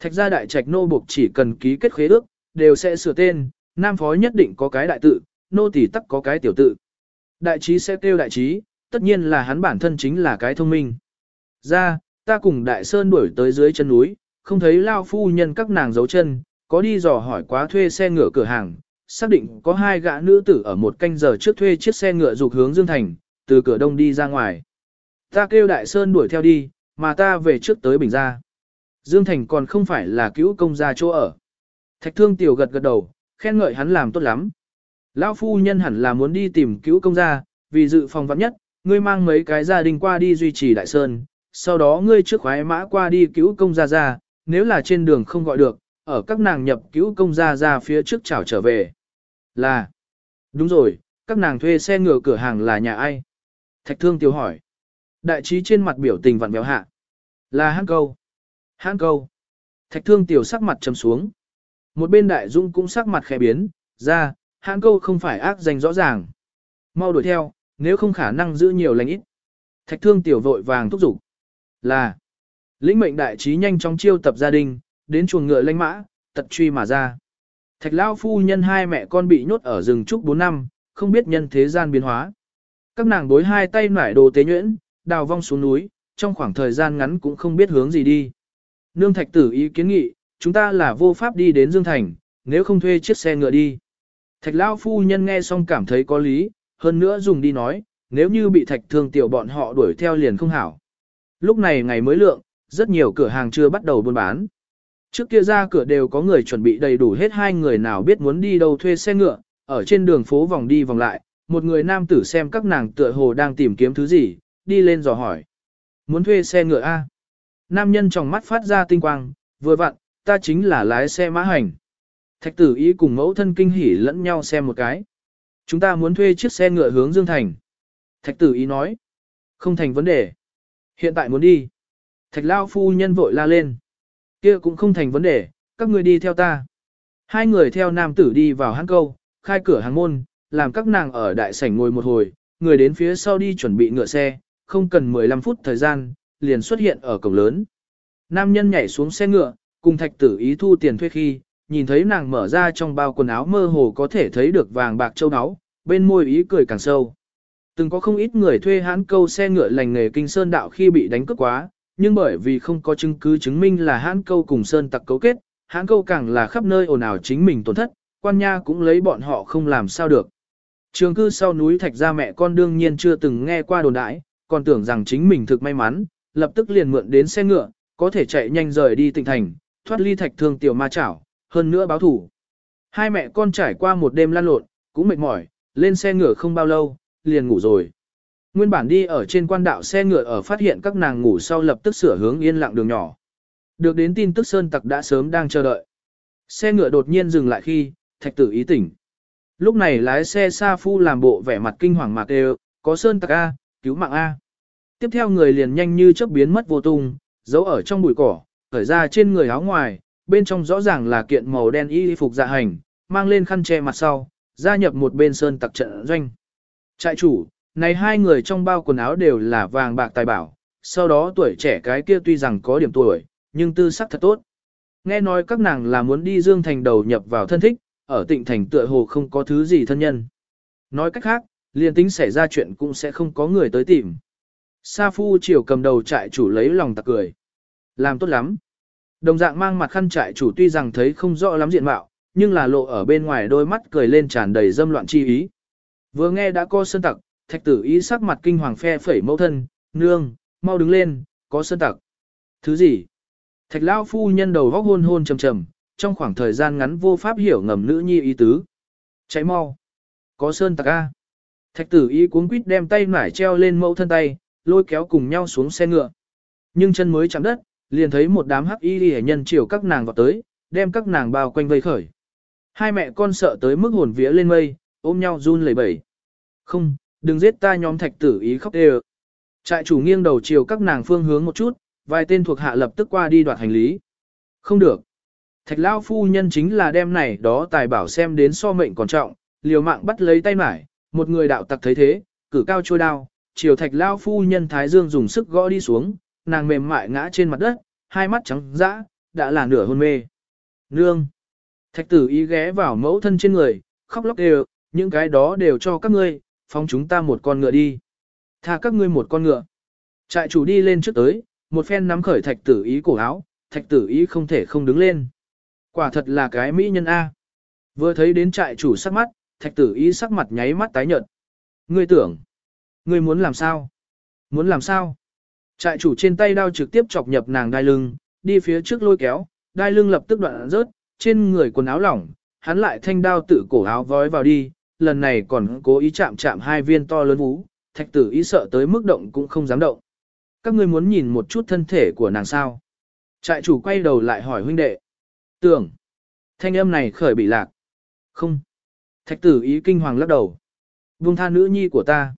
Thạch gia đại trạch nô buộc chỉ cần ký kết khế ước, đều sẽ sửa tên, nam phó nhất định có cái đại tự, nô tỷ tắc có cái tiểu tự. Đại trí sẽ kêu đại trí, tất nhiên là hắn bản thân chính là cái thông minh. Ra, ta cùng đại sơn đuổi tới dưới chân núi, không thấy lao phu nhân các nàng giấu chân, có đi dò hỏi quá thuê xe ngựa cửa hàng, xác định có hai gã nữ tử ở một canh giờ trước thuê chiếc xe ngựa dục hướng Dương Thành, từ cửa đông đi ra ngoài. Ta kêu đại sơn đuổi theo đi, mà ta về trước tới Bình Gia. Dương Thành còn không phải là cứu công gia chỗ ở. Thạch thương tiểu gật gật đầu, khen ngợi hắn làm tốt lắm. Lão phu nhân hẳn là muốn đi tìm cứu công gia, vì dự phòng vắng nhất, ngươi mang mấy cái gia đình qua đi duy trì đại sơn, sau đó ngươi trước khoái mã qua đi cứu công gia gia, nếu là trên đường không gọi được, ở các nàng nhập cứu công gia gia phía trước chào trở về. Là, đúng rồi, các nàng thuê xe ngựa cửa hàng là nhà ai? Thạch thương tiểu hỏi. Đại trí trên mặt biểu tình vặn béo hạ. Là hắn câu. Hãn câu. Thạch thương tiểu sắc mặt trầm xuống. Một bên đại dung cũng sắc mặt khẽ biến, ra, hãn câu không phải ác danh rõ ràng. Mau đuổi theo, nếu không khả năng giữ nhiều lành ít. Thạch thương tiểu vội vàng thúc giục. Là. Lĩnh mệnh đại trí nhanh chóng chiêu tập gia đình, đến chuồng ngựa lanh mã, tật truy mà ra. Thạch lao phu nhân hai mẹ con bị nhốt ở rừng trúc 4 năm, không biết nhân thế gian biến hóa. Các nàng đối hai tay nải đồ tế nhuyễn, đào vong xuống núi, trong khoảng thời gian ngắn cũng không biết hướng gì đi. Nương thạch tử ý kiến nghị, chúng ta là vô pháp đi đến Dương Thành, nếu không thuê chiếc xe ngựa đi. Thạch Lão phu nhân nghe xong cảm thấy có lý, hơn nữa dùng đi nói, nếu như bị thạch thương tiểu bọn họ đuổi theo liền không hảo. Lúc này ngày mới lượng, rất nhiều cửa hàng chưa bắt đầu buôn bán. Trước kia ra cửa đều có người chuẩn bị đầy đủ hết hai người nào biết muốn đi đâu thuê xe ngựa, ở trên đường phố vòng đi vòng lại, một người nam tử xem các nàng tựa hồ đang tìm kiếm thứ gì, đi lên dò hỏi. Muốn thuê xe ngựa A. Nam nhân trong mắt phát ra tinh quang, vừa vặn, ta chính là lái xe mã hành. Thạch tử ý cùng mẫu thân kinh hỉ lẫn nhau xem một cái. Chúng ta muốn thuê chiếc xe ngựa hướng Dương Thành. Thạch tử ý nói. Không thành vấn đề. Hiện tại muốn đi. Thạch lao phu nhân vội la lên. kia cũng không thành vấn đề, các người đi theo ta. Hai người theo nam tử đi vào hang câu, khai cửa hàng môn, làm các nàng ở đại sảnh ngồi một hồi, người đến phía sau đi chuẩn bị ngựa xe, không cần 15 phút thời gian, liền xuất hiện ở cổng lớn. Nam nhân nhảy xuống xe ngựa, cùng thạch tử ý thu tiền thuê khi, nhìn thấy nàng mở ra trong bao quần áo mơ hồ có thể thấy được vàng bạc châu áo, bên môi ý cười càng sâu. Từng có không ít người thuê hãn câu xe ngựa lành nghề kinh sơn đạo khi bị đánh cướp quá, nhưng bởi vì không có chứng cứ chứng minh là hãn câu cùng sơn tặc cấu kết, hãn câu càng là khắp nơi ồn ào chính mình tổn thất, quan nha cũng lấy bọn họ không làm sao được. Trường cư sau núi thạch ra mẹ con đương nhiên chưa từng nghe qua đồn đãi, còn tưởng rằng chính mình thực may mắn, lập tức liền mượn đến xe ngựa, có thể chạy nhanh rời đi tỉnh thành, thoát ly thạch thương tiểu ma chảo, hơn nữa báo thủ. Hai mẹ con trải qua một đêm lan lộn, cũng mệt mỏi, lên xe ngựa không bao lâu, liền ngủ rồi. Nguyên bản đi ở trên quan đạo xe ngựa ở phát hiện các nàng ngủ sau lập tức sửa hướng yên lặng đường nhỏ. Được đến tin tức Sơn Tặc đã sớm đang chờ đợi. Xe ngựa đột nhiên dừng lại khi, thạch tử ý tỉnh. Lúc này lái xe Sa Phu làm bộ vẻ mặt kinh hoàng mạc đều, có Sơn Tặc A, cứu mạng A. Tiếp theo người liền nhanh như chớp biến mất vô tung, giấu ở trong bụi cỏ, khởi ra trên người áo ngoài, bên trong rõ ràng là kiện màu đen y phục dạ hành, mang lên khăn che mặt sau, gia nhập một bên Sơn Tặc trận doanh. Trại chủ, này hai người trong bao quần áo đều là vàng bạc tài bảo, sau đó tuổi trẻ cái kia tuy rằng có điểm tuổi, nhưng tư sắc thật tốt. Nghe nói các nàng là muốn đi Dương Thành đầu nhập vào thân thích, ở tịnh thành tựa hồ không có thứ gì thân nhân. Nói cách khác, liền tính xảy ra chuyện cũng sẽ không có người tới tìm. Sa Phu chiều cầm đầu trại chủ lấy lòng tặc cười. Làm tốt lắm. Đồng dạng mang mặt khăn trại chủ tuy rằng thấy không rõ lắm diện mạo, nhưng là lộ ở bên ngoài đôi mắt cười lên tràn đầy dâm loạn chi ý. Vừa nghe đã có sơn tặc, thạch tử ý sắc mặt kinh hoàng phe phẩy mẫu thân, nương, mau đứng lên, có sơn tặc. Thứ gì? Thạch lão phu nhân đầu vóc hôn hôn trầm trầm, trong khoảng thời gian ngắn vô pháp hiểu ngầm nữ nhi ý tứ. Cháy mau. Có sơn tặc A. Thạch tử ý cuống quýt đem tay nải treo lên mẫu thân tay, lôi kéo cùng nhau xuống xe ngựa. Nhưng chân mới chạm đất, liền thấy một đám hắc y hệ nhân chiều các nàng vào tới, đem các nàng bao quanh vây khởi. Hai mẹ con sợ tới mức hồn vía lên mây, ôm nhau run lẩy bẩy. Không, đừng giết ta nhóm thạch tử ý khóc đê Trại chủ nghiêng đầu chiều các nàng phương hướng một chút, vài tên thuộc hạ lập tức qua đi đoạt hành lý. Không được. Thạch lao phu nhân chính là đem này đó tài bảo xem đến so mệnh còn trọng, liều mạng bắt lấy tay mải, một người đạo tặc thấy thế, cử cao trôi đao, chiều thạch lao phu nhân thái dương dùng sức gõ đi xuống, nàng mềm mại ngã trên mặt đất, hai mắt trắng dã, đã là nửa hôn mê. Nương! Thạch tử ý ghé vào mẫu thân trên người, khóc lóc đều, những cái đó đều cho các ngươi, phóng chúng ta một con ngựa đi. Tha các ngươi một con ngựa. Trại chủ đi lên trước tới, một phen nắm khởi thạch tử ý cổ áo, thạch tử ý không thể không đứng lên. Quả thật là cái mỹ nhân A. Vừa thấy đến trại chủ sắc mắt, thạch tử ý sắc mặt nháy mắt tái nhợt. Ngươi tưởng, ngươi muốn làm sao? Muốn làm sao? Trại chủ trên tay đao trực tiếp chọc nhập nàng đai lưng, đi phía trước lôi kéo, đai lưng lập tức đoạn rớt, trên người quần áo lỏng, hắn lại thanh đao tự cổ áo vói vào đi, lần này còn cố ý chạm chạm hai viên to lớn vú, thạch tử ý sợ tới mức động cũng không dám động. Các ngươi muốn nhìn một chút thân thể của nàng sao? Trại chủ quay đầu lại hỏi huynh đệ. Tưởng, thanh âm này khởi bị lạc. Không. Thạch tử ý kinh hoàng lắc đầu. Vương tha nữ nhi của ta.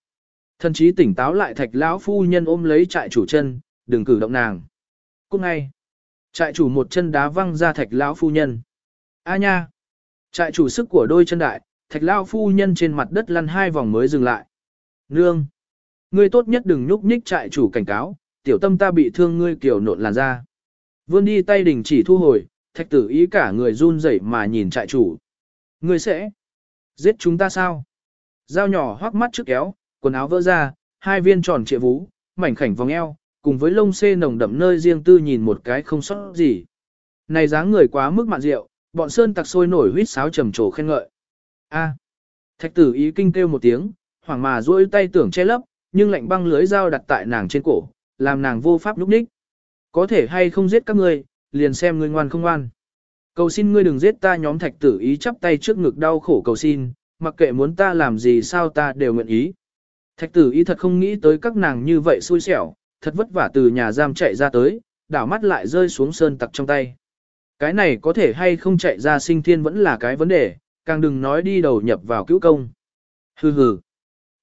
Thần chí tỉnh táo lại thạch lão phu nhân ôm lấy trại chủ chân, đừng cử động nàng. Cút ngay. Trại chủ một chân đá văng ra thạch lão phu nhân. A nha. Trại chủ sức của đôi chân đại, thạch lão phu nhân trên mặt đất lăn hai vòng mới dừng lại. Nương. Ngươi tốt nhất đừng nhúc nhích trại chủ cảnh cáo, tiểu tâm ta bị thương ngươi kiểu nộn làn ra. Vươn đi tay đình chỉ thu hồi, thạch tử ý cả người run rẩy mà nhìn trại chủ. Ngươi sẽ giết chúng ta sao? Dao nhỏ hoắc mắt trước kéo, quần áo vỡ ra, hai viên tròn trịa vú, mảnh khảnh vòng eo, cùng với lông xê nồng đậm nơi riêng tư nhìn một cái không sót gì. Này dáng người quá mức mạn rượu, bọn sơn tặc sôi nổi huýt sáo trầm trồ khen ngợi. A. Thạch tử ý kinh kêu một tiếng, hoảng mà duỗi tay tưởng che lấp, nhưng lạnh băng lưới dao đặt tại nàng trên cổ, làm nàng vô pháp lúc ních. Có thể hay không giết các ngươi, liền xem ngươi ngoan không ngoan. Cầu xin ngươi đừng giết ta nhóm thạch tử ý chắp tay trước ngực đau khổ cầu xin, mặc kệ muốn ta làm gì sao ta đều nguyện ý. Thạch tử ý thật không nghĩ tới các nàng như vậy xui xẻo, thật vất vả từ nhà giam chạy ra tới, đảo mắt lại rơi xuống sơn tặc trong tay. Cái này có thể hay không chạy ra sinh thiên vẫn là cái vấn đề, càng đừng nói đi đầu nhập vào cứu công. Hừ hừ.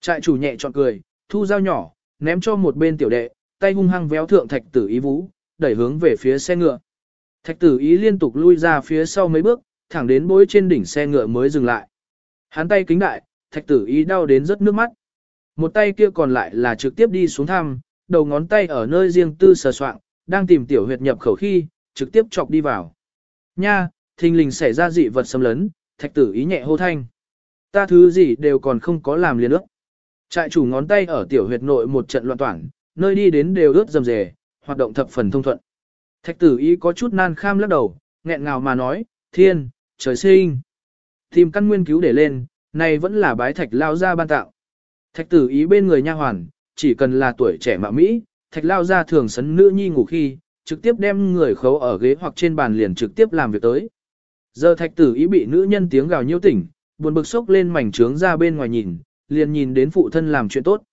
Trại chủ nhẹ trọn cười, thu dao nhỏ, ném cho một bên tiểu đệ, tay hung hăng véo thượng thạch tử ý vũ, đẩy hướng về phía xe ngựa. Thạch tử ý liên tục lui ra phía sau mấy bước, thẳng đến bối trên đỉnh xe ngựa mới dừng lại. Hắn tay kính đại, thạch tử ý đau đến rất nước mắt. Một tay kia còn lại là trực tiếp đi xuống thăm, đầu ngón tay ở nơi riêng tư sờ soạn, đang tìm tiểu huyệt nhập khẩu khi, trực tiếp chọc đi vào. Nha, thình lình xảy ra dị vật xâm lấn, thạch tử ý nhẹ hô thanh. Ta thứ gì đều còn không có làm liền ước. Trại chủ ngón tay ở tiểu huyệt nội một trận loạn toản, nơi đi đến đều ướt dầm dề, hoạt động thập phần thông thuận. Thạch tử ý có chút nan kham lắc đầu, nghẹn ngào mà nói, thiên, trời sinh. Tìm căn nguyên cứu để lên, này vẫn là bái thạch lao ra ban tạo. Thạch tử ý bên người nha hoàn, chỉ cần là tuổi trẻ mạo Mỹ, thạch lao ra thường sấn nữ nhi ngủ khi, trực tiếp đem người khấu ở ghế hoặc trên bàn liền trực tiếp làm việc tới. Giờ thạch tử ý bị nữ nhân tiếng gào nhiêu tỉnh, buồn bực sốc lên mảnh trướng ra bên ngoài nhìn, liền nhìn đến phụ thân làm chuyện tốt.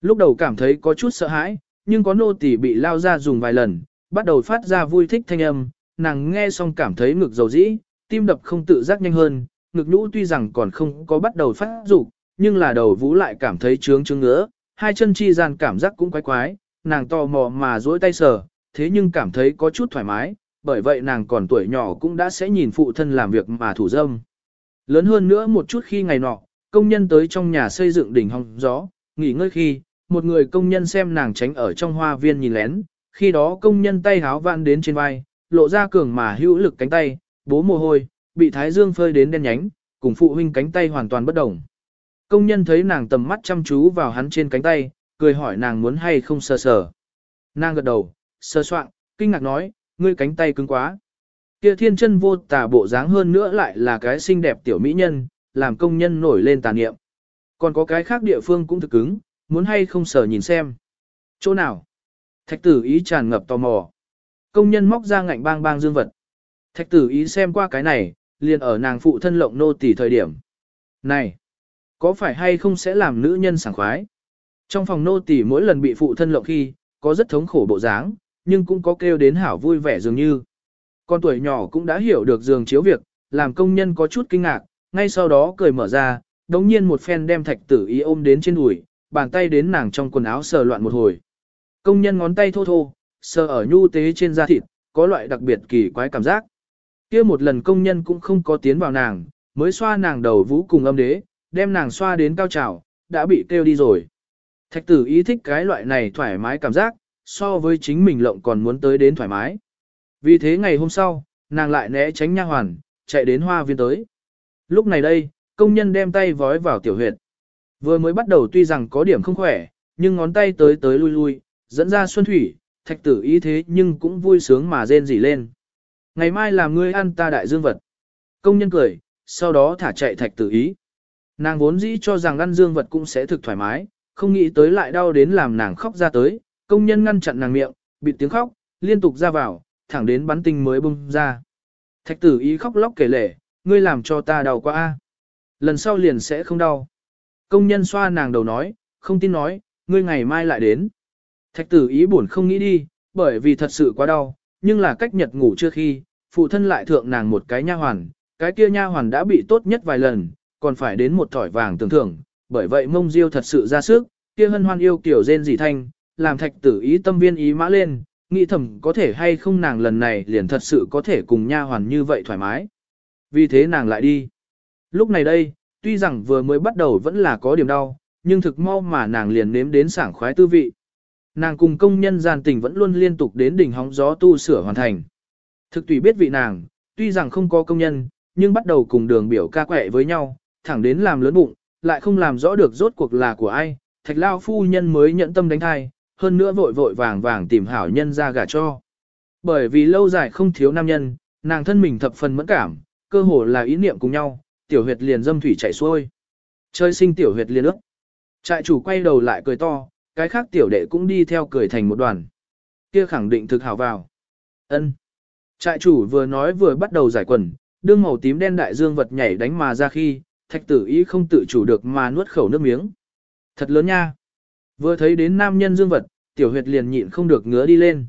Lúc đầu cảm thấy có chút sợ hãi, nhưng có nô tỳ bị lao ra dùng vài lần, bắt đầu phát ra vui thích thanh âm, nàng nghe xong cảm thấy ngực dầu dĩ, tim đập không tự giác nhanh hơn, ngực nhũ tuy rằng còn không có bắt đầu phát dục, nhưng là đầu vũ lại cảm thấy trướng trướng ngứa, hai chân chi gian cảm giác cũng quái quái, nàng tò mò mà duỗi tay sờ, thế nhưng cảm thấy có chút thoải mái, bởi vậy nàng còn tuổi nhỏ cũng đã sẽ nhìn phụ thân làm việc mà thủ dâm. Lớn hơn nữa một chút khi ngày nọ, công nhân tới trong nhà xây dựng đỉnh hong gió, nghỉ ngơi khi, một người công nhân xem nàng tránh ở trong hoa viên nhìn lén, khi đó công nhân tay háo vạn đến trên vai, lộ ra cường mà hữu lực cánh tay, bố mồ hôi, bị thái dương phơi đến đen nhánh, cùng phụ huynh cánh tay hoàn toàn bất đồng. Công nhân thấy nàng tầm mắt chăm chú vào hắn trên cánh tay, cười hỏi nàng muốn hay không sờ sờ. Nàng gật đầu, sờ soạn, kinh ngạc nói, ngươi cánh tay cứng quá. Kia thiên chân vô tà bộ dáng hơn nữa lại là cái xinh đẹp tiểu mỹ nhân, làm công nhân nổi lên tà niệm. Còn có cái khác địa phương cũng thực cứng, muốn hay không sờ nhìn xem. Chỗ nào? Thạch tử ý tràn ngập tò mò. Công nhân móc ra ngạnh bang bang dương vật. Thạch tử ý xem qua cái này, liền ở nàng phụ thân lộng nô tỳ thời điểm. Này! Có phải hay không sẽ làm nữ nhân sảng khoái? Trong phòng nô tỳ mỗi lần bị phụ thân lộng khi, có rất thống khổ bộ dáng, nhưng cũng có kêu đến hảo vui vẻ dường như. Con tuổi nhỏ cũng đã hiểu được giường chiếu việc, làm công nhân có chút kinh ngạc, ngay sau đó cười mở ra, đống nhiên một phen đem thạch tử ý ôm đến trên đùi, bàn tay đến nàng trong quần áo sờ loạn một hồi. Công nhân ngón tay thô thô, sờ ở nhu tế trên da thịt, có loại đặc biệt kỳ quái cảm giác. kia một lần công nhân cũng không có tiến vào nàng, mới xoa nàng đầu vũ cùng âm đế, đem nàng xoa đến cao trào, đã bị kêu đi rồi. Thạch tử ý thích cái loại này thoải mái cảm giác, so với chính mình lộng còn muốn tới đến thoải mái. Vì thế ngày hôm sau, nàng lại né tránh nha hoàn, chạy đến hoa viên tới. Lúc này đây, công nhân đem tay vói vào tiểu huyệt. Vừa mới bắt đầu tuy rằng có điểm không khỏe, nhưng ngón tay tới tới lui lui, dẫn ra xuân thủy, thạch tử ý thế nhưng cũng vui sướng mà rên rỉ lên. Ngày mai làm ngươi ăn ta đại dương vật. Công nhân cười, sau đó thả chạy thạch tử ý. Nàng vốn dĩ cho rằng ăn dương vật cũng sẽ thực thoải mái, không nghĩ tới lại đau đến làm nàng khóc ra tới, công nhân ngăn chặn nàng miệng, bịt tiếng khóc, liên tục ra vào, thẳng đến bắn tinh mới bung ra. Thạch tử ý khóc lóc kể lể, ngươi làm cho ta đau quá a. Lần sau liền sẽ không đau. Công nhân xoa nàng đầu nói, không tin nói, ngươi ngày mai lại đến. Thạch tử ý buồn không nghĩ đi, bởi vì thật sự quá đau, nhưng là cách nhật ngủ chưa khi, phụ thân lại thượng nàng một cái nha hoàn, cái kia nha hoàn đã bị tốt nhất vài lần, còn phải đến một thỏi vàng tưởng thưởng, bởi vậy mông diêu thật sự ra sức, kia hân hoan yêu kiểu rên dị thanh, làm thạch tử ý tâm viên ý mã lên, nghĩ thầm có thể hay không nàng lần này liền thật sự có thể cùng nha hoàn như vậy thoải mái. Vì thế nàng lại đi. Lúc này đây, tuy rằng vừa mới bắt đầu vẫn là có điểm đau, nhưng thực mau mà nàng liền nếm đến sảng khoái tư vị. Nàng cùng công nhân gian tình vẫn luôn liên tục đến đỉnh hóng gió tu sửa hoàn thành. Thực tùy biết vị nàng, tuy rằng không có công nhân, nhưng bắt đầu cùng đường biểu ca quẹ với nhau, thẳng đến làm lớn bụng, lại không làm rõ được rốt cuộc là của ai, thạch lao phu nhân mới nhận tâm đánh thai, hơn nữa vội vội vàng vàng tìm hảo nhân ra gả cho. Bởi vì lâu dài không thiếu nam nhân, nàng thân mình thập phần mẫn cảm, cơ hồ là ý niệm cùng nhau, tiểu huyệt liền dâm thủy chảy xuôi. Chơi sinh tiểu huyệt liền ước. Trại chủ quay đầu lại cười to, cái khác tiểu đệ cũng đi theo cười thành một đoàn. Kia khẳng định thực hảo vào. ân Trại chủ vừa nói vừa bắt đầu giải quần, đương màu tím đen đại dương vật nhảy đánh mà ra khi, thạch tử ý không tự chủ được mà nuốt khẩu nước miếng. Thật lớn nha. Vừa thấy đến nam nhân dương vật, tiểu huyệt liền nhịn không được ngứa đi lên.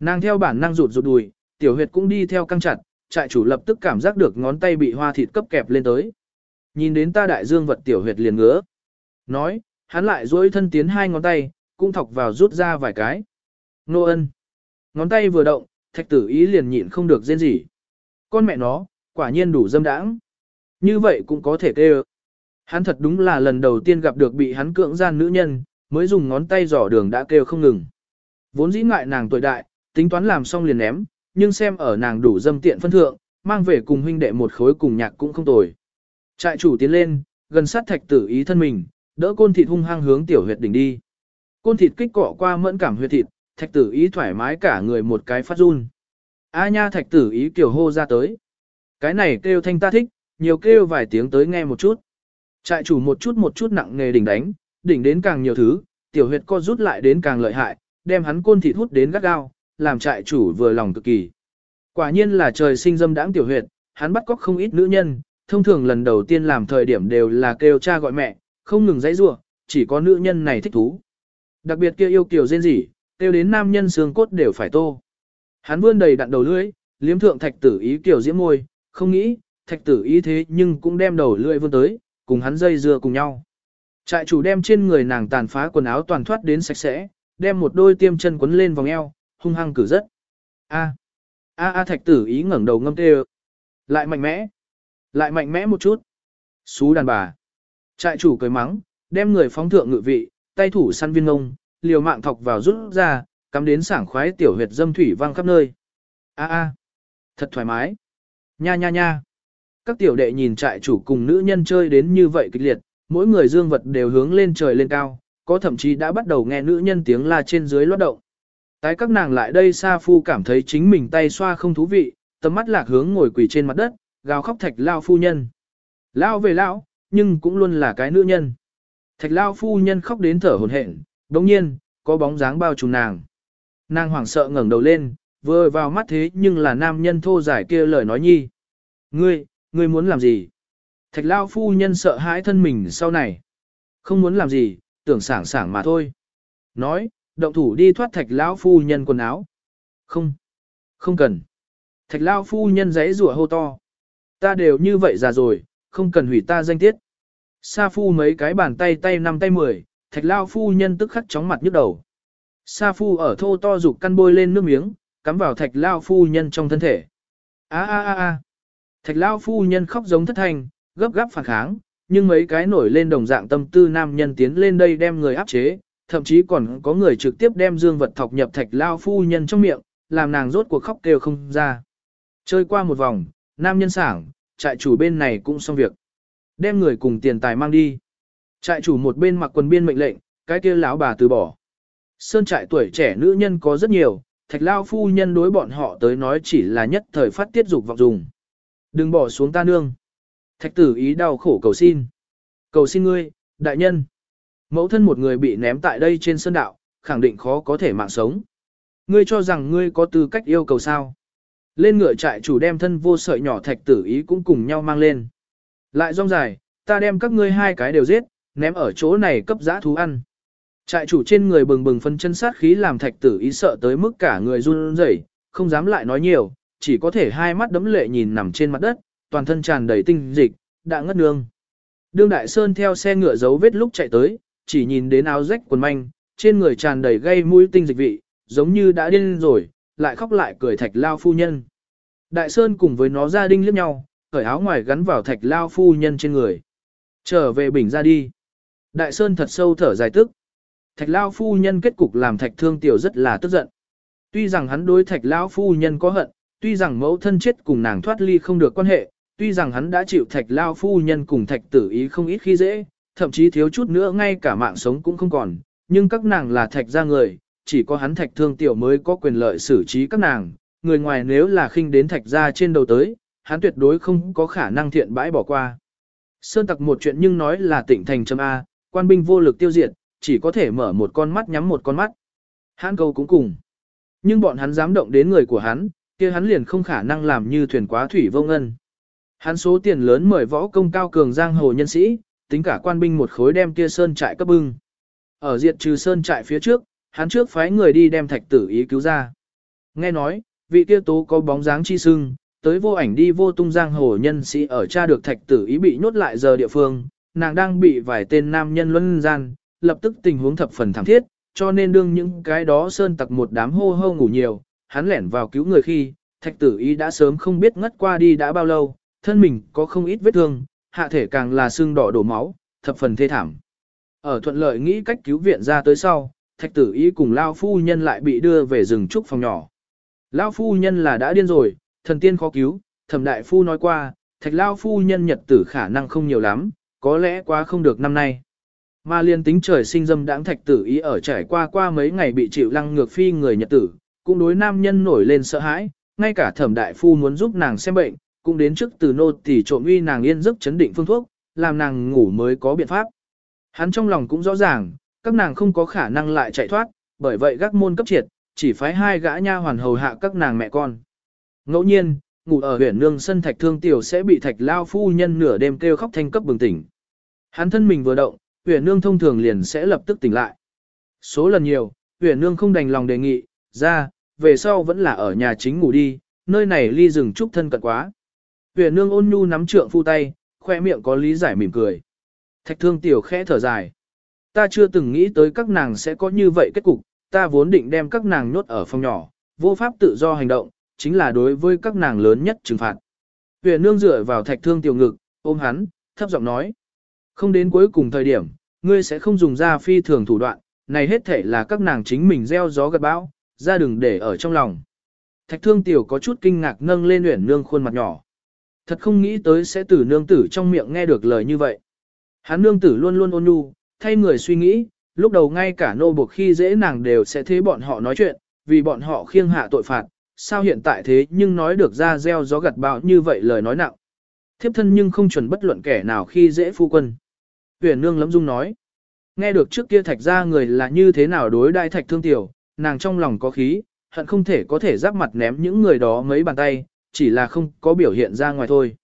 Nàng theo bản năng rụt rụt đùi, tiểu huyệt cũng đi theo căng chặt, trại chủ lập tức cảm giác được ngón tay bị hoa thịt cấp kẹp lên tới. Nhìn đến ta đại dương vật tiểu huyệt liền ngứa. Nói, hắn lại duỗi thân tiến hai ngón tay, cũng thọc vào rút ra vài cái. Nô ân. Ngón tay vừa động, thạch tử ý liền nhịn không được rên gì. Con mẹ nó, quả nhiên đủ dâm đãng. Như vậy cũng có thể kêu. Hắn thật đúng là lần đầu tiên gặp được bị hắn cưỡng gian nữ nhân, mới dùng ngón tay dò đường đã kêu không ngừng. Vốn dĩ ngại nàng tuổi đại, tính toán làm xong liền ném, nhưng xem ở nàng đủ dâm tiện phân thượng, mang về cùng huynh đệ một khối cùng nhạc cũng không tồi. Trại chủ tiến lên, gần sát thạch tử ý thân mình, đỡ côn thịt hung hăng hướng tiểu huyệt đỉnh đi. Côn thịt kích cọ qua mẫn cảm huyệt thịt, thạch tử ý thoải mái cả người một cái phát run. A nha thạch tử ý kiểu hô ra tới. Cái này kêu thanh ta thích, nhiều kêu vài tiếng tới nghe một chút. Trại chủ một chút một chút nặng nghề đỉnh đánh, đỉnh đến càng nhiều thứ, tiểu huyệt co rút lại đến càng lợi hại, đem hắn côn thịt hút đến gắt gao, làm trại chủ vừa lòng cực kỳ. Quả nhiên là trời sinh dâm đãng tiểu huyệt, hắn bắt cóc không ít nữ nhân, thông thường lần đầu tiên làm thời điểm đều là kêu cha gọi mẹ, không ngừng dãy rủa, chỉ có nữ nhân này thích thú. Đặc biệt kia yêu kiều rên rỉ, kêu đến nam nhân xương cốt đều phải tô. Hắn vươn đầy đặn đầu lưỡi, liếm thượng thạch tử ý kiều diễm môi, không nghĩ, thạch tử ý thế nhưng cũng đem đầu lưỡi vươn tới, cùng hắn dây dưa cùng nhau. Trại chủ đem trên người nàng tàn phá quần áo toàn thoát đến sạch sẽ, đem một đôi tiêm chân quấn lên vòng eo, hung hăng cử rất. A. A A thạch tử ý ngẩng đầu ngâm tê Lại mạnh mẽ. Lại mạnh mẽ một chút. Xú đàn bà. Trại chủ cười mắng, đem người phóng thượng ngự vị, tay thủ săn viên ngông, liều mạng thọc vào rút ra, cắm đến sảng khoái tiểu huyệt dâm thủy văng khắp nơi. A a, thật thoải mái. Nha nha nha. Các tiểu đệ nhìn trại chủ cùng nữ nhân chơi đến như vậy kịch liệt, mỗi người dương vật đều hướng lên trời lên cao, có thậm chí đã bắt đầu nghe nữ nhân tiếng la trên dưới loát động. Tái các nàng lại đây Sa Phu cảm thấy chính mình tay xoa không thú vị, tầm mắt lạc hướng ngồi quỳ trên mặt đất, gào khóc thạch lao phu nhân. Lao về lão, nhưng cũng luôn là cái nữ nhân. Thạch lao phu nhân khóc đến thở hổn hển, đồng nhiên, có bóng dáng bao trùm nàng. Nàng hoảng sợ ngẩng đầu lên, vừa vào mắt thế nhưng là nam nhân thô giải kia lời nói nhi. Ngươi, ngươi muốn làm gì? Thạch lao phu nhân sợ hãi thân mình sau này. Không muốn làm gì, tưởng sảng sảng mà thôi. Nói, động thủ đi thoát thạch lão phu nhân quần áo. Không, không cần. Thạch lao phu nhân giấy rủa hô to. Ta đều như vậy già rồi, không cần hủy ta danh tiết. Sa phu mấy cái bàn tay tay năm tay mười, thạch lao phu nhân tức khắc chóng mặt nhức đầu. Sa phu ở thô to dục căn bôi lên nước miếng, cắm vào thạch lao phu nhân trong thân thể. A a a a. Thạch Lão phu nhân khóc giống thất thanh, gấp gáp phản kháng, nhưng mấy cái nổi lên đồng dạng tâm tư nam nhân tiến lên đây đem người áp chế, thậm chí còn có người trực tiếp đem dương vật thọc nhập thạch Lão phu nhân trong miệng, làm nàng rốt cuộc khóc kêu không ra. Chơi qua một vòng, nam nhân sảng, trại chủ bên này cũng xong việc. Đem người cùng tiền tài mang đi. Trại chủ một bên mặc quần biên mệnh lệnh, cái kia lão bà từ bỏ. Sơn trại tuổi trẻ nữ nhân có rất nhiều, thạch lao phu nhân đối bọn họ tới nói chỉ là nhất thời phát tiết dục vọng dùng. Đừng bỏ xuống ta nương. Thạch tử ý đau khổ cầu xin. Cầu xin ngươi, đại nhân. Mẫu thân một người bị ném tại đây trên sơn đạo, khẳng định khó có thể mạng sống. Ngươi cho rằng ngươi có tư cách yêu cầu sao. Lên ngựa trại chủ đem thân vô sợi nhỏ thạch tử ý cũng cùng nhau mang lên. Lại rong dài, ta đem các ngươi hai cái đều giết, ném ở chỗ này cấp giã thú ăn. Trại chủ trên người bừng bừng phân chân sát khí làm thạch tử ý sợ tới mức cả người run rẩy, không dám lại nói nhiều, chỉ có thể hai mắt đấm lệ nhìn nằm trên mặt đất, toàn thân tràn đầy tinh dịch, đã ngất nương. Đương Đại Sơn theo xe ngựa dấu vết lúc chạy tới, chỉ nhìn đến áo rách quần manh, trên người tràn đầy gây mũi tinh dịch vị, giống như đã điên rồi, lại khóc lại cười thạch lao phu nhân. Đại Sơn cùng với nó gia đình liếc nhau, cởi áo ngoài gắn vào thạch lao phu nhân trên người. Trở về bình ra đi. Đại Sơn thật sâu thở dài tức. Thạch lao phu nhân kết cục làm thạch thương tiểu rất là tức giận. Tuy rằng hắn đối thạch lao phu nhân có hận, tuy rằng mẫu thân chết cùng nàng thoát ly không được quan hệ, tuy rằng hắn đã chịu thạch lao phu nhân cùng thạch tử ý không ít khi dễ, thậm chí thiếu chút nữa ngay cả mạng sống cũng không còn, nhưng các nàng là thạch gia người, chỉ có hắn thạch thương tiểu mới có quyền lợi xử trí các nàng, người ngoài nếu là khinh đến thạch gia trên đầu tới, hắn tuyệt đối không có khả năng thiện bãi bỏ qua. Sơn tặc một chuyện nhưng nói là tỉnh thành châm A, quan binh vô lực tiêu diệt, chỉ có thể mở một con mắt nhắm một con mắt. Hắn câu cũng cùng. Nhưng bọn hắn dám động đến người của hắn, kia hắn liền không khả năng làm như thuyền quá thủy vô ngân. Hắn số tiền lớn mời võ công cao cường giang hồ nhân sĩ, tính cả quan binh một khối đem kia sơn trại cấp bưng. Ở diệt trừ sơn trại phía trước, hắn trước phái người đi đem thạch tử ý cứu ra. Nghe nói, vị kia tố có bóng dáng chi sưng, tới vô ảnh đi vô tung giang hồ nhân sĩ ở cha được thạch tử ý bị nhốt lại giờ địa phương, nàng đang bị vài tên nam nhân luân gian, lập tức tình huống thập phần thảm thiết, cho nên đương những cái đó sơn tặc một đám hô hô ngủ nhiều, hắn lẻn vào cứu người khi, thạch tử ý đã sớm không biết ngất qua đi đã bao lâu, thân mình có không ít vết thương, hạ thể càng là xương đỏ đổ máu, thập phần thê thảm. Ở thuận lợi nghĩ cách cứu viện ra tới sau, thạch tử ý cùng Lao phu nhân lại bị đưa về rừng trúc phòng nhỏ. Lao phu nhân là đã điên rồi, thần tiên khó cứu, thẩm đại phu nói qua, thạch Lao phu nhân nhật tử khả năng không nhiều lắm, có lẽ quá không được năm nay. Mà liên tính trời sinh dâm đãng thạch tử ý ở trải qua qua mấy ngày bị chịu lăng ngược phi người nhật tử, cũng đối nam nhân nổi lên sợ hãi, ngay cả thẩm đại phu muốn giúp nàng xem bệnh, cũng đến trước từ nô tỳ trộm uy nàng yên giấc chấn định phương thuốc, làm nàng ngủ mới có biện pháp. Hắn trong lòng cũng rõ ràng, các nàng không có khả năng lại chạy thoát, bởi vậy gác môn cấp triệt, chỉ phái hai gã nha hoàn hầu hạ các nàng mẹ con. Ngẫu nhiên, ngủ ở huyện nương sân thạch thương tiểu sẽ bị thạch lao phu nhân nửa đêm kêu khóc thanh cấp bừng tỉnh. Hắn thân mình vừa động, huyện nương thông thường liền sẽ lập tức tỉnh lại. Số lần nhiều, huyện nương không đành lòng đề nghị, ra, về sau vẫn là ở nhà chính ngủ đi, nơi này ly rừng trúc thân cận quá. Huyền nương ôn nhu nắm trượng phu tay, khoe miệng có lý giải mỉm cười. Thạch thương tiểu khẽ thở dài. Ta chưa từng nghĩ tới các nàng sẽ có như vậy kết cục, ta vốn định đem các nàng nhốt ở phòng nhỏ, vô pháp tự do hành động, chính là đối với các nàng lớn nhất trừng phạt. Huyền nương dựa vào thạch thương tiểu ngực, ôm hắn, thấp giọng nói. Không đến cuối cùng thời điểm, ngươi sẽ không dùng ra phi thường thủ đoạn, này hết thể là các nàng chính mình gieo gió gặt bão, ra đừng để ở trong lòng. Thạch thương tiểu có chút kinh ngạc nâng lên huyền nương khuôn mặt nhỏ. Thật không nghĩ tới sẽ từ nương tử trong miệng nghe được lời như vậy. Hắn nương tử luôn luôn ôn nhu, thay người suy nghĩ, lúc đầu ngay cả nô buộc khi dễ nàng đều sẽ thế bọn họ nói chuyện, vì bọn họ khiêng hạ tội phạt, sao hiện tại thế nhưng nói được ra gieo gió gặt bão như vậy lời nói nặng. Thiếp thân nhưng không chuẩn bất luận kẻ nào khi dễ phu quân. Huyền nương lấm dung nói, nghe được trước kia thạch ra người là như thế nào đối đại thạch thương tiểu, nàng trong lòng có khí, hận không thể có thể giáp mặt ném những người đó mấy bàn tay, chỉ là không có biểu hiện ra ngoài thôi.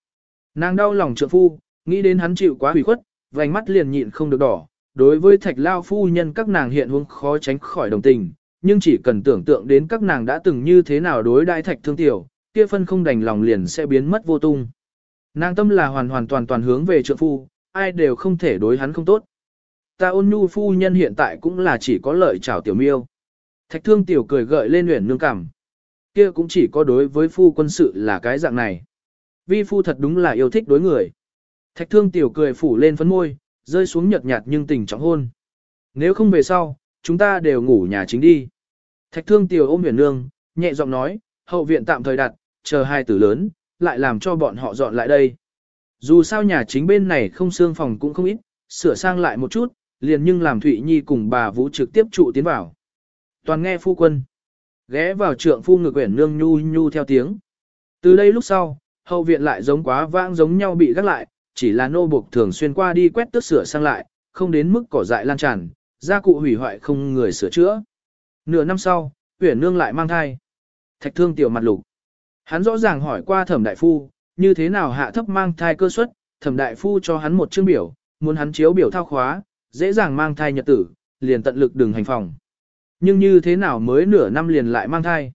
Nàng đau lòng trượng phu, nghĩ đến hắn chịu quá hủy khuất, vành mắt liền nhịn không được đỏ. Đối với thạch lao phu nhân các nàng hiện huống khó tránh khỏi đồng tình, nhưng chỉ cần tưởng tượng đến các nàng đã từng như thế nào đối đại thạch thương tiểu, kia phân không đành lòng liền sẽ biến mất vô tung. Nàng tâm là hoàn hoàn toàn toàn hướng về trượng phu, ai đều không thể đối hắn không tốt. Ta ôn nhu phu nhân hiện tại cũng là chỉ có lợi chào tiểu miêu. Thạch thương tiểu cười gợi lên luyện nương cảm kia cũng chỉ có đối với phu quân sự là cái dạng này. Vi phu thật đúng là yêu thích đối người. Thạch thương tiểu cười phủ lên phấn môi, rơi xuống nhợt nhạt nhưng tình trọng hôn. Nếu không về sau, chúng ta đều ngủ nhà chính đi. Thạch thương tiểu ôm huyền nương, Nhẹ giọng nói, hậu viện tạm thời đặt, chờ hai tử lớn, lại làm cho bọn họ dọn lại đây. Dù sao nhà chính bên này không xương phòng cũng không ít, sửa sang lại một chút, liền nhưng làm Thụy Nhi cùng bà Vũ trực tiếp trụ tiến vào. Toàn nghe phu quân. Ghé vào trượng phu ngực quyển nương nhu nhu theo tiếng. Từ đây lúc sau, hậu viện lại giống quá vãng giống nhau bị gác lại, chỉ là nô buộc thường xuyên qua đi quét tước sửa sang lại, không đến mức cỏ dại lan tràn, gia cụ hủy hoại không người sửa chữa. Nửa năm sau, Uyển Nương lại mang thai. Thạch Thương tiểu mặt lục. Hắn rõ ràng hỏi qua Thẩm đại phu, như thế nào hạ thấp mang thai cơ suất, Thẩm đại phu cho hắn một chương biểu, muốn hắn chiếu biểu thao khóa, dễ dàng mang thai nhật tử, liền tận lực đừng hành phòng. Nhưng như thế nào mới nửa năm liền lại mang thai?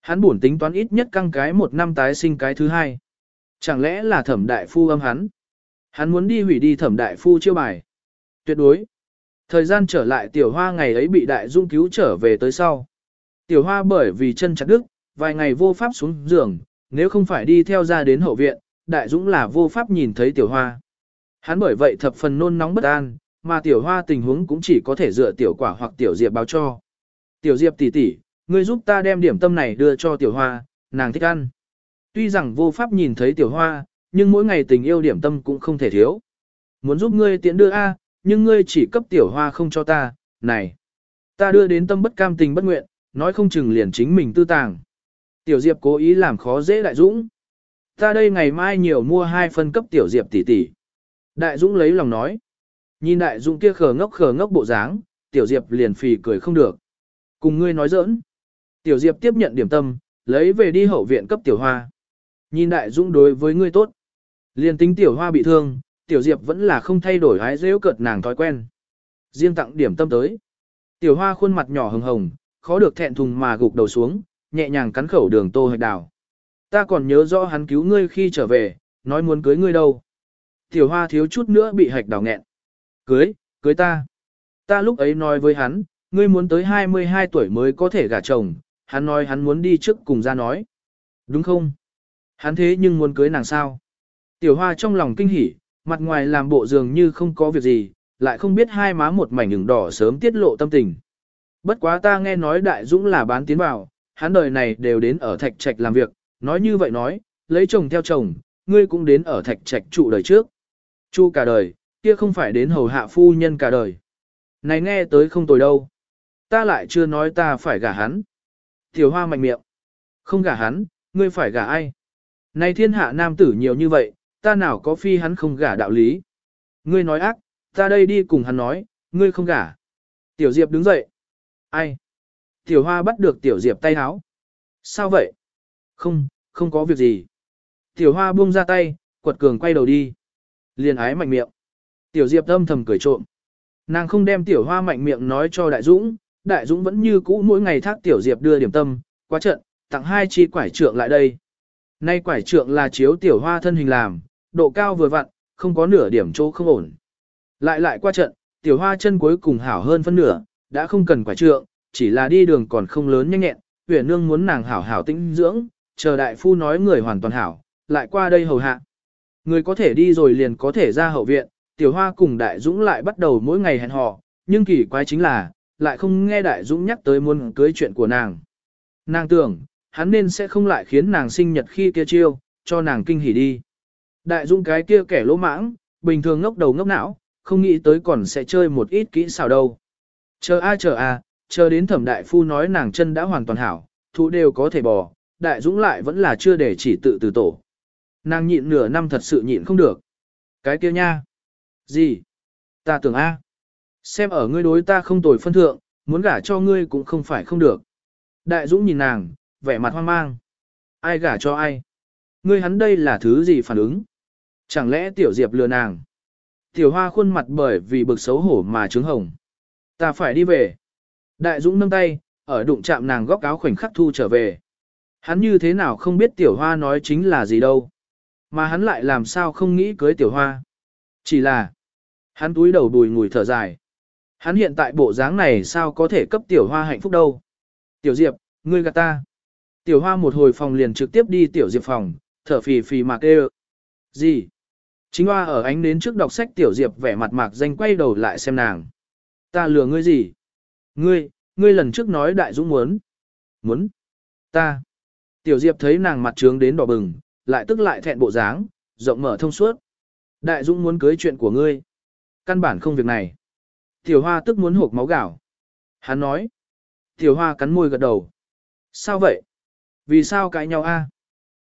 Hắn buồn tính toán ít nhất căng cái một năm tái sinh cái thứ hai. Chẳng lẽ là thẩm đại phu âm hắn? Hắn muốn đi hủy đi thẩm đại phu chiêu bài. Tuyệt đối. Thời gian trở lại tiểu hoa ngày ấy bị đại dung cứu trở về tới sau. Tiểu hoa bởi vì chân chặt đứt, vài ngày vô pháp xuống giường, nếu không phải đi theo ra đến hậu viện, đại dũng là vô pháp nhìn thấy tiểu hoa. Hắn bởi vậy thập phần nôn nóng bất an, mà tiểu hoa tình huống cũng chỉ có thể dựa tiểu quả hoặc tiểu diệp báo cho. Tiểu diệp tỷ tỷ, ngươi giúp ta đem điểm tâm này đưa cho tiểu hoa, nàng thích ăn. Tuy rằng vô pháp nhìn thấy tiểu hoa, nhưng mỗi ngày tình yêu điểm tâm cũng không thể thiếu. Muốn giúp ngươi tiện đưa A, nhưng ngươi chỉ cấp tiểu hoa không cho ta, này. Ta đưa đến tâm bất cam tình bất nguyện, nói không chừng liền chính mình tư tàng. Tiểu Diệp cố ý làm khó dễ Đại Dũng. Ta đây ngày mai nhiều mua hai phân cấp Tiểu Diệp tỷ tỷ. Đại Dũng lấy lòng nói. Nhìn Đại Dũng kia khờ ngốc khờ ngốc bộ dáng, Tiểu Diệp liền phì cười không được. Cùng ngươi nói giỡn. Tiểu Diệp tiếp nhận điểm tâm, lấy về đi hậu viện cấp Tiểu Hoa. Nhìn Đại Dũng đối với ngươi tốt. Liền tính Tiểu Hoa bị thương, Tiểu Diệp vẫn là không thay đổi hái rêu cợt nàng thói quen. Riêng tặng điểm tâm tới. Tiểu Hoa khuôn mặt nhỏ hồng hồng, khó được thẹn thùng mà gục đầu xuống, nhẹ nhàng cắn khẩu đường tô hạch đào. Ta còn nhớ rõ hắn cứu ngươi khi trở về, nói muốn cưới ngươi đâu. Tiểu Hoa thiếu chút nữa bị hạch đào nghẹn. Cưới, cưới ta. Ta lúc ấy nói với hắn, ngươi muốn tới 22 tuổi mới có thể gả chồng, hắn nói hắn muốn đi trước cùng ra nói. Đúng không? Hắn thế nhưng muốn cưới nàng sao? Tiểu Hoa trong lòng kinh hỉ, mặt ngoài làm bộ dường như không có việc gì, lại không biết hai má một mảnh ửng đỏ sớm tiết lộ tâm tình. Bất quá ta nghe nói Đại Dũng là bán tiến vào, hắn đời này đều đến ở thạch trạch làm việc, nói như vậy nói, lấy chồng theo chồng, ngươi cũng đến ở thạch trạch trụ đời trước. Chu cả đời, kia không phải đến hầu hạ phu nhân cả đời. Này nghe tới không tồi đâu. Ta lại chưa nói ta phải gả hắn. Tiểu hoa mạnh miệng. Không gả hắn, ngươi phải gả ai? Này thiên hạ nam tử nhiều như vậy, ta nào có phi hắn không gả đạo lý. Ngươi nói ác, ta đây đi cùng hắn nói, ngươi không gả. Tiểu Diệp đứng dậy. Ai? Tiểu Hoa bắt được Tiểu Diệp tay háo. Sao vậy? Không, không có việc gì. Tiểu Hoa buông ra tay, quật cường quay đầu đi. Liền ái mạnh miệng. Tiểu Diệp âm thầm cười trộm. Nàng không đem Tiểu Hoa mạnh miệng nói cho Đại Dũng, Đại Dũng vẫn như cũ mỗi ngày thác Tiểu Diệp đưa điểm tâm, quá trận, tặng hai chi quải trượng lại đây. Nay quải trượng là chiếu Tiểu Hoa thân hình làm, độ cao vừa vặn, không có nửa điểm chỗ không ổn. Lại lại qua trận, Tiểu Hoa chân cuối cùng hảo hơn phân nửa, đã không cần quải trượng, chỉ là đi đường còn không lớn nhanh nhẹn, huyền nương muốn nàng hảo hảo tĩnh dưỡng, chờ đại phu nói người hoàn toàn hảo, lại qua đây hầu hạ. Người có thể đi rồi liền có thể ra hậu viện, tiểu hoa cùng đại dũng lại bắt đầu mỗi ngày hẹn hò, nhưng kỳ quái chính là, lại không nghe đại dũng nhắc tới muốn cưới chuyện của nàng. Nàng tưởng, hắn nên sẽ không lại khiến nàng sinh nhật khi kia chiêu, cho nàng kinh hỉ đi. Đại dũng cái kia kẻ lỗ mãng, bình thường ngốc đầu ngốc não, không nghĩ tới còn sẽ chơi một ít kỹ xảo đâu. Chờ a chờ a, chờ đến thẩm đại phu nói nàng chân đã hoàn toàn hảo, thú đều có thể bò, đại dũng lại vẫn là chưa để chỉ tự từ tổ. Nàng nhịn nửa năm thật sự nhịn không được. Cái kia nha. Gì? Ta tưởng a. Xem ở ngươi đối ta không tồi phân thượng, muốn gả cho ngươi cũng không phải không được. Đại dũng nhìn nàng, vẻ mặt hoang mang. Ai gả cho ai? Ngươi hắn đây là thứ gì phản ứng? Chẳng lẽ tiểu diệp lừa nàng? Tiểu hoa khuôn mặt bởi vì bực xấu hổ mà trứng hồng. Ta phải đi về. Đại Dũng nâng tay, ở đụng chạm nàng góc áo khoảnh khắc thu trở về. Hắn như thế nào không biết tiểu hoa nói chính là gì đâu. Mà hắn lại làm sao không nghĩ cưới tiểu hoa. Chỉ là, hắn túi đầu đùi ngùi thở dài. Hắn hiện tại bộ dáng này sao có thể cấp tiểu hoa hạnh phúc đâu. Tiểu Diệp, ngươi gạt ta. Tiểu hoa một hồi phòng liền trực tiếp đi tiểu Diệp phòng, thở phì phì mạc kêu. Gì? Chính hoa ở ánh đến trước đọc sách tiểu Diệp vẻ mặt mạc danh quay đầu lại xem nàng. Ta lừa ngươi gì? Ngươi, ngươi lần trước nói đại dũng muốn. Muốn. Ta. Tiểu Diệp thấy nàng mặt trướng đến đỏ bừng, lại tức lại thẹn bộ dáng, rộng mở thông suốt. Đại Dũng muốn cưới chuyện của ngươi. Căn bản không việc này. Tiểu Hoa tức muốn hộp máu gạo. Hắn nói. Tiểu Hoa cắn môi gật đầu. Sao vậy? Vì sao cãi nhau a?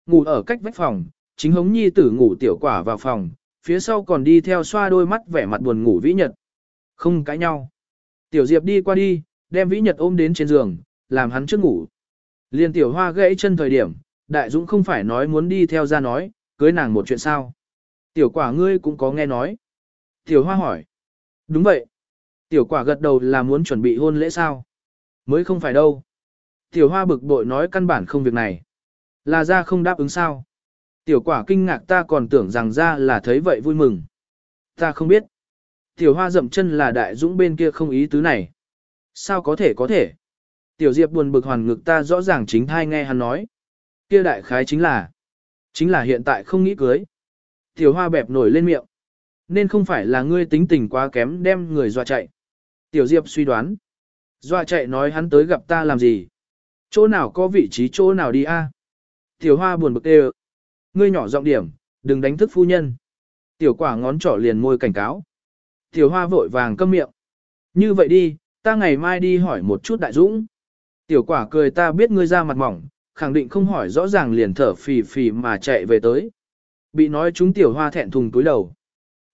Ngủ ở cách vách phòng, chính hống nhi tử ngủ tiểu quả vào phòng, phía sau còn đi theo xoa đôi mắt vẻ mặt buồn ngủ vĩ nhật. Không cãi nhau. Tiểu Diệp đi qua đi, đem vĩ nhật ôm đến trên giường, làm hắn trước ngủ. Liên tiểu hoa gãy chân thời điểm, đại dũng không phải nói muốn đi theo ra nói, cưới nàng một chuyện sao. Tiểu quả ngươi cũng có nghe nói. Tiểu hoa hỏi. Đúng vậy. Tiểu quả gật đầu là muốn chuẩn bị hôn lễ sao. Mới không phải đâu. Tiểu hoa bực bội nói căn bản không việc này. Là ra không đáp ứng sao. Tiểu quả kinh ngạc ta còn tưởng rằng ra là thấy vậy vui mừng. Ta không biết. Tiểu hoa dậm chân là đại dũng bên kia không ý tứ này. Sao có thể có thể. Tiểu diệp buồn bực hoàn ngực ta rõ ràng chính thai nghe hắn nói. Kia đại khái chính là. Chính là hiện tại không nghĩ cưới. Tiểu hoa bẹp nổi lên miệng. Nên không phải là ngươi tính tình quá kém đem người dọa chạy. Tiểu diệp suy đoán. Dọa chạy nói hắn tới gặp ta làm gì. Chỗ nào có vị trí chỗ nào đi a? Tiểu hoa buồn bực đều. Ngươi nhỏ giọng điểm, đừng đánh thức phu nhân. Tiểu quả ngón trỏ liền môi cảnh cáo. Tiểu hoa vội vàng câm miệng. Như vậy đi, ta ngày mai đi hỏi một chút đại dũng. Tiểu quả cười ta biết ngươi ra mặt mỏng, khẳng định không hỏi rõ ràng liền thở phì phì mà chạy về tới. Bị nói chúng tiểu hoa thẹn thùng túi đầu.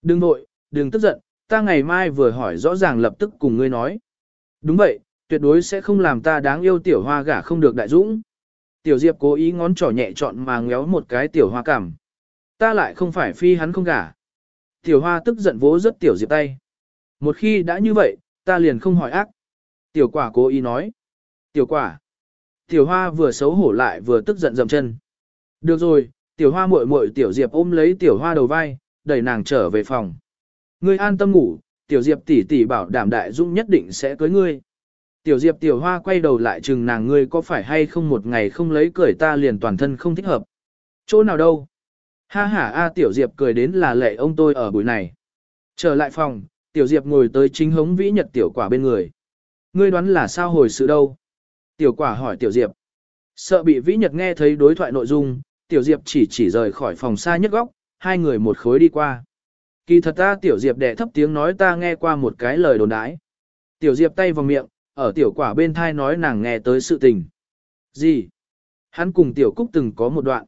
Đừng vội, đừng tức giận, ta ngày mai vừa hỏi rõ ràng lập tức cùng ngươi nói. Đúng vậy, tuyệt đối sẽ không làm ta đáng yêu tiểu hoa gả không được đại dũng. Tiểu Diệp cố ý ngón trỏ nhẹ chọn mà ngéo một cái tiểu hoa cảm. Ta lại không phải phi hắn không gả. Tiểu hoa tức giận vỗ rất tiểu Diệp tay. Một khi đã như vậy, ta liền không hỏi ác. Tiểu quả cố ý nói. Tiểu quả. Tiểu hoa vừa xấu hổ lại vừa tức giận dậm chân. Được rồi, tiểu hoa muội muội tiểu Diệp ôm lấy tiểu hoa đầu vai, đẩy nàng trở về phòng. Ngươi an tâm ngủ, tiểu Diệp tỷ tỷ bảo đảm đại dung nhất định sẽ cưới ngươi. Tiểu Diệp tiểu hoa quay đầu lại chừng nàng ngươi có phải hay không một ngày không lấy cười ta liền toàn thân không thích hợp. Chỗ nào đâu? Ha ha a tiểu Diệp cười đến là lệ ông tôi ở buổi này. Trở lại phòng, tiểu Diệp ngồi tới chính hống vĩ nhật tiểu quả bên người. Ngươi đoán là sao hồi sự đâu? Tiểu quả hỏi tiểu Diệp. Sợ bị vĩ nhật nghe thấy đối thoại nội dung, tiểu Diệp chỉ chỉ rời khỏi phòng xa nhất góc, hai người một khối đi qua. Kỳ thật ta tiểu Diệp đẻ thấp tiếng nói ta nghe qua một cái lời đồn đãi. Tiểu Diệp tay vào miệng, ở tiểu quả bên thai nói nàng nghe tới sự tình. Gì? Hắn cùng tiểu cúc từng có một đoạn.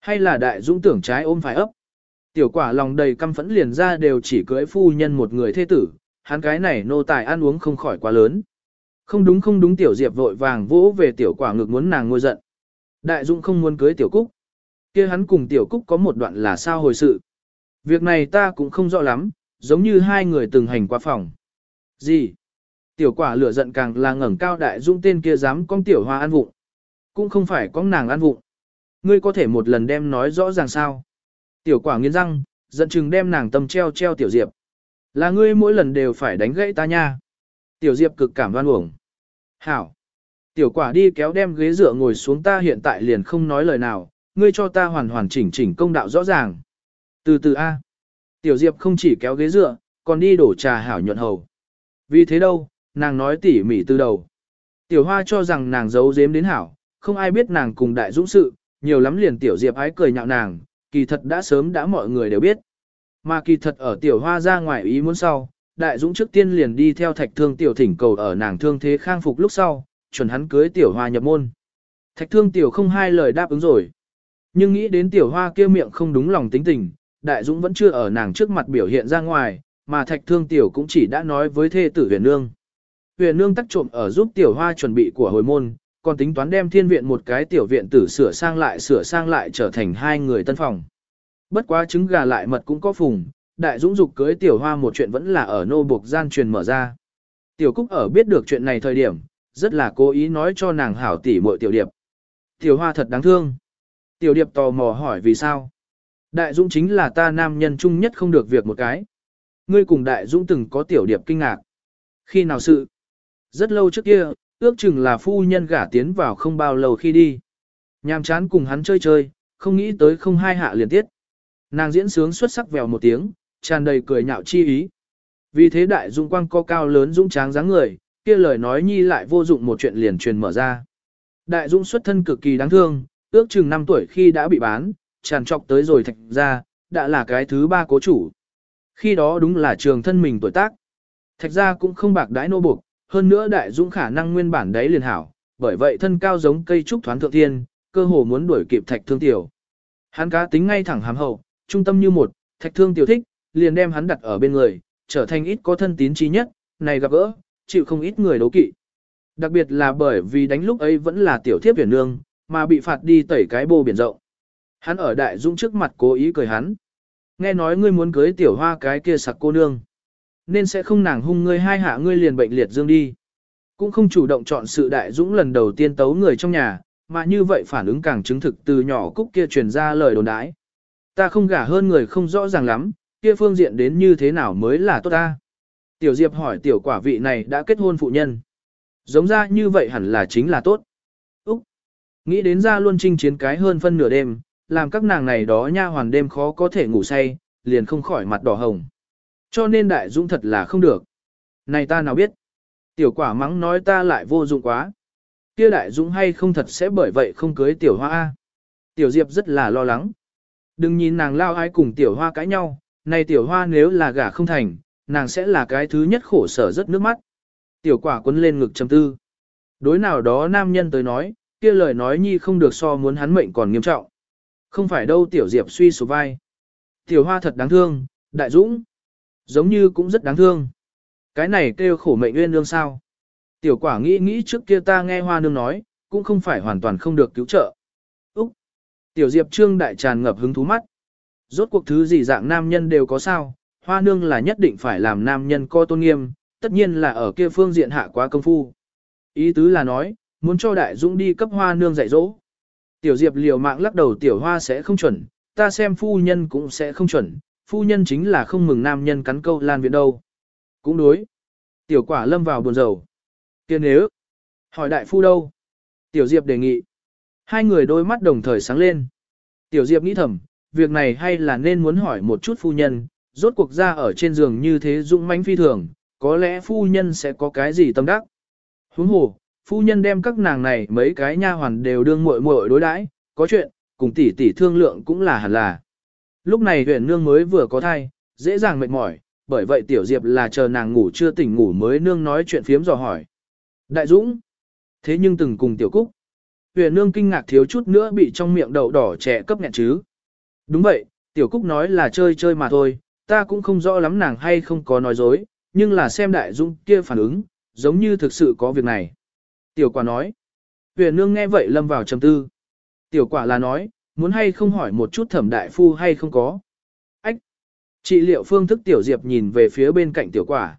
Hay là đại dũng tưởng trái ôm phải ấp? Tiểu quả lòng đầy căm phẫn liền ra đều chỉ cưới phu nhân một người thế tử, hắn cái này nô tài ăn uống không khỏi quá lớn. Không đúng không đúng tiểu diệp vội vàng vỗ về tiểu quả ngực muốn nàng ngôi giận. Đại dũng không muốn cưới tiểu cúc. kia hắn cùng tiểu cúc có một đoạn là sao hồi sự. Việc này ta cũng không rõ lắm, giống như hai người từng hành qua phòng. Gì? Tiểu quả lửa giận càng là ngẩng cao đại dung tên kia dám con tiểu hoa ăn vụng. Cũng không phải con nàng ăn vụng. Ngươi có thể một lần đem nói rõ ràng sao. Tiểu quả nghiến răng, giận chừng đem nàng tâm treo treo tiểu diệp. Là ngươi mỗi lần đều phải đánh gãy ta nha. Tiểu diệp cực cảm đoan uổng. Hảo. Tiểu quả đi kéo đem ghế dựa ngồi xuống ta hiện tại liền không nói lời nào, ngươi cho ta hoàn hoàn chỉnh chỉnh công đạo rõ ràng. Từ từ A. Tiểu diệp không chỉ kéo ghế dựa, còn đi đổ trà hảo nhuận hầu. Vì thế đâu, nàng nói tỉ mỉ từ đầu. Tiểu hoa cho rằng nàng giấu giếm đến hảo, không ai biết nàng cùng đại dũng sự, nhiều lắm liền tiểu diệp ái cười nhạo nàng, kỳ thật đã sớm đã mọi người đều biết. Mà kỳ thật ở tiểu hoa ra ngoài ý muốn sau, đại dũng trước tiên liền đi theo thạch thương tiểu thỉnh cầu ở nàng thương thế khang phục lúc sau, chuẩn hắn cưới tiểu hoa nhập môn. Thạch thương tiểu không hai lời đáp ứng rồi. Nhưng nghĩ đến tiểu hoa kia miệng không đúng lòng tính tình, đại dũng vẫn chưa ở nàng trước mặt biểu hiện ra ngoài, mà thạch thương tiểu cũng chỉ đã nói với thê tử huyền nương huyền nương tắc trộm ở giúp tiểu hoa chuẩn bị của hồi môn, còn tính toán đem thiên viện một cái tiểu viện tử sửa sang lại sửa sang lại trở thành hai người tân phòng. Bất quá trứng gà lại mật cũng có phùng, đại dũng dục cưới tiểu hoa một chuyện vẫn là ở nô buộc gian truyền mở ra. Tiểu Cúc ở biết được chuyện này thời điểm, rất là cố ý nói cho nàng hảo tỷ muội tiểu điệp. Tiểu hoa thật đáng thương. Tiểu điệp tò mò hỏi vì sao. Đại dũng chính là ta nam nhân chung nhất không được việc một cái. Ngươi cùng đại dũng từng có tiểu điệp kinh ngạc. Khi nào sự? Rất lâu trước kia, ước chừng là phu nhân gả tiến vào không bao lâu khi đi. Nhàm chán cùng hắn chơi chơi, không nghĩ tới không hai hạ liền tiết. Nàng diễn sướng xuất sắc vèo một tiếng, tràn đầy cười nhạo chi ý. Vì thế đại dung quang co cao lớn dũng tráng dáng người, kia lời nói nhi lại vô dụng một chuyện liền truyền mở ra. Đại Dũng xuất thân cực kỳ đáng thương, ước chừng 5 tuổi khi đã bị bán, tràn trọc tới rồi thạch ra, đã là cái thứ ba cố chủ. Khi đó đúng là trường thân mình tuổi tác. Thạch ra cũng không bạc đãi nô buộc, hơn nữa đại dũng khả năng nguyên bản đấy liền hảo, bởi vậy thân cao giống cây trúc thoán thượng thiên, cơ hồ muốn đuổi kịp thạch thương tiểu. Hắn cá tính ngay thẳng hàm hậu, trung tâm như một, thạch thương tiểu thích, liền đem hắn đặt ở bên người, trở thành ít có thân tín trí nhất, này gặp gỡ, chịu không ít người đấu kỵ. Đặc biệt là bởi vì đánh lúc ấy vẫn là tiểu thiếp biển nương, mà bị phạt đi tẩy cái bô biển rộng. Hắn ở đại dũng trước mặt cố ý cười hắn. Nghe nói ngươi muốn cưới tiểu hoa cái kia sặc cô nương. Nên sẽ không nàng hung ngươi hai hạ ngươi liền bệnh liệt dương đi. Cũng không chủ động chọn sự đại dũng lần đầu tiên tấu người trong nhà, mà như vậy phản ứng càng chứng thực từ nhỏ cúc kia truyền ra lời đồn đãi. Ta không gả hơn người không rõ ràng lắm, kia phương diện đến như thế nào mới là tốt ta. Tiểu Diệp hỏi tiểu quả vị này đã kết hôn phụ nhân. Giống ra như vậy hẳn là chính là tốt. Úc! Nghĩ đến ra luôn chinh chiến cái hơn phân nửa đêm, làm các nàng này đó nha hoàn đêm khó có thể ngủ say, liền không khỏi mặt đỏ hồng. Cho nên đại dũng thật là không được. Này ta nào biết. Tiểu quả mắng nói ta lại vô dụng quá. Kia đại dũng hay không thật sẽ bởi vậy không cưới tiểu hoa A. Tiểu diệp rất là lo lắng. Đừng nhìn nàng lao ai cùng tiểu hoa cãi nhau, này tiểu hoa nếu là gả không thành, nàng sẽ là cái thứ nhất khổ sở rất nước mắt. Tiểu quả quấn lên ngực trầm tư. Đối nào đó nam nhân tới nói, kia lời nói nhi không được so muốn hắn mệnh còn nghiêm trọng. Không phải đâu tiểu diệp suy sụp vai. Tiểu hoa thật đáng thương, đại dũng. Giống như cũng rất đáng thương. Cái này kêu khổ mệnh nguyên lương sao. Tiểu quả nghĩ nghĩ trước kia ta nghe hoa nương nói, cũng không phải hoàn toàn không được cứu trợ. Úc! Tiểu diệp trương đại tràn ngập hứng thú mắt. Rốt cuộc thứ gì dạng nam nhân đều có sao, hoa nương là nhất định phải làm nam nhân co tôn nghiêm, tất nhiên là ở kia phương diện hạ quá công phu. Ý tứ là nói, muốn cho đại dũng đi cấp hoa nương dạy dỗ. Tiểu Diệp liều mạng lắc đầu tiểu hoa sẽ không chuẩn, ta xem phu nhân cũng sẽ không chuẩn, phu nhân chính là không mừng nam nhân cắn câu lan viện đâu. Cũng đối. Tiểu quả lâm vào buồn rầu. Tiên nếu. Hỏi đại phu đâu? Tiểu Diệp đề nghị. Hai người đôi mắt đồng thời sáng lên. Tiểu Diệp nghĩ thầm, việc này hay là nên muốn hỏi một chút phu nhân, rốt cuộc ra ở trên giường như thế dũng mãnh phi thường, có lẽ phu nhân sẽ có cái gì tâm đắc. Huống hồ, phu nhân đem các nàng này mấy cái nha hoàn đều đương muội muội đối đãi, có chuyện, cùng tỷ tỷ thương lượng cũng là hẳn là. Lúc này huyền nương mới vừa có thai, dễ dàng mệt mỏi, bởi vậy tiểu diệp là chờ nàng ngủ chưa tỉnh ngủ mới nương nói chuyện phiếm dò hỏi. Đại Dũng, thế nhưng từng cùng tiểu cúc. Huyền nương kinh ngạc thiếu chút nữa bị trong miệng đậu đỏ trẻ cấp nghẹn chứ. Đúng vậy, tiểu cúc nói là chơi chơi mà thôi, ta cũng không rõ lắm nàng hay không có nói dối, nhưng là xem đại Dũng kia phản ứng, giống như thực sự có việc này. Tiểu quả nói. Huyền nương nghe vậy lâm vào trầm tư. Tiểu quả là nói, muốn hay không hỏi một chút thẩm đại phu hay không có. Ách. Trị liệu phương thức tiểu diệp nhìn về phía bên cạnh tiểu quả.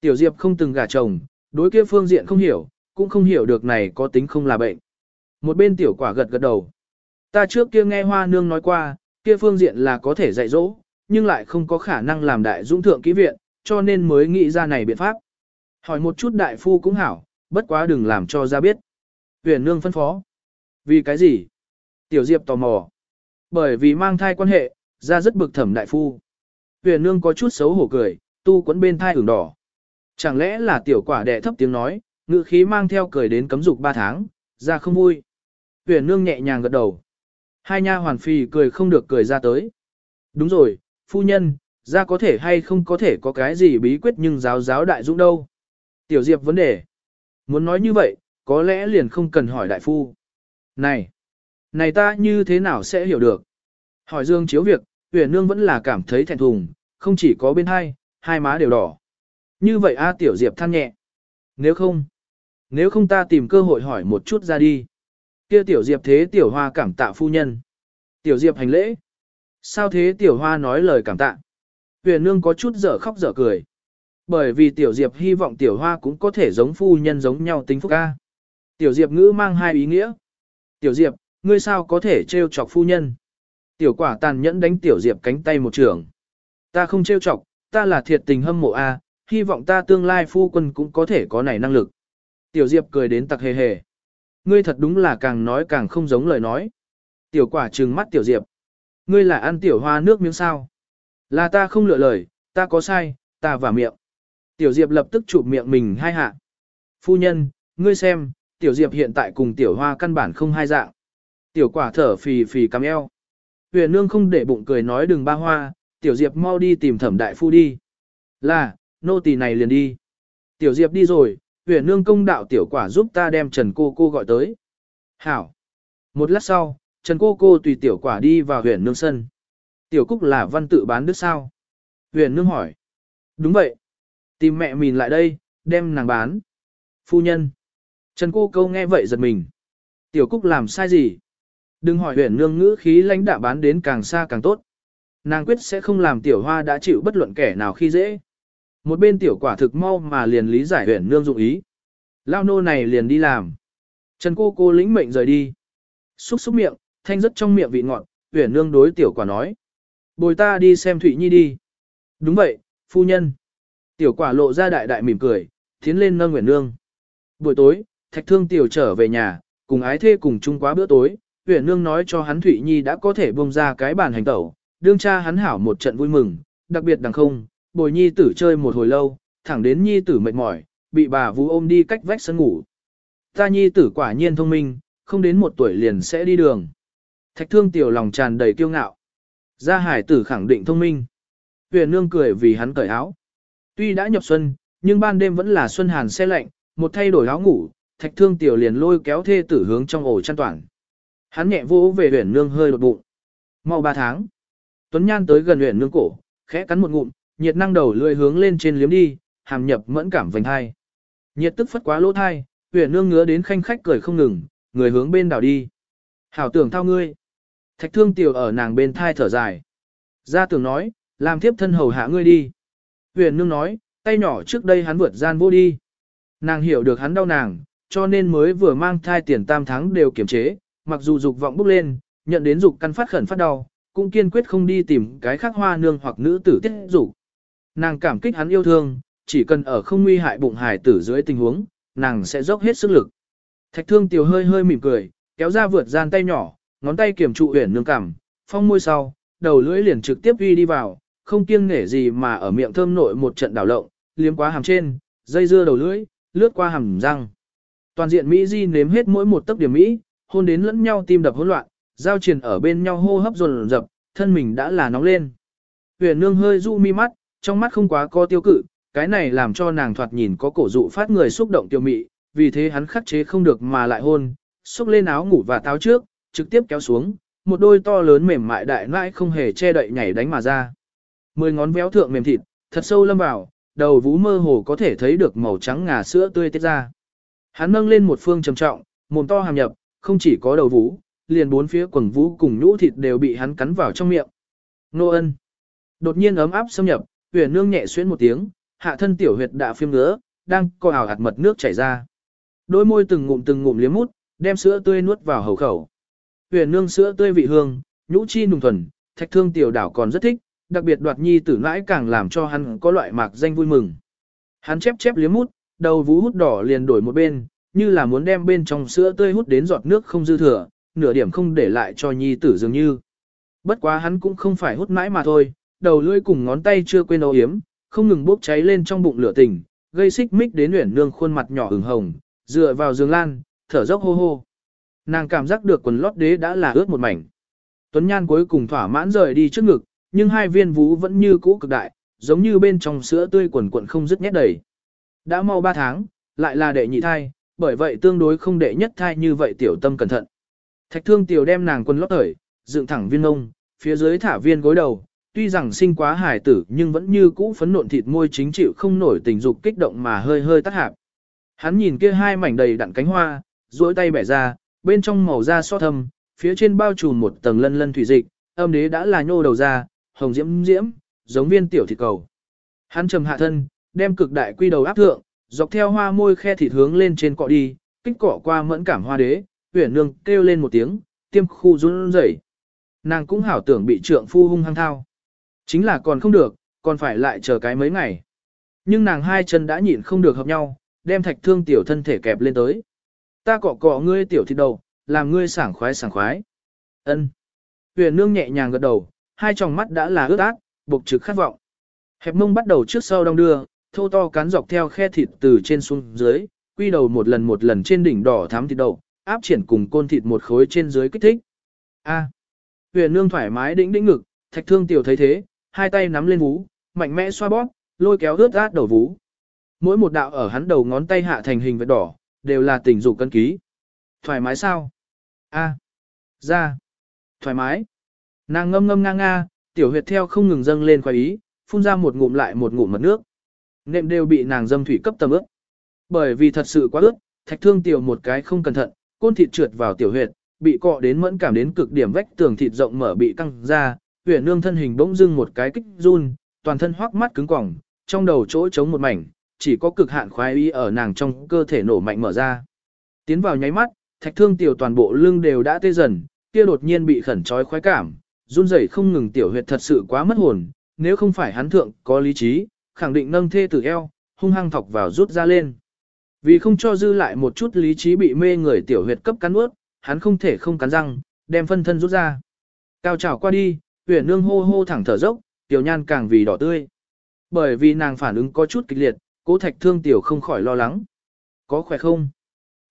Tiểu diệp không từng gả chồng, đối kia phương diện không hiểu, cũng không hiểu được này có tính không là bệnh. Một bên tiểu quả gật gật đầu. Ta trước kia nghe hoa nương nói qua, kia phương diện là có thể dạy dỗ, nhưng lại không có khả năng làm đại dũng thượng ký viện, cho nên mới nghĩ ra này biện pháp. Hỏi một chút đại phu cũng hảo, bất quá đừng làm cho ra biết. Huyền nương phân phó. Vì cái gì? Tiểu Diệp tò mò. Bởi vì mang thai quan hệ, ra rất bực thẩm đại phu. Huyền nương có chút xấu hổ cười, tu quấn bên thai ửng đỏ. Chẳng lẽ là tiểu quả đệ thấp tiếng nói, ngự khí mang theo cười đến cấm dục ba tháng, ra không vui. Huyền nương nhẹ nhàng gật đầu. Hai nha hoàn phi cười không được cười ra tới. Đúng rồi, phu nhân, ra có thể hay không có thể có cái gì bí quyết nhưng giáo giáo đại dũng đâu. Tiểu Diệp vấn đề. Muốn nói như vậy, có lẽ liền không cần hỏi đại phu. Này, này ta như thế nào sẽ hiểu được? Hỏi Dương Chiếu việc, huyền nương vẫn là cảm thấy thẹn thùng, không chỉ có bên hai, hai má đều đỏ. Như vậy A Tiểu Diệp than nhẹ. Nếu không, nếu không ta tìm cơ hội hỏi một chút ra đi. Kia Tiểu Diệp thế Tiểu Hoa cảm tạ phu nhân. Tiểu Diệp hành lễ. Sao thế Tiểu Hoa nói lời cảm tạ? Huyền nương có chút dở khóc dở cười. Bởi vì Tiểu Diệp hy vọng Tiểu Hoa cũng có thể giống phu nhân giống nhau tính phúc ca. Tiểu Diệp ngữ mang hai ý nghĩa. Tiểu Diệp, ngươi sao có thể trêu chọc phu nhân? Tiểu quả tàn nhẫn đánh Tiểu Diệp cánh tay một trường. Ta không trêu chọc, ta là thiệt tình hâm mộ A, hy vọng ta tương lai phu quân cũng có thể có này năng lực. Tiểu Diệp cười đến tặc hề hề. Ngươi thật đúng là càng nói càng không giống lời nói. Tiểu quả trừng mắt Tiểu Diệp. Ngươi là ăn tiểu hoa nước miếng sao? Là ta không lựa lời, ta có sai, ta và miệng. Tiểu Diệp lập tức chụp miệng mình hai hạ. Phu nhân, ngươi xem, tiểu diệp hiện tại cùng tiểu hoa căn bản không hai dạng. Tiểu quả thở phì phì cắm eo. Huyền nương không để bụng cười nói đừng ba hoa, tiểu diệp mau đi tìm thẩm đại phu đi. Là, nô tỳ này liền đi. Tiểu diệp đi rồi, huyền nương công đạo tiểu quả giúp ta đem trần cô cô gọi tới. Hảo. Một lát sau, trần cô cô tùy tiểu quả đi vào huyền nương sân. Tiểu cúc là văn tự bán đứt sao? Huyền nương hỏi. Đúng vậy. Tìm mẹ mình lại đây, đem nàng bán. Phu nhân. Trần cô câu nghe vậy giật mình. Tiểu Cúc làm sai gì? Đừng hỏi huyền nương ngữ khí lãnh đạ bán đến càng xa càng tốt. Nàng quyết sẽ không làm tiểu hoa đã chịu bất luận kẻ nào khi dễ. Một bên tiểu quả thực mau mà liền lý giải huyền nương dụng ý. Lao nô này liền đi làm. Trần cô cô lĩnh mệnh rời đi. Xúc xúc miệng, thanh rất trong miệng vị ngọt, huyền nương đối tiểu quả nói. Bồi ta đi xem Thụy Nhi đi. Đúng vậy, phu nhân. Tiểu quả lộ ra đại đại mỉm cười, tiến lên nâng Nguyễn nương. Buổi tối, thạch thương tiểu trở về nhà, cùng ái thê cùng chung quá bữa tối, Nguyễn nương nói cho hắn Thụy Nhi đã có thể bông ra cái bàn hành tẩu, đương cha hắn hảo một trận vui mừng, đặc biệt đằng không, bồi Nhi tử chơi một hồi lâu, thẳng đến Nhi tử mệt mỏi, bị bà vú ôm đi cách vách sân ngủ. Ta Nhi tử quả nhiên thông minh, không đến một tuổi liền sẽ đi đường. Thạch thương tiểu lòng tràn đầy kiêu ngạo. Gia hải tử khẳng định thông minh. Huyền nương cười vì hắn cởi áo. Tuy đã nhập xuân, nhưng ban đêm vẫn là xuân hàn xe lạnh, một thay đổi áo ngủ, thạch thương tiểu liền lôi kéo thê tử hướng trong ổ chăn toàn. Hắn nhẹ vỗ về huyền nương hơi đột bụng. Mau ba tháng. Tuấn Nhan tới gần huyền nương cổ, khẽ cắn một ngụm, nhiệt năng đầu lưỡi hướng lên trên liếm đi, hàm nhập mẫn cảm vành hai. Nhiệt tức phất quá lỗ thai, huyền nương ngứa đến khanh khách cười không ngừng, người hướng bên đảo đi. Hảo tưởng thao ngươi. Thạch thương tiểu ở nàng bên thai thở dài. Gia tưởng nói, làm thiếp thân hầu hạ ngươi đi. Huyền nương nói, tay nhỏ trước đây hắn vượt gian vô đi. Nàng hiểu được hắn đau nàng, cho nên mới vừa mang thai tiền tam tháng đều kiềm chế, mặc dù dục vọng bốc lên, nhận đến dục căn phát khẩn phát đau, cũng kiên quyết không đi tìm cái khác hoa nương hoặc nữ tử tiết dục. Nàng cảm kích hắn yêu thương, chỉ cần ở không nguy hại bụng hải tử dưới tình huống, nàng sẽ dốc hết sức lực. Thạch thương tiểu hơi hơi mỉm cười, kéo ra vượt gian tay nhỏ, ngón tay kiểm trụ uyển nương cảm, phong môi sau, đầu lưỡi liền trực tiếp uy đi vào, không kiêng nể gì mà ở miệng thơm nội một trận đảo lộng, liếm qua hàm trên, dây dưa đầu lưỡi, lướt qua hàm răng. Toàn diện Mỹ Di nếm hết mỗi một tấc điểm Mỹ, hôn đến lẫn nhau tim đập hỗn loạn, giao triền ở bên nhau hô hấp dồn dập, thân mình đã là nóng lên. Huyền nương hơi du mi mắt, trong mắt không quá co tiêu cự, cái này làm cho nàng thoạt nhìn có cổ dụ phát người xúc động tiêu mị, vì thế hắn khắc chế không được mà lại hôn, xúc lên áo ngủ và táo trước, trực tiếp kéo xuống, một đôi to lớn mềm mại đại nãi không hề che đậy nhảy đánh mà ra. Mười ngón véo thượng mềm thịt, thật sâu lâm vào, đầu vú mơ hồ có thể thấy được màu trắng ngà sữa tươi tiết ra. Hắn nâng lên một phương trầm trọng, mồm to hàm nhập, không chỉ có đầu vú, liền bốn phía quần vú cùng nhũ thịt đều bị hắn cắn vào trong miệng. Nô ân. Đột nhiên ấm áp xâm nhập, huyền nương nhẹ xuyên một tiếng, hạ thân tiểu huyệt đã phiêm ngứa, đang co ảo hạt mật nước chảy ra. Đôi môi từng ngụm từng ngụm liếm mút, đem sữa tươi nuốt vào hầu khẩu. Huyền nương sữa tươi vị hương, nhũ chi nùng thuần, thạch thương tiểu đảo còn rất thích, đặc biệt đoạt nhi tử nãi càng làm cho hắn có loại mạc danh vui mừng. Hắn chép chép liếm mút, đầu vú hút đỏ liền đổi một bên, như là muốn đem bên trong sữa tươi hút đến giọt nước không dư thừa, nửa điểm không để lại cho nhi tử dường như. Bất quá hắn cũng không phải hút mãi mà thôi, đầu lưỡi cùng ngón tay chưa quên âu yếm, không ngừng bốc cháy lên trong bụng lửa tình, gây xích mích đến uyển nương khuôn mặt nhỏ ửng hồng, dựa vào giường lan, thở dốc hô hô. Nàng cảm giác được quần lót đế đã là ướt một mảnh. Tuấn Nhan cuối cùng thỏa mãn rời đi trước ngực, nhưng hai viên vú vẫn như cũ cực đại, giống như bên trong sữa tươi quần quần không dứt nhét đầy. Đã mau 3 tháng, lại là đệ nhị thai, bởi vậy tương đối không đệ nhất thai như vậy tiểu tâm cẩn thận. Thạch thương tiểu đem nàng quần lót thởi, dựng thẳng viên ngông, phía dưới thả viên gối đầu, tuy rằng sinh quá hài tử nhưng vẫn như cũ phấn nộn thịt môi chính chịu không nổi tình dục kích động mà hơi hơi tắt hạp. Hắn nhìn kia hai mảnh đầy đặn cánh hoa, duỗi tay bẻ ra, bên trong màu da so thâm, phía trên bao trùm một tầng lân lân thủy dịch, âm đế đã là nhô đầu ra, hồng diễm diễm, giống viên tiểu thịt cầu. Hắn trầm hạ thân, đem cực đại quy đầu áp thượng, dọc theo hoa môi khe thịt hướng lên trên cọ đi, kích cọ qua mẫn cảm hoa đế, huyền nương kêu lên một tiếng, tiêm khu run rẩy. Nàng cũng hảo tưởng bị trượng phu hung hăng thao. Chính là còn không được, còn phải lại chờ cái mấy ngày. Nhưng nàng hai chân đã nhịn không được hợp nhau, đem thạch thương tiểu thân thể kẹp lên tới. Ta cọ cọ ngươi tiểu thịt đầu, làm ngươi sảng khoái sảng khoái. Ân. Huyền nương nhẹ nhàng gật đầu, hai tròng mắt đã là ướt át, bộc trực khát vọng. Hẹp mông bắt đầu trước sau đong đưa, thô to cắn dọc theo khe thịt từ trên xuống dưới, quy đầu một lần một lần trên đỉnh đỏ thám thịt đầu, áp triển cùng côn thịt một khối trên dưới kích thích. A. Huyền nương thoải mái đĩnh đĩnh ngực, thạch thương tiểu thấy thế, hai tay nắm lên vú, mạnh mẽ xoa bóp, lôi kéo ướt át đầu vú. Mỗi một đạo ở hắn đầu ngón tay hạ thành hình vật đỏ, đều là tình dục cân ký. Thoải mái sao? A. Ra. Thoải mái. Nàng ngâm ngâm nga nga, tiểu huyệt theo không ngừng dâng lên khoái ý, phun ra một ngụm lại một ngụm mật nước. Nệm đều bị nàng dâm thủy cấp tầm ướt. Bởi vì thật sự quá ướt, thạch thương tiểu một cái không cẩn thận, côn thịt trượt vào tiểu huyệt, bị cọ đến mẫn cảm đến cực điểm vách tường thịt rộng mở bị căng ra, huyền nương thân hình bỗng dưng một cái kích run, toàn thân hoắc mắt cứng quỏng, trong đầu chỗ trống một mảnh, chỉ có cực hạn khoái ý ở nàng trong cơ thể nổ mạnh mở ra. Tiến vào nháy mắt, thạch thương tiểu toàn bộ lưng đều đã tê dần, kia đột nhiên bị khẩn trói khoái cảm, run rẩy không ngừng tiểu huyệt thật sự quá mất hồn, nếu không phải hắn thượng có lý trí, khẳng định nâng thê tử eo, hung hăng thọc vào rút ra lên. Vì không cho dư lại một chút lý trí bị mê người tiểu huyệt cấp cắn ướt, hắn không thể không cắn răng, đem phân thân rút ra. Cao trào qua đi, huyền nương hô hô thẳng thở dốc, tiểu nhan càng vì đỏ tươi. Bởi vì nàng phản ứng có chút kịch liệt, cố thạch thương tiểu không khỏi lo lắng. Có khỏe không?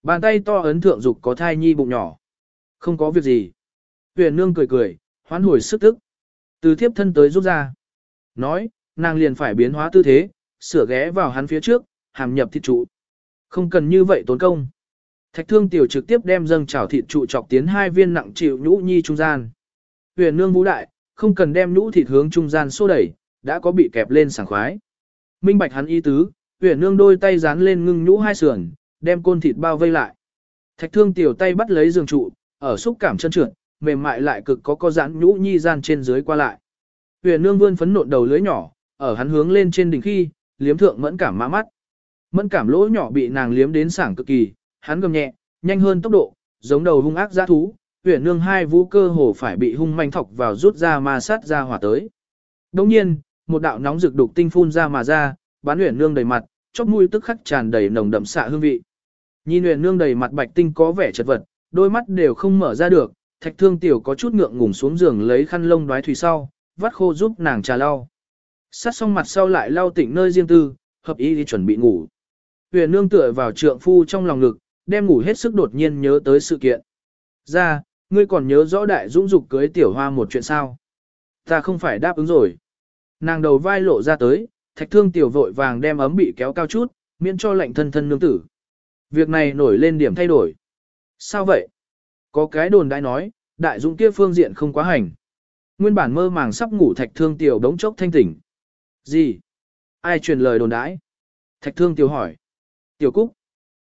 Bàn tay to ấn thượng dục có thai nhi bụng nhỏ. Không có việc gì. Huyền nương cười cười, hoán hồi sức tức. Từ thiếp thân tới rút ra. Nói, nàng liền phải biến hóa tư thế, sửa ghé vào hắn phía trước, hàm nhập thịt trụ. Không cần như vậy tốn công. Thạch thương tiểu trực tiếp đem dâng chảo thịt trụ chọc tiến hai viên nặng chịu nhũ nhi trung gian. Huyền nương vũ đại, không cần đem nhũ thịt hướng trung gian xô đẩy, đã có bị kẹp lên sảng khoái. Minh bạch hắn y tứ, huyền nương đôi tay dán lên ngưng nhũ hai sườn, đem côn thịt bao vây lại. Thạch thương tiểu tay bắt lấy giường trụ, ở xúc cảm chân trượt, mềm mại lại cực có có giãn nhũ nhi gian trên dưới qua lại. Huyền nương vươn phấn nộn đầu lưới nhỏ, ở hắn hướng lên trên đỉnh khi, liếm thượng mẫn cảm má mắt. Mẫn cảm lỗ nhỏ bị nàng liếm đến sảng cực kỳ, hắn gầm nhẹ, nhanh hơn tốc độ, giống đầu hung ác dã thú, huyền nương hai vũ cơ hồ phải bị hung manh thọc vào rút ra ma sát ra hỏa tới. Đồng nhiên, một đạo nóng rực đục tinh phun ra mà ra, bán huyền nương đầy mặt, chóp mũi tức khắc tràn đầy nồng đậm xạ hương vị. Nhìn huyền nương đầy mặt bạch tinh có vẻ chật vật, đôi mắt đều không mở ra được, thạch thương tiểu có chút ngượng ngùng xuống giường lấy khăn lông đoái thủy sau, vắt khô giúp nàng trà lau. Sát xong mặt sau lại lau tỉnh nơi riêng tư, hợp ý đi chuẩn bị ngủ. Huyền nương tựa vào trượng phu trong lòng ngực, đem ngủ hết sức đột nhiên nhớ tới sự kiện. Ra, ngươi còn nhớ rõ đại dũng dục cưới tiểu hoa một chuyện sao? Ta không phải đáp ứng rồi. Nàng đầu vai lộ ra tới, thạch thương tiểu vội vàng đem ấm bị kéo cao chút, miễn cho lạnh thân thân nương tử. Việc này nổi lên điểm thay đổi. Sao vậy? Có cái đồn đại nói, đại dũng kia phương diện không quá hành. Nguyên bản mơ màng sắp ngủ thạch thương tiểu đống chốc thanh tỉnh. Gì? Ai truyền lời đồn đãi? Thạch thương tiểu hỏi. Tiểu Cúc.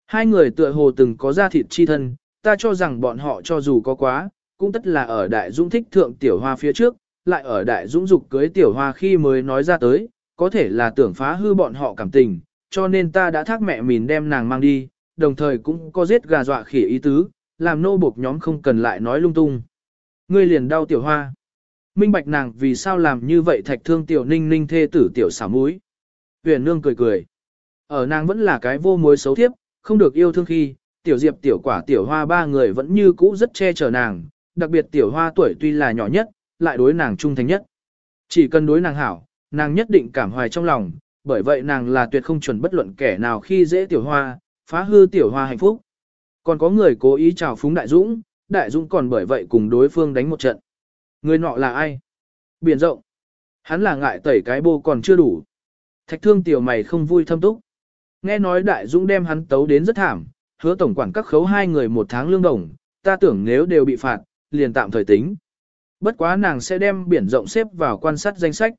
Hai người tựa hồ từng có ra thịt chi thân, ta cho rằng bọn họ cho dù có quá, cũng tất là ở đại dũng thích thượng tiểu hoa phía trước, lại ở đại dũng dục cưới tiểu hoa khi mới nói ra tới, có thể là tưởng phá hư bọn họ cảm tình, cho nên ta đã thác mẹ mình đem nàng mang đi, đồng thời cũng có giết gà dọa khỉ ý tứ, làm nô buộc nhóm không cần lại nói lung tung. Ngươi liền đau tiểu hoa. Minh bạch nàng vì sao làm như vậy thạch thương tiểu ninh ninh thê tử tiểu xả múi. Huyền nương cười cười. Ở nàng vẫn là cái vô mối xấu thiếp, không được yêu thương khi, tiểu diệp tiểu quả tiểu hoa ba người vẫn như cũ rất che chở nàng, đặc biệt tiểu hoa tuổi tuy là nhỏ nhất, lại đối nàng trung thành nhất. Chỉ cần đối nàng hảo, nàng nhất định cảm hoài trong lòng, bởi vậy nàng là tuyệt không chuẩn bất luận kẻ nào khi dễ tiểu hoa, phá hư tiểu hoa hạnh phúc. Còn có người cố ý chào phúng đại dũng, đại dũng còn bởi vậy cùng đối phương đánh một trận. Người nọ là ai? Biển rộng. Hắn là ngại tẩy cái bô còn chưa đủ. Thạch thương tiểu mày không vui thâm túc. Nghe nói đại dũng đem hắn tấu đến rất thảm, hứa tổng quản các khấu hai người một tháng lương đồng, ta tưởng nếu đều bị phạt, liền tạm thời tính. Bất quá nàng sẽ đem biển rộng xếp vào quan sát danh sách.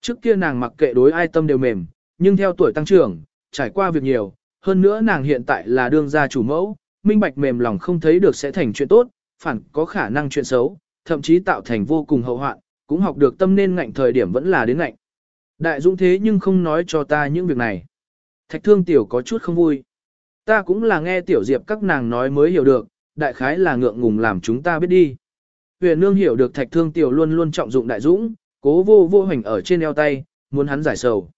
Trước kia nàng mặc kệ đối ai tâm đều mềm, nhưng theo tuổi tăng trưởng, trải qua việc nhiều, hơn nữa nàng hiện tại là đương gia chủ mẫu, minh bạch mềm lòng không thấy được sẽ thành chuyện tốt, phản có khả năng chuyện xấu, thậm chí tạo thành vô cùng hậu hoạn, cũng học được tâm nên ngạnh thời điểm vẫn là đến ngạnh. Đại dũng thế nhưng không nói cho ta những việc này. Thạch thương tiểu có chút không vui. Ta cũng là nghe tiểu diệp các nàng nói mới hiểu được, đại khái là ngượng ngùng làm chúng ta biết đi. Huyền nương hiểu được thạch thương tiểu luôn luôn trọng dụng đại dũng, cố vô vô hành ở trên eo tay, muốn hắn giải sầu.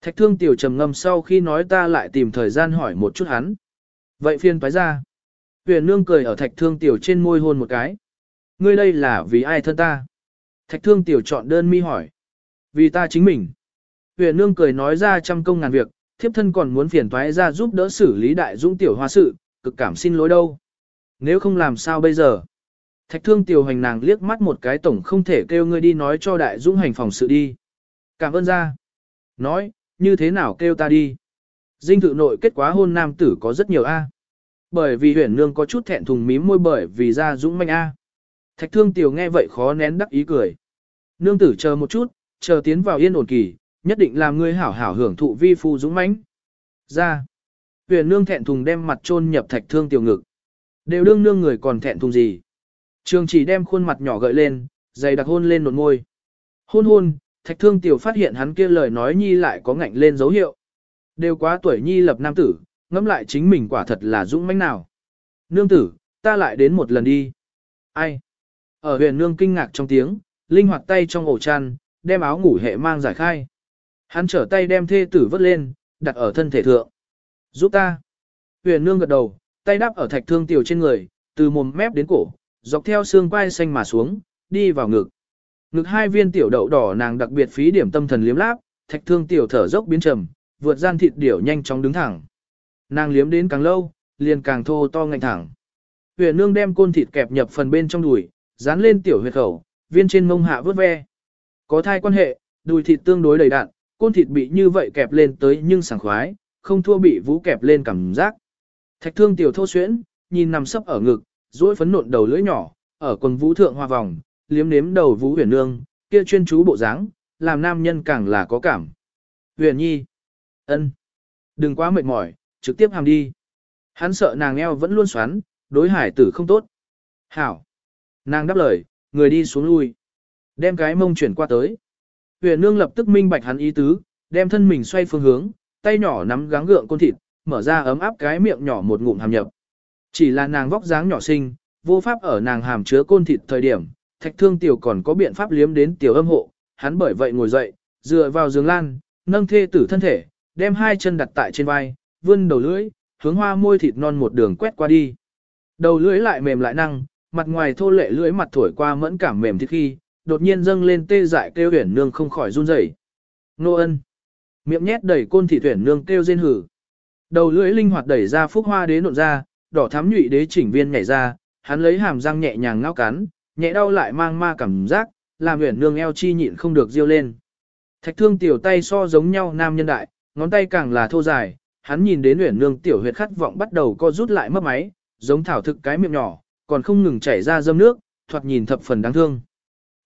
Thạch thương tiểu trầm ngâm sau khi nói ta lại tìm thời gian hỏi một chút hắn. Vậy phiên phái ra. Huyền nương cười ở thạch thương tiểu trên môi hôn một cái. Ngươi đây là vì ai thân ta? Thạch thương tiểu chọn đơn mi hỏi. Vì ta chính mình. Huyền nương cười nói ra trăm công ngàn việc, thiếp thân còn muốn phiền toái ra giúp đỡ xử lý đại dũng tiểu hoa sự, cực cảm xin lỗi đâu. Nếu không làm sao bây giờ? Thạch thương tiểu hành nàng liếc mắt một cái tổng không thể kêu ngươi đi nói cho đại dũng hành phòng sự đi. Cảm ơn ra. Nói, như thế nào kêu ta đi? Dinh thự nội kết quả hôn nam tử có rất nhiều A. Bởi vì huyền nương có chút thẹn thùng mím môi bởi vì ra dũng manh A. Thạch thương tiểu nghe vậy khó nén đắc ý cười. Nương tử chờ một chút, chờ tiến vào yên ổn kỳ, nhất định làm ngươi hảo hảo hưởng thụ vi phu dũng mãnh. Ra. Huyền nương thẹn thùng đem mặt chôn nhập thạch thương tiểu ngực. Đều đương nương người còn thẹn thùng gì. Trường chỉ đem khuôn mặt nhỏ gợi lên, dày đặc hôn lên nột môi. Hôn hôn, thạch thương tiểu phát hiện hắn kia lời nói nhi lại có ngạnh lên dấu hiệu. Đều quá tuổi nhi lập nam tử, ngẫm lại chính mình quả thật là dũng mãnh nào. Nương tử, ta lại đến một lần đi. Ai? Ở huyền nương kinh ngạc trong tiếng, linh hoạt tay trong ổ chăn, đem áo ngủ hệ mang giải khai. Hắn trở tay đem thê tử vớt lên, đặt ở thân thể thượng. Giúp ta. Huyền nương gật đầu, tay đắp ở thạch thương tiểu trên người, từ mồm mép đến cổ, dọc theo xương quai xanh mà xuống, đi vào ngực. Ngực hai viên tiểu đậu đỏ nàng đặc biệt phí điểm tâm thần liếm láp, thạch thương tiểu thở dốc biến trầm, vượt gian thịt điểu nhanh chóng đứng thẳng. Nàng liếm đến càng lâu, liền càng thô to ngạnh thẳng. Huyền nương đem côn thịt kẹp nhập phần bên trong đùi, dán lên tiểu huyệt khẩu, viên trên mông hạ vớt ve. Có thai quan hệ, đùi thịt tương đối đầy đặn, côn thịt bị như vậy kẹp lên tới nhưng sảng khoái, không thua bị vũ kẹp lên cảm giác. Thạch thương tiểu thô xuyễn, nhìn nằm sấp ở ngực, duỗi phấn nộn đầu lưỡi nhỏ, ở quần vũ thượng hoa vòng, liếm nếm đầu vũ huyền nương, kia chuyên chú bộ dáng, làm nam nhân càng là có cảm. Huyền nhi, ân, đừng quá mệt mỏi, trực tiếp hàm đi. Hắn sợ nàng eo vẫn luôn xoắn, đối hải tử không tốt. Hảo. Nàng đáp lời, người đi xuống lui. Đem cái mông chuyển qua tới. Huyền nương lập tức minh bạch hắn ý tứ, đem thân mình xoay phương hướng, tay nhỏ nắm gắng gượng côn thịt, mở ra ấm áp cái miệng nhỏ một ngụm hàm nhập. Chỉ là nàng vóc dáng nhỏ xinh, vô pháp ở nàng hàm chứa côn thịt thời điểm, thạch thương tiểu còn có biện pháp liếm đến tiểu âm hộ, hắn bởi vậy ngồi dậy, dựa vào giường lan, nâng thê tử thân thể, đem hai chân đặt tại trên vai, vươn đầu lưỡi, hướng hoa môi thịt non một đường quét qua đi. Đầu lưỡi lại mềm lại năng, mặt ngoài thô lệ lưỡi mặt thổi qua mẫn cảm mềm thịt khi, đột nhiên dâng lên tê dại kêu huyền nương không khỏi run rẩy. Nô ân. Miệng nhét đầy côn thịt huyền nương kêu rên hử. Đầu lưỡi linh hoạt đẩy ra phúc hoa đế nộn ra, đỏ thắm nhụy đế chỉnh viên nhảy ra, hắn lấy hàm răng nhẹ nhàng ngao cắn, nhẹ đau lại mang ma cảm giác, làm huyền nương eo chi nhịn không được diêu lên. Thạch thương tiểu tay so giống nhau nam nhân đại, ngón tay càng là thô dài, hắn nhìn đến uyển nương tiểu huyệt khát vọng bắt đầu co rút lại mất máy, giống thảo thực cái miệng nhỏ, còn không ngừng chảy ra dâm nước, thoạt nhìn thập phần đáng thương.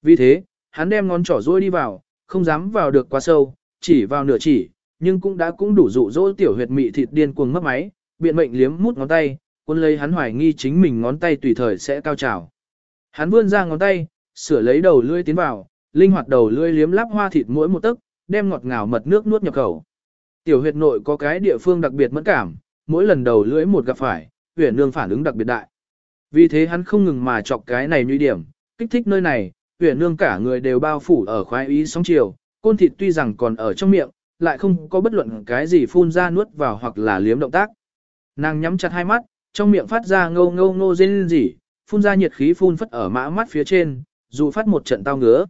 Vì thế, hắn đem ngón trỏ duỗi đi vào, không dám vào được quá sâu, chỉ vào nửa chỉ, nhưng cũng đã cũng đủ dụ dỗ tiểu huyệt mị thịt điên cuồng mất máy, biện mệnh liếm mút ngón tay, quân lấy hắn hoài nghi chính mình ngón tay tùy thời sẽ cao trào. Hắn vươn ra ngón tay, sửa lấy đầu lưỡi tiến vào, linh hoạt đầu lưỡi liếm lắp hoa thịt mỗi một tấc, đem ngọt ngào mật nước nuốt nhập khẩu. Tiểu huyệt nội có cái địa phương đặc biệt mẫn cảm, mỗi lần đầu lưỡi một gặp phải, huyền nương phản ứng đặc biệt đại. Vì thế hắn không ngừng mà chọc cái này nhuy điểm, kích thích nơi này, huyền nương cả người đều bao phủ ở khoái ý sóng chiều, côn thịt tuy rằng còn ở trong miệng, lại không có bất luận cái gì phun ra nuốt vào hoặc là liếm động tác. Nàng nhắm chặt hai mắt, trong miệng phát ra ngâu ngâu ngô rên rỉ, phun ra nhiệt khí phun phất ở mã mắt phía trên, dù phát một trận tao ngứa.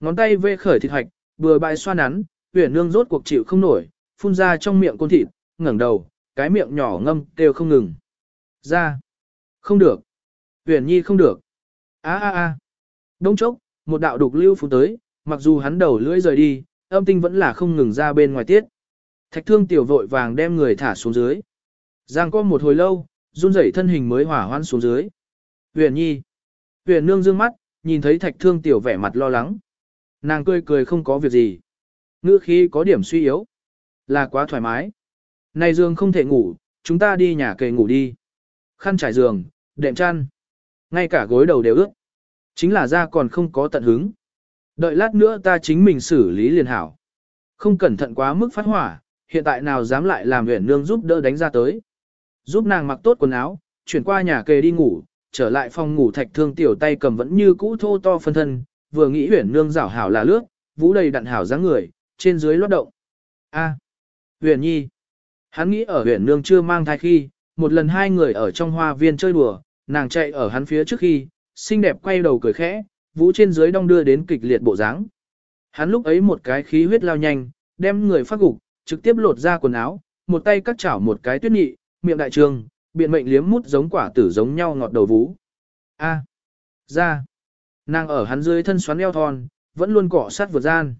Ngón tay vê khởi thịt hạch, vừa bài xoa nắn, huyền nương rốt cuộc chịu không nổi, phun ra trong miệng côn thịt, ngẩng đầu, cái miệng nhỏ ngâm kêu không ngừng. Ra. Không được. Huyền nhi không được. a a a Đông chốc, một đạo đục lưu phun tới, mặc dù hắn đầu lưỡi rời đi, âm tinh vẫn là không ngừng ra bên ngoài tiết. Thạch thương tiểu vội vàng đem người thả xuống dưới. Giang có một hồi lâu, run rẩy thân hình mới hỏa hoan xuống dưới. Huyền nhi. Huyền nương dương mắt, nhìn thấy thạch thương tiểu vẻ mặt lo lắng. Nàng cười cười không có việc gì. Ngữ khí có điểm suy yếu. Là quá thoải mái. Này giường không thể ngủ, chúng ta đi nhà kề ngủ đi. Khăn trải giường, đệm chăn. Ngay cả gối đầu đều ướt. Chính là ra còn không có tận hứng. Đợi lát nữa ta chính mình xử lý liền hảo. Không cẩn thận quá mức phát hỏa, hiện tại nào dám lại làm huyện nương giúp đỡ đánh ra tới. Giúp nàng mặc tốt quần áo, chuyển qua nhà kề đi ngủ, trở lại phòng ngủ thạch thương tiểu tay cầm vẫn như cũ thô to phân thân, vừa nghĩ huyện nương rảo hảo là lướt, vũ đầy đặn hảo dáng người, trên dưới lót động. A, huyền nhi. Hắn nghĩ ở huyện nương chưa mang thai khi, một lần hai người ở trong hoa viên chơi đùa, nàng chạy ở hắn phía trước khi, xinh đẹp quay đầu cười khẽ, vũ trên dưới đong đưa đến kịch liệt bộ dáng. Hắn lúc ấy một cái khí huyết lao nhanh, đem người phát gục, trực tiếp lột ra quần áo, một tay cắt chảo một cái tuyết nhị, miệng đại trường, biện mệnh liếm mút giống quả tử giống nhau ngọt đầu vú. A. Ra. Nàng ở hắn dưới thân xoắn eo thon, vẫn luôn cọ sát vượt gian.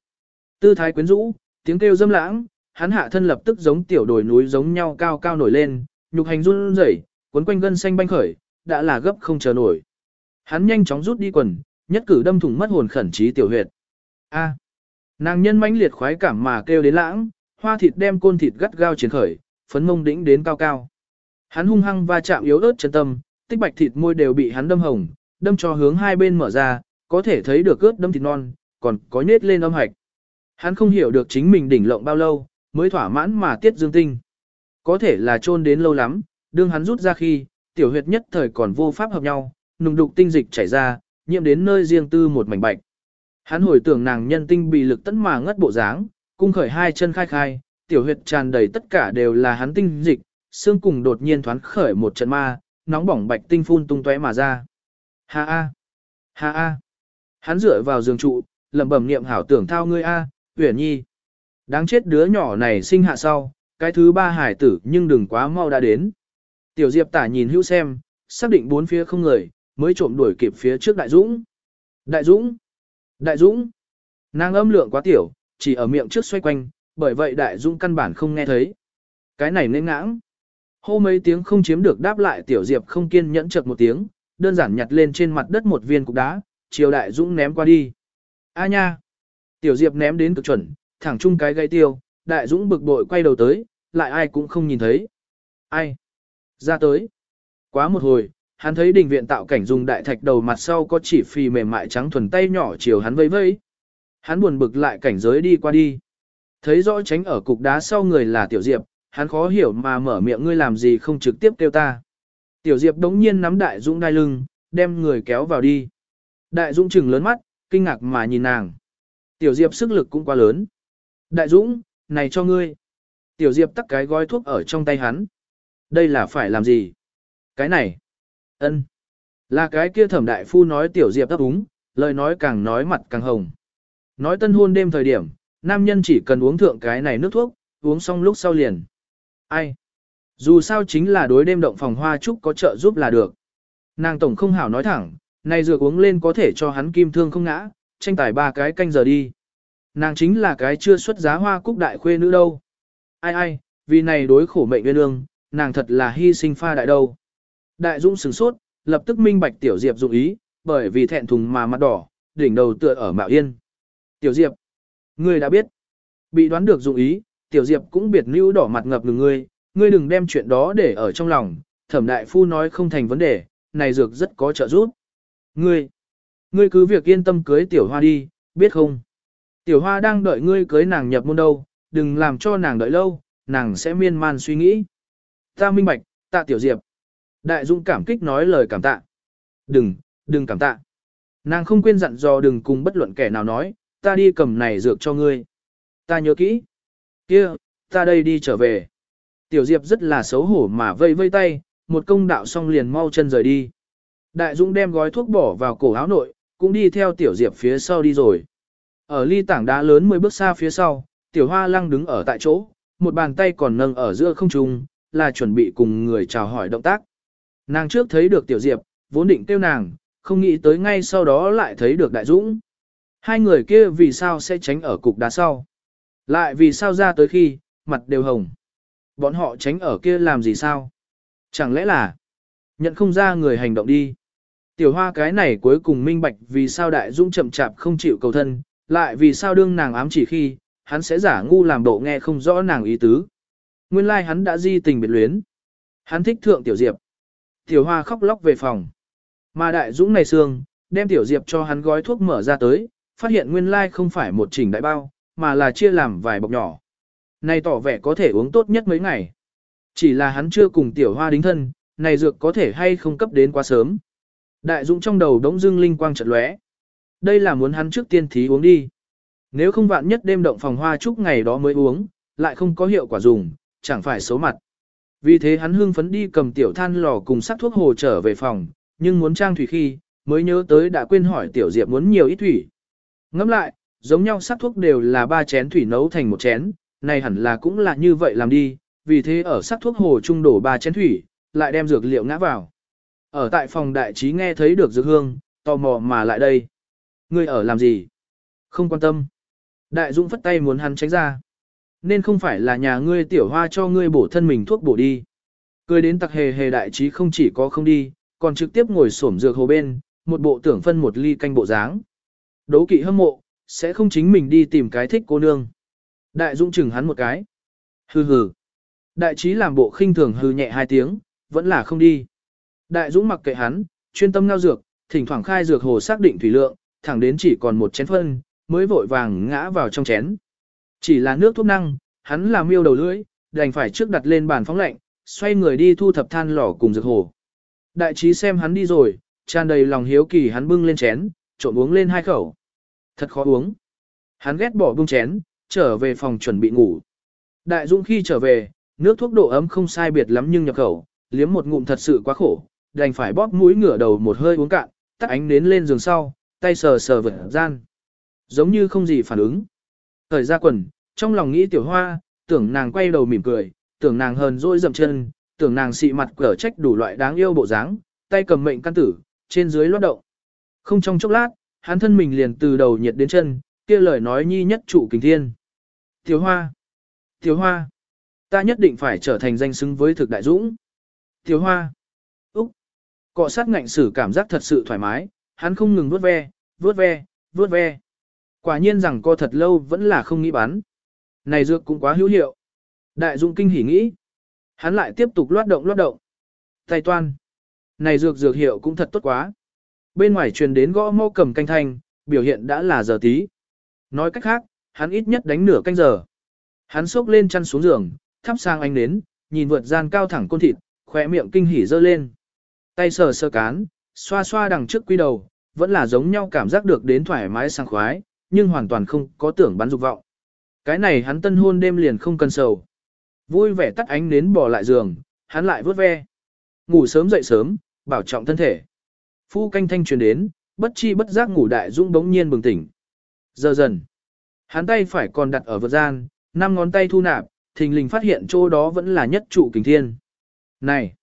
Tư thái quyến rũ, tiếng kêu dâm lãng, hắn hạ thân lập tức giống tiểu đồi núi giống nhau cao cao nổi lên, nhục hành run rẩy, cuốn quanh gân xanh banh khởi, đã là gấp không chờ nổi. Hắn nhanh chóng rút đi quần, nhất cử đâm thủng mất hồn khẩn trí tiểu huyệt. A. Nàng nhân mãnh liệt khoái cảm mà kêu đến lãng, hoa thịt đem côn thịt gắt gao triển khởi, phấn mông đỉnh đến cao cao. Hắn hung hăng va chạm yếu ớt chân tâm, tích bạch thịt môi đều bị hắn đâm hồng, đâm cho hướng hai bên mở ra, có thể thấy được cướp đâm thịt non, còn có nết lên âm hạch. Hắn không hiểu được chính mình đỉnh lộng bao lâu, mới thỏa mãn mà tiết dương tinh. Có thể là trôn đến lâu lắm, đương hắn rút ra khi, tiểu huyệt nhất thời còn vô pháp hợp nhau, nùng đục tinh dịch chảy ra, nhiễm đến nơi riêng tư một mảnh bạch. Hắn hồi tưởng nàng nhân tinh bị lực tấn mà ngất bộ dáng, cung khởi hai chân khai khai, tiểu huyệt tràn đầy tất cả đều là hắn tinh dịch, xương cùng đột nhiên thoáng khởi một trận ma, nóng bỏng bạch tinh phun tung tóe mà ra. Ha a, ha a. Hắn dựa vào giường trụ, lẩm bẩm niệm hảo tưởng thao ngươi a, Uyển Nhi. Đáng chết đứa nhỏ này sinh hạ sau, cái thứ ba hải tử nhưng đừng quá mau đã đến. Tiểu Diệp tả nhìn hữu xem, xác định bốn phía không người, mới trộm đuổi kịp phía trước Đại Dũng. Đại Dũng! Đại Dũng! Nàng âm lượng quá tiểu, chỉ ở miệng trước xoay quanh, bởi vậy Đại Dũng căn bản không nghe thấy. Cái này nên ngãng. Hô mấy tiếng không chiếm được đáp lại Tiểu Diệp không kiên nhẫn chật một tiếng, đơn giản nhặt lên trên mặt đất một viên cục đá, chiều Đại Dũng ném qua đi. A nha! Tiểu Diệp ném đến cực chuẩn, thẳng chung cái gây tiêu, Đại Dũng bực bội quay đầu tới, lại ai cũng không nhìn thấy. Ai? Ra tới. Quá một hồi, hắn thấy đình viện tạo cảnh dùng đại thạch đầu mặt sau có chỉ phì mềm mại trắng thuần tay nhỏ chiều hắn vây vây. Hắn buồn bực lại cảnh giới đi qua đi. Thấy rõ tránh ở cục đá sau người là Tiểu Diệp, hắn khó hiểu mà mở miệng ngươi làm gì không trực tiếp kêu ta. Tiểu Diệp đống nhiên nắm Đại Dũng đai lưng, đem người kéo vào đi. Đại Dũng chừng lớn mắt, kinh ngạc mà nhìn nàng. Tiểu Diệp sức lực cũng quá lớn. Đại Dũng, này cho ngươi. Tiểu Diệp tắt cái gói thuốc ở trong tay hắn. Đây là phải làm gì? Cái này. ân, Là cái kia thẩm đại phu nói Tiểu Diệp đáp úng, lời nói càng nói mặt càng hồng. Nói tân hôn đêm thời điểm, nam nhân chỉ cần uống thượng cái này nước thuốc, uống xong lúc sau liền. Ai? Dù sao chính là đối đêm động phòng hoa trúc có trợ giúp là được. Nàng tổng không hảo nói thẳng, này dược uống lên có thể cho hắn kim thương không ngã, tranh tài ba cái canh giờ đi. Nàng chính là cái chưa xuất giá hoa cúc đại khuê nữ đâu. Ai ai, vì này đối khổ mệnh nguyên ương, nàng thật là hy sinh pha đại đâu. Đại Dũng sửng sốt, lập tức minh bạch Tiểu Diệp dụng ý, bởi vì thẹn thùng mà mặt đỏ, đỉnh đầu tựa ở Mạo Yên. Tiểu Diệp, ngươi đã biết. Bị đoán được dụng ý, Tiểu Diệp cũng biệt lưu đỏ mặt ngập ngừng ngươi, ngươi đừng đem chuyện đó để ở trong lòng, thẩm đại phu nói không thành vấn đề, này dược rất có trợ giúp. Ngươi, ngươi cứ việc yên tâm cưới Tiểu Hoa đi, biết không? Tiểu Hoa đang đợi ngươi cưới nàng nhập môn đâu, đừng làm cho nàng đợi lâu, nàng sẽ miên man suy nghĩ. Ta minh bạch, tạ Tiểu Diệp. Đại Dung cảm kích nói lời cảm tạ. Đừng, đừng cảm tạ. Nàng không quên dặn dò đừng cùng bất luận kẻ nào nói, ta đi cầm này dược cho ngươi. Ta nhớ kỹ. Kia, ta đây đi trở về. Tiểu Diệp rất là xấu hổ mà vây vây tay, một công đạo xong liền mau chân rời đi. Đại Dung đem gói thuốc bỏ vào cổ áo nội, cũng đi theo Tiểu Diệp phía sau đi rồi. Ở ly tảng đá lớn 10 bước xa phía sau, Tiểu Hoa Lăng đứng ở tại chỗ, một bàn tay còn nâng ở giữa không trung, là chuẩn bị cùng người chào hỏi động tác. Nàng trước thấy được Tiểu Diệp, vốn định tiêu nàng, không nghĩ tới ngay sau đó lại thấy được Đại Dũng. Hai người kia vì sao sẽ tránh ở cục đá sau? Lại vì sao ra tới khi, mặt đều hồng? Bọn họ tránh ở kia làm gì sao? Chẳng lẽ là nhận không ra người hành động đi? Tiểu hoa cái này cuối cùng minh bạch vì sao Đại Dũng chậm chạp không chịu cầu thân, lại vì sao đương nàng ám chỉ khi, hắn sẽ giả ngu làm độ nghe không rõ nàng ý tứ. Nguyên lai like hắn đã di tình biệt luyến. Hắn thích thượng Tiểu Diệp. Tiểu Hoa khóc lóc về phòng. Mà Đại Dũng này xương, đem Tiểu Diệp cho hắn gói thuốc mở ra tới, phát hiện nguyên lai like không phải một chỉnh đại bao, mà là chia làm vài bọc nhỏ. Này tỏ vẻ có thể uống tốt nhất mấy ngày. Chỉ là hắn chưa cùng Tiểu Hoa đính thân, này dược có thể hay không cấp đến quá sớm. Đại Dũng trong đầu đống dưng linh quang chợt lóe. Đây là muốn hắn trước tiên thí uống đi. Nếu không vạn nhất đêm động phòng hoa chúc ngày đó mới uống, lại không có hiệu quả dùng, chẳng phải xấu mặt. Vì thế hắn hưng phấn đi cầm tiểu than lò cùng sắc thuốc hồ trở về phòng, nhưng muốn trang thủy khi, mới nhớ tới đã quên hỏi tiểu diệp muốn nhiều ít thủy. Ngẫm lại, giống nhau sắc thuốc đều là ba chén thủy nấu thành một chén, này hẳn là cũng là như vậy làm đi, vì thế ở sắc thuốc hồ trung đổ ba chén thủy, lại đem dược liệu ngã vào. Ở tại phòng đại trí nghe thấy được dược hương, tò mò mà lại đây. Ngươi ở làm gì? Không quan tâm. Đại Dũng phất tay muốn hắn tránh ra. Nên không phải là nhà ngươi tiểu hoa cho ngươi bổ thân mình thuốc bổ đi. Cười đến tặc hề hề đại trí không chỉ có không đi, còn trực tiếp ngồi xổm dược hồ bên, một bộ tưởng phân một ly canh bộ dáng. Đố kỵ hâm mộ, sẽ không chính mình đi tìm cái thích cô nương. Đại Dũng chừng hắn một cái. Hừ hừ. Đại trí làm bộ khinh thường hừ nhẹ hai tiếng, vẫn là không đi. Đại Dũng mặc kệ hắn, chuyên tâm ngao dược, thỉnh thoảng khai dược hồ xác định thủy lượng, thẳng đến chỉ còn một chén phân, mới vội vàng ngã vào trong chén. Chỉ là nước thuốc năng, hắn làm miêu đầu lưỡi, đành phải trước đặt lên bàn phóng lạnh, xoay người đi thu thập than lò cùng dược hồ. Đại trí xem hắn đi rồi, tràn đầy lòng hiếu kỳ hắn bưng lên chén, trộn uống lên hai khẩu. Thật khó uống. Hắn ghét bỏ bưng chén, trở về phòng chuẩn bị ngủ. Đại Dũng khi trở về, nước thuốc độ ấm không sai biệt lắm nhưng nhập khẩu, liếm một ngụm thật sự quá khổ, đành phải bóp mũi ngửa đầu một hơi uống cạn, tắt ánh đến lên giường sau, tay sờ sờ vật gian. Giống như không gì phản ứng. Thời ra quần, trong lòng nghĩ tiểu hoa, tưởng nàng quay đầu mỉm cười, tưởng nàng hờn dỗi dậm chân, tưởng nàng xị mặt cở trách đủ loại đáng yêu bộ dáng, tay cầm mệnh căn tử, trên dưới loát động. Không trong chốc lát, hắn thân mình liền từ đầu nhiệt đến chân, kia lời nói nhi nhất trụ kính thiên. Tiểu hoa, tiểu hoa, ta nhất định phải trở thành danh xứng với thực đại dũng. Tiểu hoa, úc, cọ sát ngạnh sử cảm giác thật sự thoải mái, hắn không ngừng vuốt ve, vuốt ve, vuốt ve. Quả nhiên rằng co thật lâu vẫn là không nghĩ bán. Này dược cũng quá hữu hiệu. Đại dũng kinh hỉ nghĩ. Hắn lại tiếp tục loát động loát động. Tay toan. Này dược dược hiệu cũng thật tốt quá. Bên ngoài truyền đến gõ mô cầm canh thanh, biểu hiện đã là giờ tí. Nói cách khác, hắn ít nhất đánh nửa canh giờ. Hắn xốc lên chăn xuống giường, thắp sang ánh nến, nhìn vượt gian cao thẳng côn thịt, khỏe miệng kinh hỉ dơ lên. Tay sờ sơ cán, xoa xoa đằng trước quy đầu, vẫn là giống nhau cảm giác được đến thoải mái sang khoái, nhưng hoàn toàn không có tưởng bắn dục vọng. Cái này hắn tân hôn đêm liền không cần sầu. Vui vẻ tắt ánh nến bỏ lại giường, hắn lại vớt ve. Ngủ sớm dậy sớm, bảo trọng thân thể. Phu canh thanh truyền đến, bất chi bất giác ngủ đại dũng bỗng nhiên bừng tỉnh. Giờ dần, hắn tay phải còn đặt ở vật gian, năm ngón tay thu nạp, thình lình phát hiện chỗ đó vẫn là nhất trụ kình thiên. Này!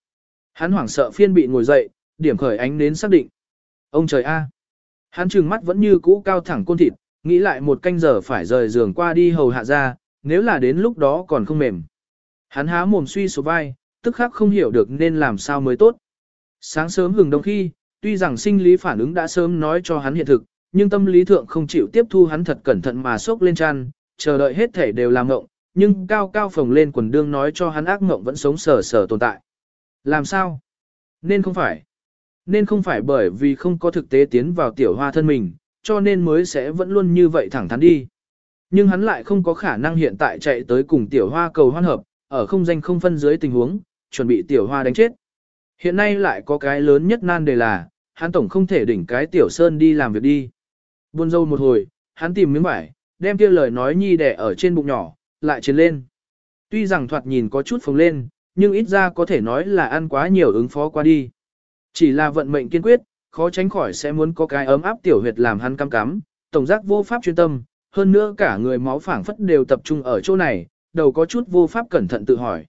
Hắn hoảng sợ phiên bị ngồi dậy, điểm khởi ánh đến xác định. Ông trời A! Hắn trừng mắt vẫn như cũ cao thẳng côn thịt, nghĩ lại một canh giờ phải rời giường qua đi hầu hạ ra, nếu là đến lúc đó còn không mềm. Hắn há mồm suy số vai, tức khắc không hiểu được nên làm sao mới tốt. Sáng sớm hừng đông khi, tuy rằng sinh lý phản ứng đã sớm nói cho hắn hiện thực, nhưng tâm lý thượng không chịu tiếp thu hắn thật cẩn thận mà sốc lên chăn, chờ đợi hết thể đều làm ngộng, nhưng cao cao phồng lên quần đương nói cho hắn ác ngộng vẫn sống sờ sờ tồn tại. Làm sao? Nên không phải. Nên không phải bởi vì không có thực tế tiến vào tiểu hoa thân mình, cho nên mới sẽ vẫn luôn như vậy thẳng thắn đi. Nhưng hắn lại không có khả năng hiện tại chạy tới cùng tiểu hoa cầu hoan hợp, ở không danh không phân dưới tình huống, chuẩn bị tiểu hoa đánh chết. Hiện nay lại có cái lớn nhất nan đề là, hắn tổng không thể đỉnh cái tiểu sơn đi làm việc đi. Buôn dâu một hồi, hắn tìm miếng vải, đem kia lời nói nhi đẻ ở trên bụng nhỏ, lại trên lên. Tuy rằng thoạt nhìn có chút phồng lên, nhưng ít ra có thể nói là ăn quá nhiều ứng phó qua đi. Chỉ là vận mệnh kiên quyết, khó tránh khỏi sẽ muốn có cái ấm áp tiểu huyệt làm hắn cam cắm, tổng giác vô pháp chuyên tâm, hơn nữa cả người máu phảng phất đều tập trung ở chỗ này, đầu có chút vô pháp cẩn thận tự hỏi.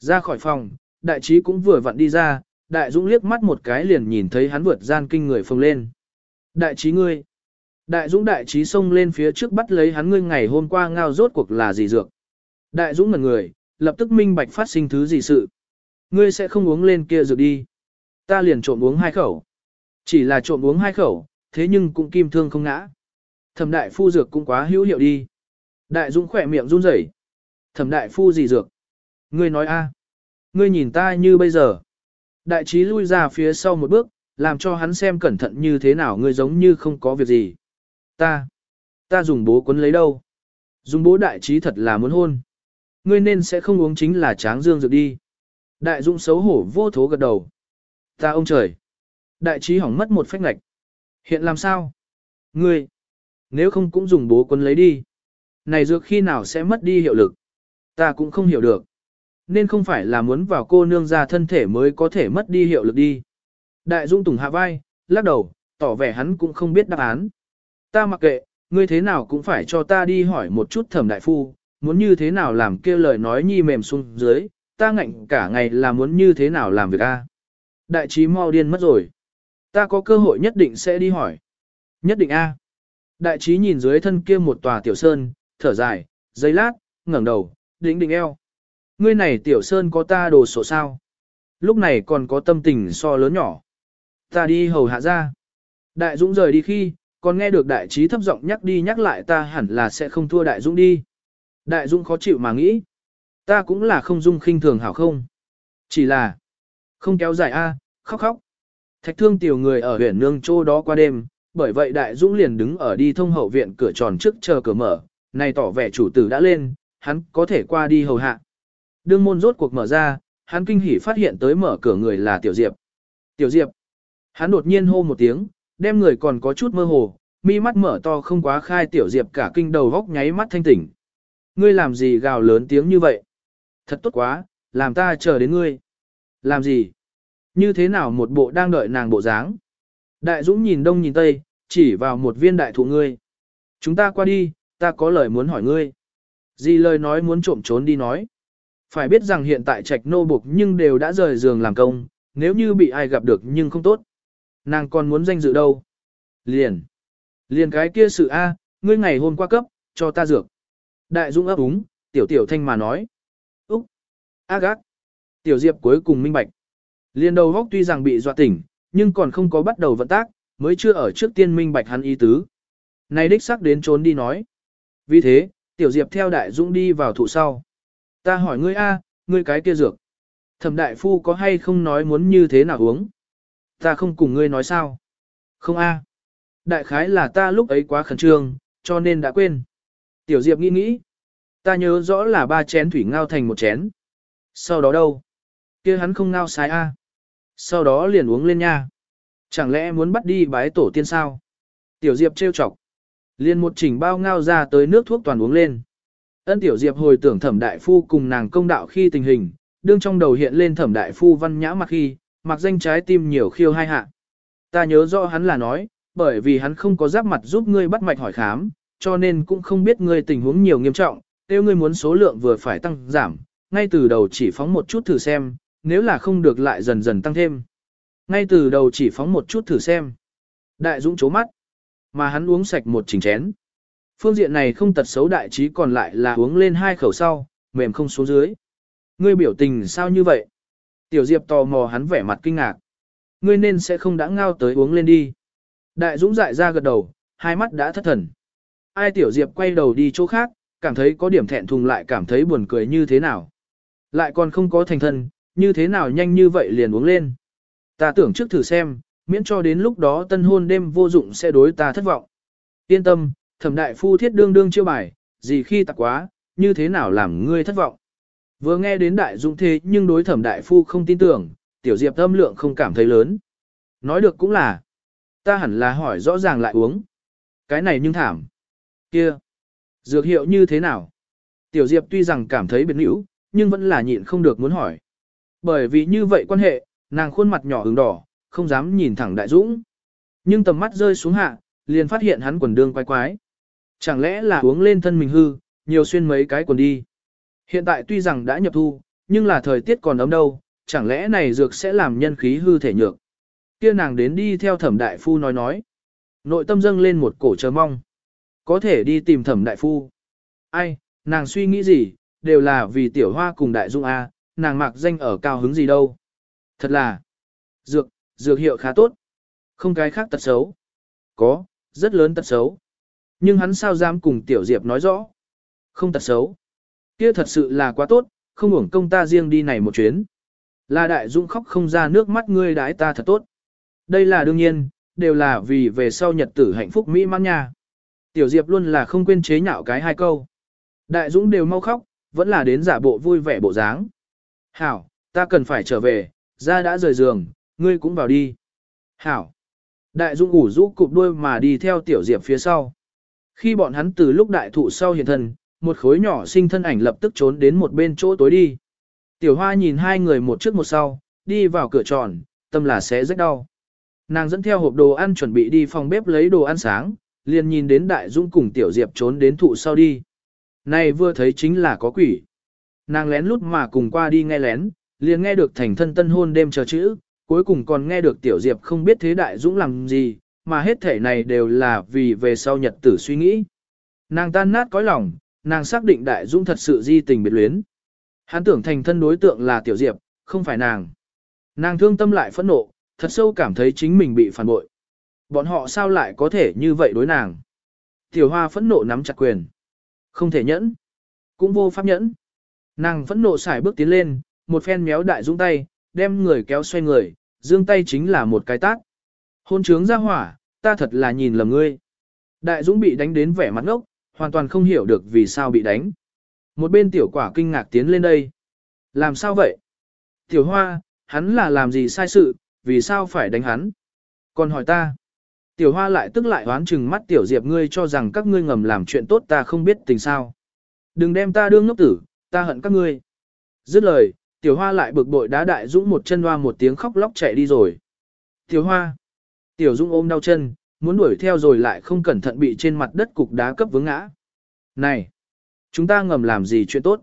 Ra khỏi phòng, đại trí cũng vừa vặn đi ra, đại dũng liếc mắt một cái liền nhìn thấy hắn vượt gian kinh người phồng lên. Đại trí ngươi. Đại dũng đại trí xông lên phía trước bắt lấy hắn ngươi ngày hôm qua ngao rốt cuộc là gì dược. Đại dũng ngần người, lập tức minh bạch phát sinh thứ gì sự. Ngươi sẽ không uống lên kia dược đi. Ta liền trộm uống hai khẩu. Chỉ là trộm uống hai khẩu, thế nhưng cũng kim thương không ngã. Thẩm đại phu dược cũng quá hữu hiệu đi. Đại dũng khỏe miệng run rẩy. Thẩm đại phu gì dược? Ngươi nói a? Ngươi nhìn ta như bây giờ. Đại trí lui ra phía sau một bước, làm cho hắn xem cẩn thận như thế nào ngươi giống như không có việc gì. Ta, ta dùng bố quấn lấy đâu. Dùng bố đại trí thật là muốn hôn. Ngươi nên sẽ không uống chính là tráng dương dược đi. Đại dũng xấu hổ vô thố gật đầu. Ta ông trời. Đại trí hỏng mất một phách ngạch. Hiện làm sao? Ngươi, nếu không cũng dùng bố quân lấy đi. Này dược khi nào sẽ mất đi hiệu lực? Ta cũng không hiểu được. Nên không phải là muốn vào cô nương ra thân thể mới có thể mất đi hiệu lực đi. Đại Dung Tùng hạ vai, lắc đầu, tỏ vẻ hắn cũng không biết đáp án. Ta mặc kệ, ngươi thế nào cũng phải cho ta đi hỏi một chút thẩm đại phu, muốn như thế nào làm kia lời nói nhi mềm xuống dưới, ta ngạnh cả ngày là muốn như thế nào làm việc a. Đại trí mau điên mất rồi. Ta có cơ hội nhất định sẽ đi hỏi. Nhất định a. Đại trí nhìn dưới thân kia một tòa tiểu sơn, thở dài, giây lát, ngẩng đầu, đỉnh đỉnh eo. Ngươi này tiểu sơn có ta đồ sổ sao? Lúc này còn có tâm tình so lớn nhỏ. Ta đi hầu hạ ra. Đại Dũng rời đi khi, còn nghe được đại trí thấp giọng nhắc đi nhắc lại ta hẳn là sẽ không thua đại Dũng đi. Đại Dũng khó chịu mà nghĩ. Ta cũng là không dung khinh thường hảo không. Chỉ là, không kéo dài a, khóc khóc. Thạch thương tiểu người ở huyện nương châu đó qua đêm, bởi vậy đại Dũng liền đứng ở đi thông hậu viện cửa tròn trước chờ cửa mở, này tỏ vẻ chủ tử đã lên, hắn có thể qua đi hầu hạ. Đương môn rốt cuộc mở ra, hắn kinh hỉ phát hiện tới mở cửa người là Tiểu Diệp. Tiểu Diệp. Hắn đột nhiên hô một tiếng, đem người còn có chút mơ hồ, mi mắt mở to không quá khai Tiểu Diệp cả kinh đầu góc nháy mắt thanh tỉnh. Ngươi làm gì gào lớn tiếng như vậy? Thật tốt quá, làm ta chờ đến ngươi. Làm gì? Như thế nào một bộ đang đợi nàng bộ dáng? Đại Dũng nhìn đông nhìn tây, chỉ vào một viên đại thụ ngươi. Chúng ta qua đi, ta có lời muốn hỏi ngươi. Gì lời nói muốn trộm trốn đi nói. Phải biết rằng hiện tại trạch nô buộc nhưng đều đã rời giường làm công, nếu như bị ai gặp được nhưng không tốt. Nàng còn muốn danh dự đâu. Liền. Liền cái kia sự A, ngươi ngày hôm qua cấp, cho ta dược. Đại Dũng ấp úng, tiểu tiểu thanh mà nói. Úc. A gác. Tiểu Diệp cuối cùng minh bạch. Liền đầu góc tuy rằng bị dọa tỉnh, nhưng còn không có bắt đầu vận tác, mới chưa ở trước tiên minh bạch hắn ý tứ. Này đích sắc đến trốn đi nói. Vì thế, Tiểu Diệp theo Đại Dũng đi vào thụ sau. Ta hỏi ngươi a, ngươi cái kia dược. Thẩm đại phu có hay không nói muốn như thế nào uống? Ta không cùng ngươi nói sao? Không a. Đại khái là ta lúc ấy quá khẩn trương, cho nên đã quên. Tiểu Diệp nghĩ nghĩ. Ta nhớ rõ là ba chén thủy ngao thành một chén. Sau đó đâu? Kia hắn không ngao sai a. Sau đó liền uống lên nha. Chẳng lẽ muốn bắt đi bái tổ tiên sao? Tiểu Diệp trêu chọc. Liền một chỉnh bao ngao ra tới nước thuốc toàn uống lên. Ân Tiểu Diệp hồi tưởng thẩm đại phu cùng nàng công đạo khi tình hình, đương trong đầu hiện lên thẩm đại phu văn nhã mặc khi, mặc danh trái tim nhiều khiêu hai hạ. Ta nhớ rõ hắn là nói, bởi vì hắn không có giáp mặt giúp ngươi bắt mạch hỏi khám, cho nên cũng không biết ngươi tình huống nhiều nghiêm trọng, nếu ngươi muốn số lượng vừa phải tăng giảm, ngay từ đầu chỉ phóng một chút thử xem, nếu là không được lại dần dần tăng thêm. Ngay từ đầu chỉ phóng một chút thử xem. Đại Dũng chố mắt, mà hắn uống sạch một chỉnh chén. Phương diện này không tật xấu đại trí còn lại là uống lên hai khẩu sau, mềm không xuống dưới. Ngươi biểu tình sao như vậy? Tiểu Diệp tò mò hắn vẻ mặt kinh ngạc. Ngươi nên sẽ không đã ngao tới uống lên đi. Đại Dũng dại ra gật đầu, hai mắt đã thất thần. Ai Tiểu Diệp quay đầu đi chỗ khác, cảm thấy có điểm thẹn thùng lại cảm thấy buồn cười như thế nào. Lại còn không có thành thân, như thế nào nhanh như vậy liền uống lên. Ta tưởng trước thử xem, miễn cho đến lúc đó tân hôn đêm vô dụng sẽ đối ta thất vọng. Yên tâm, thẩm đại phu thiết đương đương chiêu bài, gì khi tặc quá, như thế nào làm ngươi thất vọng. Vừa nghe đến đại dũng thế nhưng đối thẩm đại phu không tin tưởng, tiểu diệp âm lượng không cảm thấy lớn. Nói được cũng là, ta hẳn là hỏi rõ ràng lại uống. Cái này nhưng thảm. Kia, dược hiệu như thế nào? Tiểu diệp tuy rằng cảm thấy biệt nữ, nhưng vẫn là nhịn không được muốn hỏi. Bởi vì như vậy quan hệ, nàng khuôn mặt nhỏ ửng đỏ, không dám nhìn thẳng đại dũng. Nhưng tầm mắt rơi xuống hạ, liền phát hiện hắn quần đương quái quái. Chẳng lẽ là uống lên thân mình hư, nhiều xuyên mấy cái quần đi. Hiện tại tuy rằng đã nhập thu, nhưng là thời tiết còn ấm đâu, chẳng lẽ này dược sẽ làm nhân khí hư thể nhược. Kia nàng đến đi theo thẩm đại phu nói nói. Nội tâm dâng lên một cổ chờ mong. Có thể đi tìm thẩm đại phu. Ai, nàng suy nghĩ gì, đều là vì tiểu hoa cùng đại dung A, nàng mặc danh ở cao hứng gì đâu. Thật là, dược, dược hiệu khá tốt. Không cái khác tật xấu. Có, rất lớn tật xấu. Nhưng hắn sao dám cùng Tiểu Diệp nói rõ? Không tật xấu. Kia thật sự là quá tốt, không hưởng công ta riêng đi này một chuyến. Là đại dũng khóc không ra nước mắt ngươi đái ta thật tốt. Đây là đương nhiên, đều là vì về sau nhật tử hạnh phúc mỹ mãn nha. Tiểu Diệp luôn là không quên chế nhạo cái hai câu. Đại dũng đều mau khóc, vẫn là đến giả bộ vui vẻ bộ dáng. Hảo, ta cần phải trở về, ra đã rời giường, ngươi cũng vào đi. Hảo. Đại dũng ủ rũ cụp đuôi mà đi theo tiểu diệp phía sau. Khi bọn hắn từ lúc đại thụ sau hiện thân, một khối nhỏ sinh thân ảnh lập tức trốn đến một bên chỗ tối đi. Tiểu hoa nhìn hai người một trước một sau, đi vào cửa tròn, tâm là sẽ rất đau. Nàng dẫn theo hộp đồ ăn chuẩn bị đi phòng bếp lấy đồ ăn sáng, liền nhìn đến đại dũng cùng tiểu diệp trốn đến thụ sau đi. Này vừa thấy chính là có quỷ. Nàng lén lút mà cùng qua đi nghe lén, liền nghe được thành thân tân hôn đêm chờ chữ, cuối cùng còn nghe được tiểu diệp không biết thế đại dũng làm gì, mà hết thể này đều là vì về sau nhật tử suy nghĩ. Nàng tan nát cõi lòng, nàng xác định đại dũng thật sự di tình biệt luyến. Hắn tưởng thành thân đối tượng là tiểu diệp, không phải nàng. Nàng thương tâm lại phẫn nộ, thật sâu cảm thấy chính mình bị phản bội. Bọn họ sao lại có thể như vậy đối nàng? Tiểu hoa phẫn nộ nắm chặt quyền. Không thể nhẫn. Cũng vô pháp nhẫn. Nàng phẫn nộ xài bước tiến lên, một phen méo đại dũng tay, đem người kéo xoay người, dương tay chính là một cái tát. Hôn trướng ra hỏa, ta thật là nhìn lầm ngươi. Đại dũng bị đánh đến vẻ mặt ngốc, hoàn toàn không hiểu được vì sao bị đánh. Một bên tiểu quả kinh ngạc tiến lên đây. Làm sao vậy? Tiểu hoa, hắn là làm gì sai sự, vì sao phải đánh hắn? Còn hỏi ta. Tiểu hoa lại tức lại oán chừng mắt tiểu diệp ngươi cho rằng các ngươi ngầm làm chuyện tốt ta không biết tình sao. Đừng đem ta đương ngốc tử, ta hận các ngươi. Dứt lời, tiểu hoa lại bực bội đá đại dũng một chân hoa một tiếng khóc lóc chạy đi rồi. Tiểu hoa. Tiểu dũng ôm đau chân, muốn đuổi theo rồi lại không cẩn thận bị trên mặt đất cục đá cấp vướng ngã. Này! Chúng ta ngầm làm gì chuyện tốt?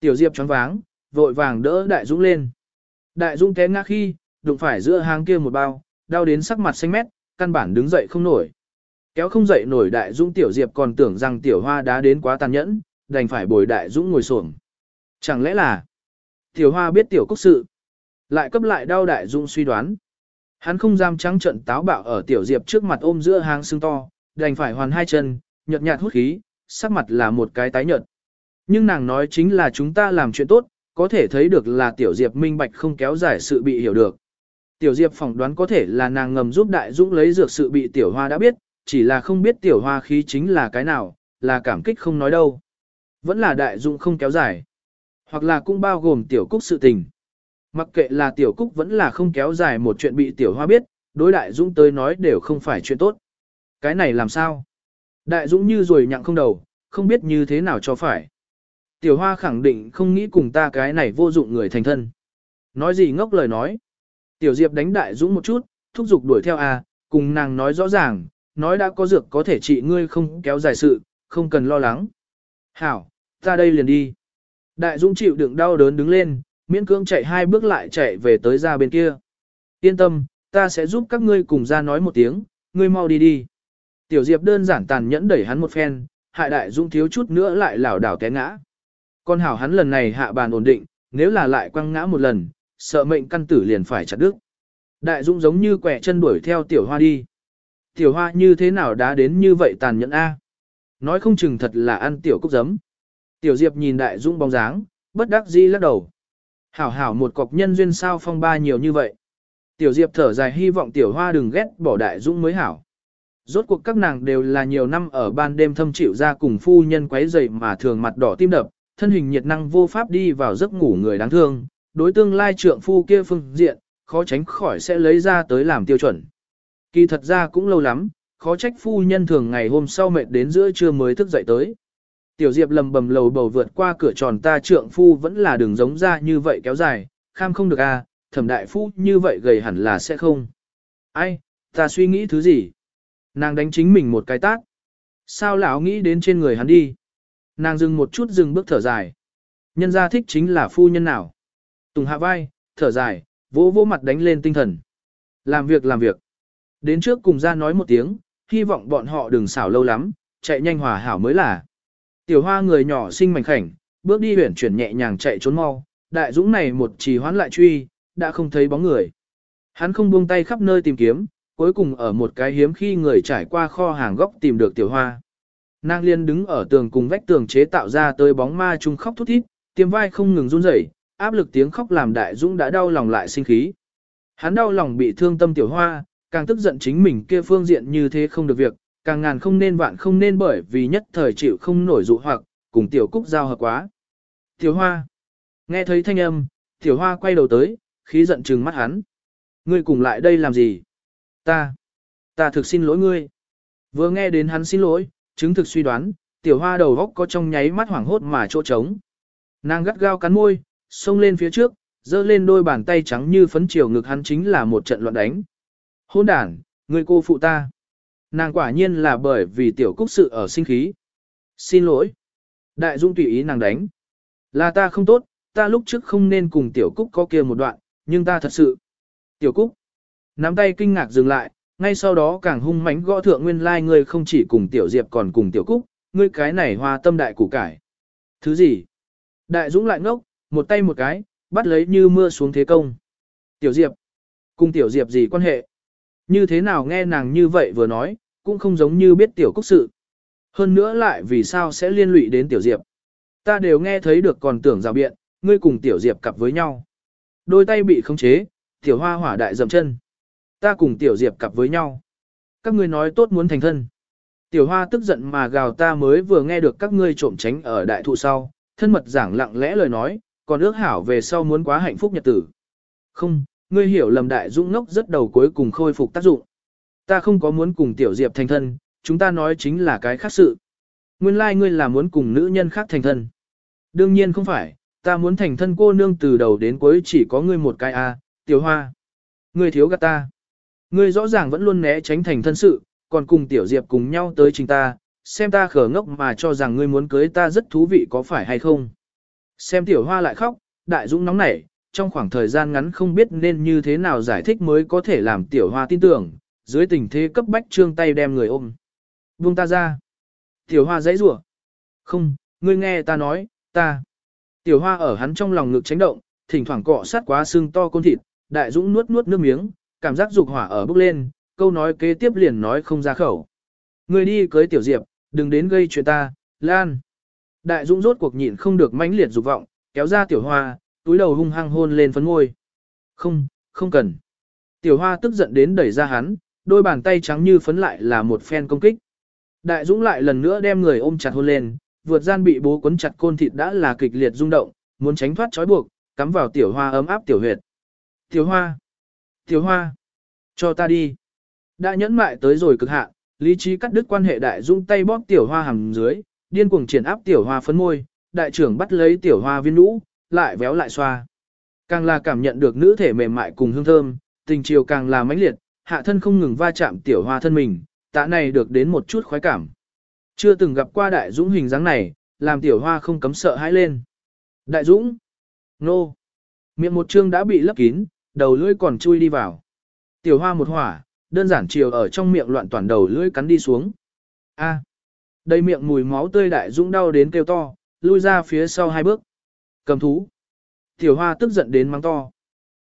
Tiểu diệp choáng váng, vội vàng đỡ đại dũng lên. Đại dũng té ngã khi, đụng phải giữa hàng kia một bao, đau đến sắc mặt xanh mét, căn bản đứng dậy không nổi. Kéo không dậy nổi đại dũng tiểu diệp còn tưởng rằng tiểu hoa đá đến quá tàn nhẫn, đành phải bồi đại dũng ngồi xổm. Chẳng lẽ là tiểu hoa biết tiểu cúc sự, lại cấp lại đau đại dũng suy đoán. Hắn không dám trắng trận táo bạo ở tiểu diệp trước mặt ôm giữa hàng xương to, đành phải hoàn hai chân, nhợt nhạt hút khí, sắc mặt là một cái tái nhợt. Nhưng nàng nói chính là chúng ta làm chuyện tốt, có thể thấy được là tiểu diệp minh bạch không kéo dài sự bị hiểu được. Tiểu Diệp phỏng đoán có thể là nàng ngầm giúp Đại Dũng lấy dược sự bị Tiểu Hoa đã biết, chỉ là không biết Tiểu Hoa khí chính là cái nào, là cảm kích không nói đâu. Vẫn là Đại Dũng không kéo dài. Hoặc là cũng bao gồm Tiểu Cúc sự tình. Mặc kệ là Tiểu Cúc vẫn là không kéo dài một chuyện bị Tiểu Hoa biết, đối Đại Dũng tới nói đều không phải chuyện tốt. Cái này làm sao? Đại Dũng như rồi nhặng không đầu, không biết như thế nào cho phải. Tiểu Hoa khẳng định không nghĩ cùng ta cái này vô dụng người thành thân. Nói gì ngốc lời nói. Tiểu Diệp đánh đại dũng một chút, thúc giục đuổi theo a, cùng nàng nói rõ ràng, nói đã có dược có thể trị ngươi không kéo dài sự, không cần lo lắng. Hảo, ta đây liền đi. Đại dũng chịu đựng đau đớn đứng lên, miễn cưỡng chạy hai bước lại chạy về tới ra bên kia. Yên tâm, ta sẽ giúp các ngươi cùng ra nói một tiếng, ngươi mau đi đi. Tiểu Diệp đơn giản tàn nhẫn đẩy hắn một phen, hại đại dũng thiếu chút nữa lại lảo đảo té ngã. Con hảo hắn lần này hạ bàn ổn định, nếu là lại quăng ngã một lần, sợ mệnh căn tử liền phải chặt đứt. Đại Dũng giống như quẻ chân đuổi theo tiểu hoa đi. Tiểu hoa như thế nào đã đến như vậy tàn nhẫn a? Nói không chừng thật là ăn tiểu cúc giấm. Tiểu Diệp nhìn Đại Dũng bóng dáng, bất đắc dĩ lắc đầu. Hảo hảo một cọc nhân duyên sao phong ba nhiều như vậy. Tiểu Diệp thở dài hy vọng tiểu hoa đừng ghét bỏ Đại Dũng mới hảo. Rốt cuộc các nàng đều là nhiều năm ở ban đêm thâm chịu ra cùng phu nhân quấy dậy mà thường mặt đỏ tim đập, thân hình nhiệt năng vô pháp đi vào giấc ngủ người đáng thương, đối tương lai trượng phu kia phương diện, khó tránh khỏi sẽ lấy ra tới làm tiêu chuẩn. Kỳ thật ra cũng lâu lắm, khó trách phu nhân thường ngày hôm sau mệt đến giữa trưa mới thức dậy tới. Tiểu Diệp lầm bầm lầu bầu vượt qua cửa tròn ta trượng phu vẫn là đường giống ra như vậy kéo dài, kham không được à, thẩm đại phu như vậy gầy hẳn là sẽ không. Ai, ta suy nghĩ thứ gì? Nàng đánh chính mình một cái tác. Sao lão nghĩ đến trên người hắn đi? Nàng dừng một chút dừng bước thở dài. Nhân gia thích chính là phu nhân nào? Tùng hạ vai, thở dài, vỗ vỗ mặt đánh lên tinh thần. Làm việc làm việc. Đến trước cùng ra nói một tiếng, hy vọng bọn họ đừng xảo lâu lắm, chạy nhanh hòa hảo mới là. Tiểu hoa người nhỏ xinh mảnh khảnh, bước đi huyển chuyển nhẹ nhàng chạy trốn mau, đại dũng này một trì hoán lại truy, đã không thấy bóng người. Hắn không buông tay khắp nơi tìm kiếm, cuối cùng ở một cái hiếm khi người trải qua kho hàng góc tìm được tiểu hoa. Nàng liên đứng ở tường cùng vách tường chế tạo ra tới bóng ma chung khóc thút thít, tiêm vai không ngừng run rẩy, áp lực tiếng khóc làm đại dũng đã đau lòng lại sinh khí. Hắn đau lòng bị thương tâm tiểu hoa, càng tức giận chính mình kia phương diện như thế không được việc, càng ngàn không nên vạn không nên bởi vì nhất thời chịu không nổi dụ hoặc, cùng tiểu cúc giao hợp quá. Tiểu hoa, nghe thấy thanh âm, tiểu hoa quay đầu tới, khí giận trừng mắt hắn. Ngươi cùng lại đây làm gì? Ta, ta thực xin lỗi ngươi. Vừa nghe đến hắn xin lỗi, chứng thực suy đoán, tiểu hoa đầu góc có trong nháy mắt hoảng hốt mà chỗ trống. Nàng gắt gao cắn môi, xông lên phía trước, giơ lên đôi bàn tay trắng như phấn chiều ngực hắn chính là một trận loạn đánh. Hôn đàn, người cô phụ ta. Nàng quả nhiên là bởi vì tiểu cúc sự ở sinh khí. Xin lỗi. Đại Dũng tùy ý nàng đánh. Là ta không tốt, ta lúc trước không nên cùng Tiểu Cúc có kia một đoạn, nhưng ta thật sự. Tiểu Cúc. Nắm tay kinh ngạc dừng lại, ngay sau đó càng hung mãnh gõ thượng nguyên lai like ngươi không chỉ cùng Tiểu Diệp còn cùng Tiểu Cúc, ngươi cái này hoa tâm đại củ cải. Thứ gì? Đại Dũng lại ngốc, một tay một cái, bắt lấy như mưa xuống thế công. Tiểu Diệp. Cùng Tiểu Diệp gì quan hệ? Như thế nào nghe nàng như vậy vừa nói, cũng không giống như biết Tiểu Cúc sự. Hơn nữa lại vì sao sẽ liên lụy đến Tiểu Diệp. Ta đều nghe thấy được còn tưởng rào biện, ngươi cùng Tiểu Diệp cặp với nhau. Đôi tay bị khống chế, Tiểu Hoa hỏa đại dầm chân. Ta cùng Tiểu Diệp cặp với nhau. Các ngươi nói tốt muốn thành thân. Tiểu Hoa tức giận mà gào ta mới vừa nghe được các ngươi trộm tránh ở đại thụ sau, thân mật giảng lặng lẽ lời nói, còn ước hảo về sau muốn quá hạnh phúc nhật tử. Không, ngươi hiểu lầm đại dũng ngốc rất đầu cuối cùng khôi phục tác dụng. Ta không có muốn cùng Tiểu Diệp thành thân, chúng ta nói chính là cái khác sự. Nguyên lai like ngươi là muốn cùng nữ nhân khác thành thân. Đương nhiên không phải, ta muốn thành thân cô nương từ đầu đến cuối chỉ có ngươi một cái a, tiểu hoa. Ngươi thiếu gạt ta. Ngươi rõ ràng vẫn luôn né tránh thành thân sự, còn cùng tiểu diệp cùng nhau tới trình ta, xem ta khở ngốc mà cho rằng ngươi muốn cưới ta rất thú vị có phải hay không. Xem tiểu hoa lại khóc, đại dũng nóng nảy, trong khoảng thời gian ngắn không biết nên như thế nào giải thích mới có thể làm tiểu hoa tin tưởng, dưới tình thế cấp bách trương tay đem người ôm. Buông ta ra. Tiểu hoa dãy rủa Không, ngươi nghe ta nói, ta. Tiểu hoa ở hắn trong lòng ngực tránh động, thỉnh thoảng cọ sát quá xương to côn thịt, đại dũng nuốt nuốt nước miếng, cảm giác dục hỏa ở bốc lên, câu nói kế tiếp liền nói không ra khẩu. Ngươi đi cưới tiểu diệp, đừng đến gây chuyện ta, lan. Đại dũng rốt cuộc nhịn không được mãnh liệt dục vọng, kéo ra tiểu hoa, túi đầu hung hăng hôn lên phấn ngôi. Không, không cần. Tiểu hoa tức giận đến đẩy ra hắn, đôi bàn tay trắng như phấn lại là một phen công kích. Đại Dũng lại lần nữa đem người ôm chặt hôn lên, vượt gian bị bố cuốn chặt côn thịt đã là kịch liệt rung động, muốn tránh thoát trói buộc, cắm vào tiểu hoa ấm áp tiểu huyệt. Tiểu hoa! Tiểu hoa! Cho ta đi! Đã nhẫn mại tới rồi cực hạn, lý trí cắt đứt quan hệ đại Dũng tay bóp tiểu hoa hằng dưới, điên cuồng triển áp tiểu hoa phấn môi, đại trưởng bắt lấy tiểu hoa viên nũ, lại véo lại xoa. Càng là cảm nhận được nữ thể mềm mại cùng hương thơm, tình chiều càng là mãnh liệt, hạ thân không ngừng va chạm tiểu hoa thân mình, tạ này được đến một chút khoái cảm. Chưa từng gặp qua đại dũng hình dáng này, làm tiểu hoa không cấm sợ hãi lên. Đại dũng! Nô! Miệng một chương đã bị lấp kín, đầu lưỡi còn chui đi vào. Tiểu hoa một hỏa, đơn giản chiều ở trong miệng loạn toàn đầu lưỡi cắn đi xuống. A! Đầy miệng mùi máu tươi đại dũng đau đến kêu to, lui ra phía sau hai bước. Cầm thú! Tiểu hoa tức giận đến mắng to.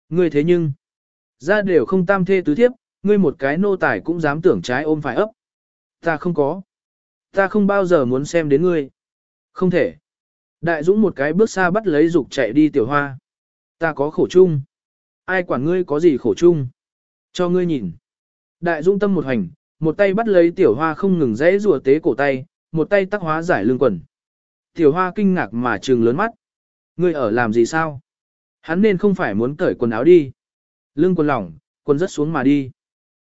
Ngươi thế nhưng! Ra đều không tam thê tứ thiếp, ngươi một cái nô tài cũng dám tưởng trái ôm phải ấp. Ta không có. Ta không bao giờ muốn xem đến ngươi. Không thể. Đại Dũng một cái bước xa bắt lấy dục chạy đi tiểu hoa. Ta có khổ chung. Ai quản ngươi có gì khổ chung. Cho ngươi nhìn. Đại Dũng tâm một hành, một tay bắt lấy tiểu hoa không ngừng dễ rùa tế cổ tay, một tay tắc hóa giải lưng quần. Tiểu hoa kinh ngạc mà trừng lớn mắt. Ngươi ở làm gì sao? Hắn nên không phải muốn cởi quần áo đi. Lưng quần lỏng, quần rất xuống mà đi.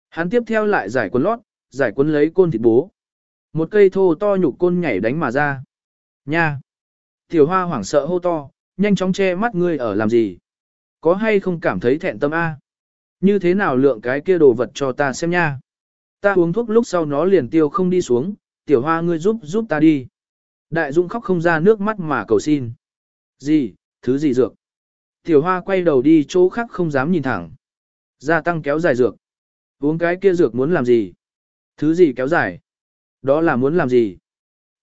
Hắn tiếp theo lại giải quần lót, giải quần lấy côn thịt bố. Một cây thô to nhục côn nhảy đánh mà ra. Nha! Tiểu hoa hoảng sợ hô to, nhanh chóng che mắt ngươi ở làm gì? Có hay không cảm thấy thẹn tâm A? Như thế nào lượng cái kia đồ vật cho ta xem nha? Ta uống thuốc lúc sau nó liền tiêu không đi xuống, tiểu hoa ngươi giúp giúp ta đi. Đại Dung khóc không ra nước mắt mà cầu xin. Gì, thứ gì dược? Tiểu hoa quay đầu đi chỗ khác không dám nhìn thẳng. Gia tăng kéo dài dược. Uống cái kia dược muốn làm gì? Thứ gì kéo dài? Đó là muốn làm gì?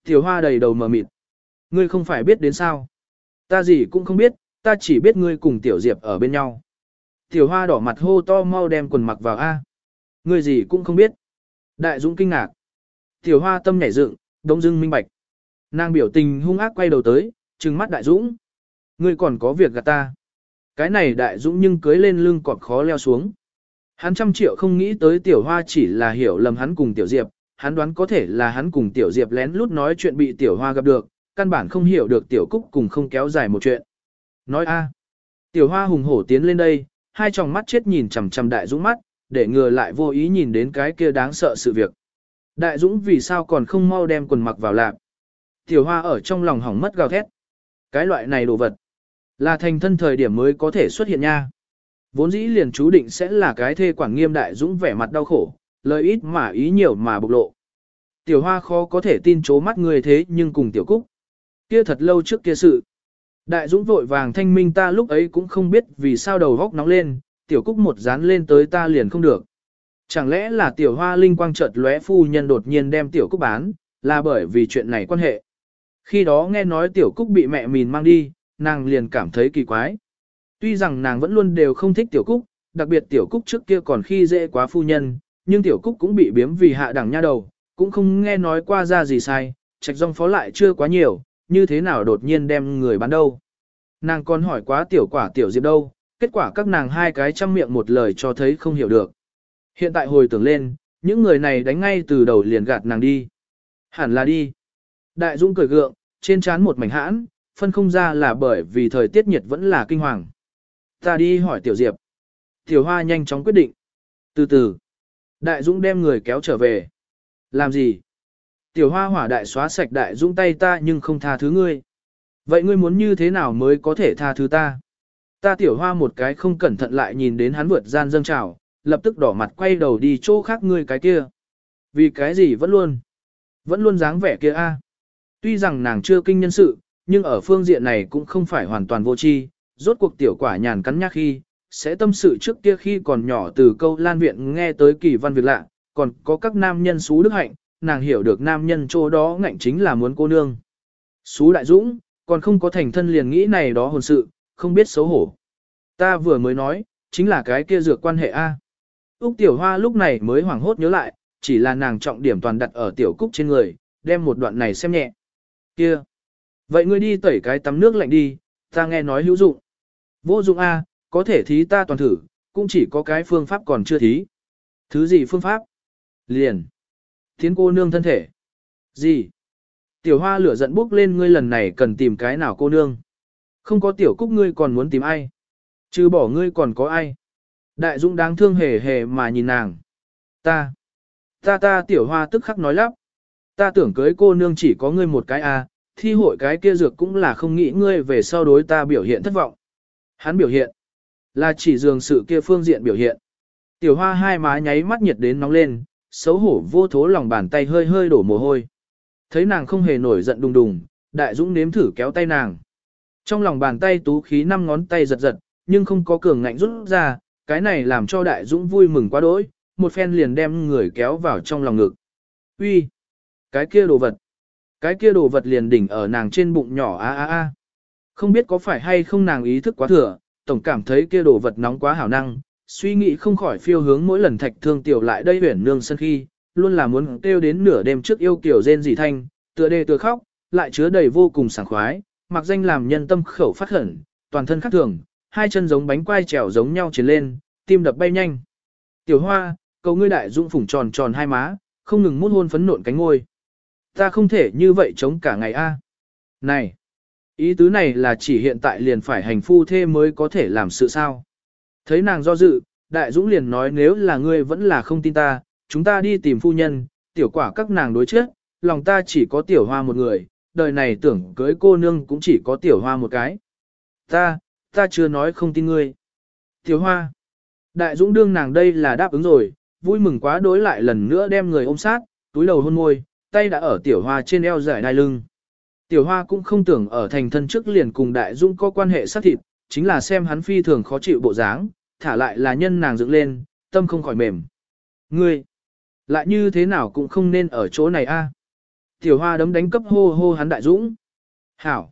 Tiểu hoa đầy đầu mờ mịt. Ngươi không phải biết đến sao? Ta gì cũng không biết, ta chỉ biết ngươi cùng tiểu diệp ở bên nhau. Tiểu hoa đỏ mặt hô to mau đem quần mặc vào A. Ngươi gì cũng không biết. Đại dũng kinh ngạc. Tiểu hoa tâm nhảy dựng, đông dưng minh bạch. Nàng biểu tình hung ác quay đầu tới, trừng mắt đại dũng. Ngươi còn có việc gạt ta. Cái này đại dũng nhưng cưới lên lưng còn khó leo xuống. Hắn trăm triệu không nghĩ tới tiểu hoa chỉ là hiểu lầm hắn cùng tiểu diệp, hắn đoán có thể là hắn cùng tiểu diệp lén lút nói chuyện bị tiểu hoa gặp được, căn bản không hiểu được tiểu cúc cùng không kéo dài một chuyện. Nói a, tiểu hoa hùng hổ tiến lên đây, hai tròng mắt chết nhìn chằm chằm đại dũng mắt, để ngừa lại vô ý nhìn đến cái kia đáng sợ sự việc. Đại dũng vì sao còn không mau đem quần mặc vào lạp. Tiểu hoa ở trong lòng hỏng mất gào thét. Cái loại này đồ vật, là thành thân thời điểm mới có thể xuất hiện nha. Vốn dĩ liền chú định sẽ là cái thê quản nghiêm đại dũng vẻ mặt đau khổ, lời ít mà ý nhiều mà bộc lộ. Tiểu hoa khó có thể tin chố mắt người thế nhưng cùng tiểu cúc. Kia thật lâu trước kia sự. Đại Dũng vội vàng thanh minh ta lúc ấy cũng không biết vì sao đầu góc nóng lên, tiểu cúc một dán lên tới ta liền không được. Chẳng lẽ là tiểu hoa linh quang chợt lóe phu nhân đột nhiên đem tiểu cúc bán, là bởi vì chuyện này quan hệ. Khi đó nghe nói tiểu cúc bị mẹ mìn mang đi, nàng liền cảm thấy kỳ quái. Tuy rằng nàng vẫn luôn đều không thích tiểu cúc, đặc biệt tiểu cúc trước kia còn khi dễ quá phu nhân, nhưng tiểu cúc cũng bị biếm vì hạ đẳng nha đầu, cũng không nghe nói qua ra gì sai, trạch dòng phó lại chưa quá nhiều, như thế nào đột nhiên đem người bán đâu. Nàng còn hỏi quá tiểu quả tiểu diệp đâu, kết quả các nàng hai cái chăm miệng một lời cho thấy không hiểu được. Hiện tại hồi tưởng lên, những người này đánh ngay từ đầu liền gạt nàng đi. Hẳn là đi. Đại Dung cười gượng, trên trán một mảnh hãn, phân không ra là bởi vì thời tiết nhiệt vẫn là kinh hoàng. Ta đi hỏi Tiểu Diệp. Tiểu Hoa nhanh chóng quyết định. Từ từ. Đại Dũng đem người kéo trở về. Làm gì? Tiểu Hoa hỏa đại xóa sạch Đại Dũng tay ta nhưng không tha thứ ngươi. Vậy ngươi muốn như thế nào mới có thể tha thứ ta? Ta Tiểu Hoa một cái không cẩn thận lại nhìn đến hắn vượt gian dâng trào, lập tức đỏ mặt quay đầu đi chỗ khác ngươi cái kia. Vì cái gì vẫn luôn? Vẫn luôn dáng vẻ kia a. Tuy rằng nàng chưa kinh nhân sự, nhưng ở phương diện này cũng không phải hoàn toàn vô tri. Rốt cuộc tiểu quả nhàn cắn nhắc khi, sẽ tâm sự trước kia khi còn nhỏ từ câu lan viện nghe tới kỳ văn việc lạ, còn có các nam nhân xú đức hạnh, nàng hiểu được nam nhân chỗ đó ngạnh chính là muốn cô nương. Xú đại dũng, còn không có thành thân liền nghĩ này đó hồn sự, không biết xấu hổ. Ta vừa mới nói, chính là cái kia dược quan hệ A. Úc Tiểu Hoa lúc này mới hoảng hốt nhớ lại, chỉ là nàng trọng điểm toàn đặt ở Tiểu Cúc trên người, đem một đoạn này xem nhẹ. Kia! Vậy ngươi đi tẩy cái tắm nước lạnh đi, ta nghe nói hữu dụng. Vô dụng A, có thể thí ta toàn thử, cũng chỉ có cái phương pháp còn chưa thí. Thứ gì phương pháp? Liền! Thiến cô nương thân thể. Gì? Tiểu Hoa lửa giận bốc lên ngươi lần này cần tìm cái nào cô nương. Không có Tiểu Cúc ngươi còn muốn tìm ai? Chứ bỏ ngươi còn có ai? Đại Dũng đáng thương hề hề mà nhìn nàng. Ta, ta ta tiểu hoa tức khắc nói lắp. Ta tưởng cưới cô nương chỉ có ngươi một cái a, à, thi hội cái kia dược cũng là không nghĩ ngươi về sau đối ta biểu hiện thất vọng. Hắn biểu hiện, là chỉ dường sự kia phương diện biểu hiện. Tiểu hoa hai má nháy mắt nhiệt đến nóng lên, xấu hổ vô thố lòng bàn tay hơi hơi đổ mồ hôi. Thấy nàng không hề nổi giận đùng đùng, đại dũng nếm thử kéo tay nàng. Trong lòng bàn tay tú khí năm ngón tay giật giật, nhưng không có cường ngạnh rút ra, cái này làm cho đại dũng vui mừng quá đỗi, một phen liền đem người kéo vào trong lòng ngực. Uy, cái kia đồ vật, cái kia đồ vật liền đỉnh ở nàng trên bụng nhỏ a a a. Không biết có phải hay không nàng ý thức quá thừa, tổng cảm thấy kia đồ vật nóng quá hảo năng, suy nghĩ không khỏi phiêu hướng mỗi lần thạch thương tiểu lại đây huyển nương sân khi, luôn là muốn kêu đến nửa đêm trước yêu kiểu rên dị thanh, tựa đề tựa khóc, lại chứa đầy vô cùng sảng khoái, mặc danh làm nhân tâm khẩu phát hẩn, toàn thân khác thường, hai chân giống bánh quai trèo giống nhau chiến lên, tim đập bay nhanh. Tiểu hoa, cầu ngươi đại dũng phủng tròn tròn hai má, không ngừng mút hôn phấn nộn cánh ngôi. Ta không thể như vậy chống cả ngày a. Này, ý tứ này là chỉ hiện tại liền phải hành phu thê mới có thể làm sự sao. Thấy nàng do dự, đại dũng liền nói nếu là ngươi vẫn là không tin ta, chúng ta đi tìm phu nhân, tiểu quả các nàng đối trước, lòng ta chỉ có tiểu hoa một người, đời này tưởng cưới cô nương cũng chỉ có tiểu hoa một cái. Ta, ta chưa nói không tin ngươi. Tiểu hoa. Đại dũng đương nàng đây là đáp ứng rồi, vui mừng quá đối lại lần nữa đem người ôm sát, túi đầu hôn môi, tay đã ở tiểu hoa trên eo giải đai lưng. Tiểu hoa cũng không tưởng ở thành thân trước liền cùng đại dũng có quan hệ sát thịt, chính là xem hắn phi thường khó chịu bộ dáng, thả lại là nhân nàng dựng lên, tâm không khỏi mềm. Ngươi, lại như thế nào cũng không nên ở chỗ này a. À? Tiểu hoa đấm đánh cấp hô hô hắn đại dũng. Hảo.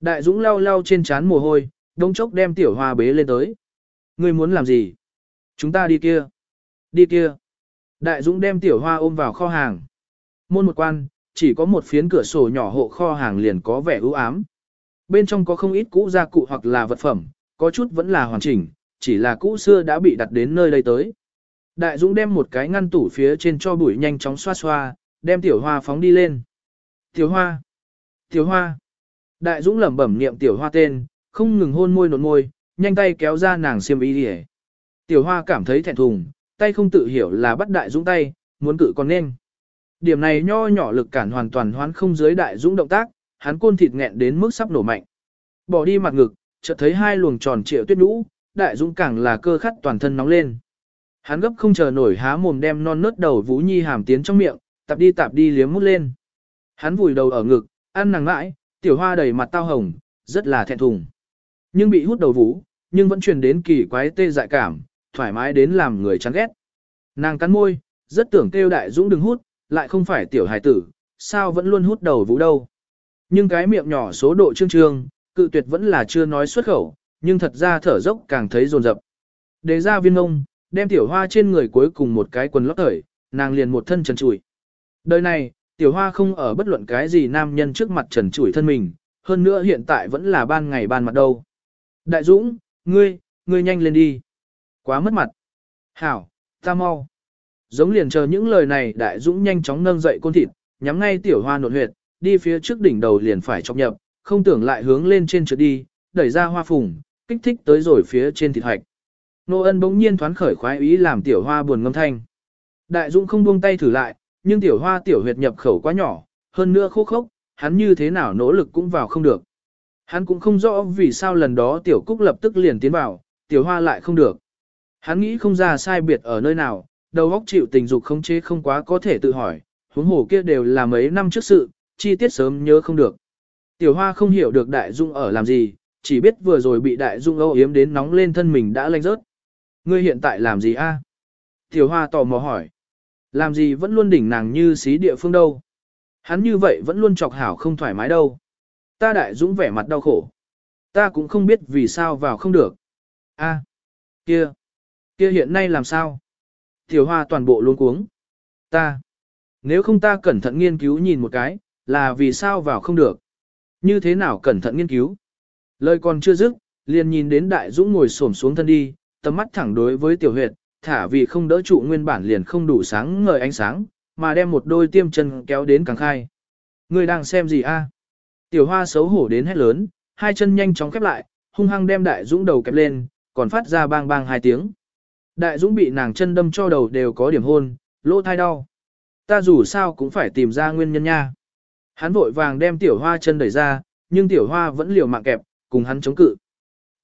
Đại dũng lau lau trên trán mồ hôi, đông chốc đem tiểu hoa bế lên tới. Ngươi muốn làm gì? Chúng ta đi kia. Đi kia. Đại dũng đem tiểu hoa ôm vào kho hàng. Môn một quan, chỉ có một phiến cửa sổ nhỏ hộ kho hàng liền có vẻ ưu ám. Bên trong có không ít cũ gia cụ hoặc là vật phẩm, có chút vẫn là hoàn chỉnh, chỉ là cũ xưa đã bị đặt đến nơi đây tới. Đại Dũng đem một cái ngăn tủ phía trên cho bụi nhanh chóng xoa xoa, đem tiểu hoa phóng đi lên. Tiểu hoa! Tiểu hoa! Đại Dũng lẩm bẩm niệm tiểu hoa tên, không ngừng hôn môi nột môi, nhanh tay kéo ra nàng xiêm y đi Tiểu hoa cảm thấy thẹn thùng, tay không tự hiểu là bắt đại dũng tay, muốn cự còn nên. Điểm này nho nhỏ lực cản hoàn toàn hoán không dưới đại dũng động tác, hắn côn thịt nghẹn đến mức sắp nổ mạnh. Bỏ đi mặt ngực, chợt thấy hai luồng tròn trịa tuyết nhũ, đại dũng càng là cơ khắt toàn thân nóng lên. Hắn gấp không chờ nổi há mồm đem non nớt đầu vũ nhi hàm tiến trong miệng, tạp đi tạp đi liếm mút lên. Hắn vùi đầu ở ngực, ăn nàng mãi, Tiểu hoa đầy mặt tao hồng, rất là thẹn thùng. Nhưng bị hút đầu vũ, nhưng vẫn truyền đến kỳ quái tê dại cảm, thoải mái đến làm người chán ghét. Nàng cắn môi, rất tưởng kêu đại dũng đừng hút, lại không phải tiểu hài tử, sao vẫn luôn hút đầu vũ đâu. Nhưng cái miệng nhỏ số độ trương trương, cự tuyệt vẫn là chưa nói xuất khẩu, nhưng thật ra thở dốc càng thấy rồn rập. Đề ra viên ngông, đem tiểu hoa trên người cuối cùng một cái quần lót thởi, nàng liền một thân trần trụi. Đời này, tiểu hoa không ở bất luận cái gì nam nhân trước mặt trần trụi thân mình, hơn nữa hiện tại vẫn là ban ngày ban mặt đâu. Đại Dũng, ngươi, ngươi nhanh lên đi. Quá mất mặt. Hảo, ta mau. Giống liền chờ những lời này Đại Dũng nhanh chóng nâng dậy côn thịt, nhắm ngay tiểu hoa nột huyệt, đi phía trước đỉnh đầu liền phải chọc nhập, không tưởng lại hướng lên trên trượt đi, đẩy ra hoa phùng, kích thích tới rồi phía trên thịt hạch. Nô ân bỗng nhiên thoáng khởi khoái ý làm tiểu hoa buồn ngâm thanh. Đại Dũng không buông tay thử lại, nhưng tiểu hoa tiểu huyệt nhập khẩu quá nhỏ, hơn nữa khô khốc, hắn như thế nào nỗ lực cũng vào không được. Hắn cũng không rõ vì sao lần đó tiểu cúc lập tức liền tiến vào, tiểu hoa lại không được. Hắn nghĩ không ra sai biệt ở nơi nào, đầu óc chịu tình dục không chế không quá có thể tự hỏi, huống hồ kia đều là mấy năm trước sự, chi tiết sớm nhớ không được. Tiểu hoa không hiểu được đại dung ở làm gì, chỉ biết vừa rồi bị đại dung âu yếm đến nóng lên thân mình đã lanh rớt. Ngươi hiện tại làm gì a? Tiểu hoa tò mò hỏi. Làm gì vẫn luôn đỉnh nàng như xí địa phương đâu. Hắn như vậy vẫn luôn chọc hảo không thoải mái đâu. Ta đại dũng vẻ mặt đau khổ. Ta cũng không biết vì sao vào không được. A, kia, kia hiện nay làm sao? Tiểu hoa toàn bộ luôn cuống. Ta, nếu không ta cẩn thận nghiên cứu nhìn một cái, là vì sao vào không được? Như thế nào cẩn thận nghiên cứu? Lời còn chưa dứt, liền nhìn đến đại dũng ngồi xổm xuống thân đi, tầm mắt thẳng đối với tiểu huyệt, thả vì không đỡ trụ nguyên bản liền không đủ sáng ngời ánh sáng, mà đem một đôi tiêm chân kéo đến càng khai. Người đang xem gì a? À? Tiểu hoa xấu hổ đến hét lớn, hai chân nhanh chóng khép lại, hung hăng đem đại dũng đầu kẹp lên, còn phát ra bang bang hai tiếng. Đại dũng bị nàng chân đâm cho đầu đều có điểm hôn, lỗ thai đau. Ta dù sao cũng phải tìm ra nguyên nhân nha. Hắn vội vàng đem tiểu hoa chân đẩy ra, nhưng tiểu hoa vẫn liều mạng kẹp, cùng hắn chống cự.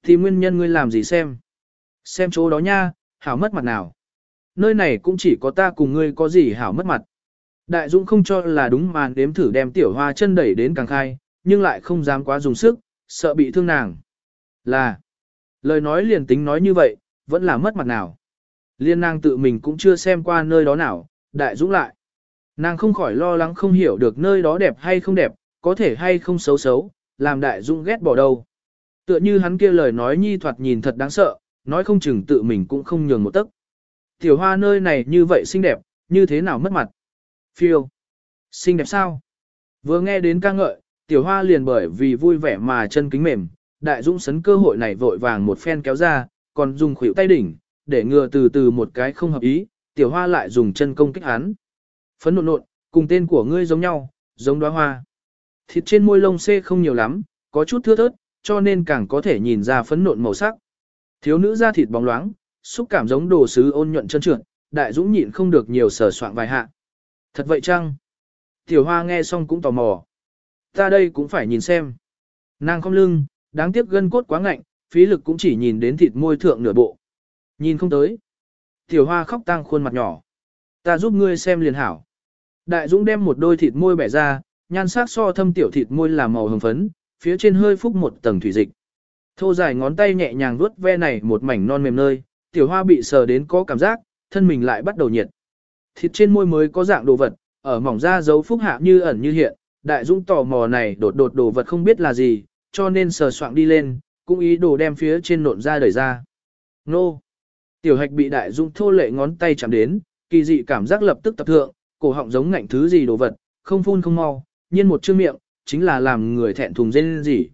Thì nguyên nhân ngươi làm gì xem? Xem chỗ đó nha, hảo mất mặt nào. Nơi này cũng chỉ có ta cùng ngươi có gì hảo mất mặt. Đại Dũng không cho là đúng mà đếm thử đem tiểu hoa chân đẩy đến càng khai, nhưng lại không dám quá dùng sức, sợ bị thương nàng. Là, lời nói liền tính nói như vậy, vẫn là mất mặt nào. Liên nàng tự mình cũng chưa xem qua nơi đó nào, Đại Dũng lại. Nàng không khỏi lo lắng không hiểu được nơi đó đẹp hay không đẹp, có thể hay không xấu xấu, làm Đại Dũng ghét bỏ đâu. Tựa như hắn kia lời nói nhi thoạt nhìn thật đáng sợ, nói không chừng tự mình cũng không nhường một tấc. Tiểu hoa nơi này như vậy xinh đẹp, như thế nào mất mặt. Phiêu. Xinh đẹp sao? Vừa nghe đến ca ngợi, tiểu hoa liền bởi vì vui vẻ mà chân kính mềm, đại dũng sấn cơ hội này vội vàng một phen kéo ra, còn dùng khuỷu tay đỉnh, để ngừa từ từ một cái không hợp ý, tiểu hoa lại dùng chân công kích hắn. Phấn nộn nộn, cùng tên của ngươi giống nhau, giống đóa hoa. Thịt trên môi lông xê không nhiều lắm, có chút thưa thớt, cho nên càng có thể nhìn ra phấn nộn màu sắc. Thiếu nữ da thịt bóng loáng, xúc cảm giống đồ sứ ôn nhuận chân trượt, đại dũng nhịn không được nhiều sở soạn vài hạ. Thật vậy chăng? Tiểu hoa nghe xong cũng tò mò. Ta đây cũng phải nhìn xem. Nàng không lưng, đáng tiếc gân cốt quá ngạnh, phí lực cũng chỉ nhìn đến thịt môi thượng nửa bộ. Nhìn không tới. Tiểu hoa khóc tăng khuôn mặt nhỏ. Ta giúp ngươi xem liền hảo. Đại dũng đem một đôi thịt môi bẻ ra, nhan sắc so thâm tiểu thịt môi là màu hồng phấn, phía trên hơi phúc một tầng thủy dịch. Thô dài ngón tay nhẹ nhàng vuốt ve này một mảnh non mềm nơi, tiểu hoa bị sờ đến có cảm giác, thân mình lại bắt đầu nhiệt. Thịt trên môi mới có dạng đồ vật, ở mỏng da dấu phúc hạ như ẩn như hiện, đại dũng tò mò này đột đột đồ vật không biết là gì, cho nên sờ soạng đi lên, cũng ý đồ đem phía trên nộn ra đẩy ra. Nô! Tiểu hạch bị đại dung thô lệ ngón tay chạm đến, kỳ dị cảm giác lập tức tập thượng, cổ họng giống ngạnh thứ gì đồ vật, không phun không mau, nhiên một chữ miệng, chính là làm người thẹn thùng dên gì.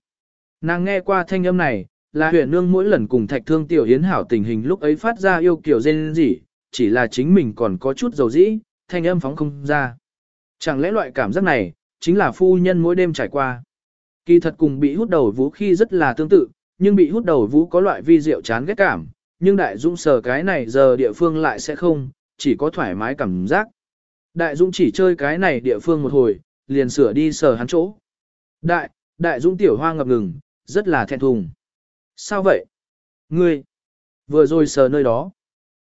Nàng nghe qua thanh âm này, là huyền nương mỗi lần cùng thạch thương tiểu hiến hảo tình hình lúc ấy phát ra yêu kiểu dên gì, chỉ là chính mình còn có chút dầu dĩ, thanh âm phóng không ra. Chẳng lẽ loại cảm giác này, chính là phu nhân mỗi đêm trải qua. Kỳ thật cùng bị hút đầu vũ khi rất là tương tự, nhưng bị hút đầu vũ có loại vi diệu chán ghét cảm, nhưng đại dũng sờ cái này giờ địa phương lại sẽ không, chỉ có thoải mái cảm giác. Đại dũng chỉ chơi cái này địa phương một hồi, liền sửa đi sờ hắn chỗ. Đại, đại dũng tiểu hoa ngập ngừng, rất là thẹn thùng. Sao vậy? Ngươi, vừa rồi sờ nơi đó.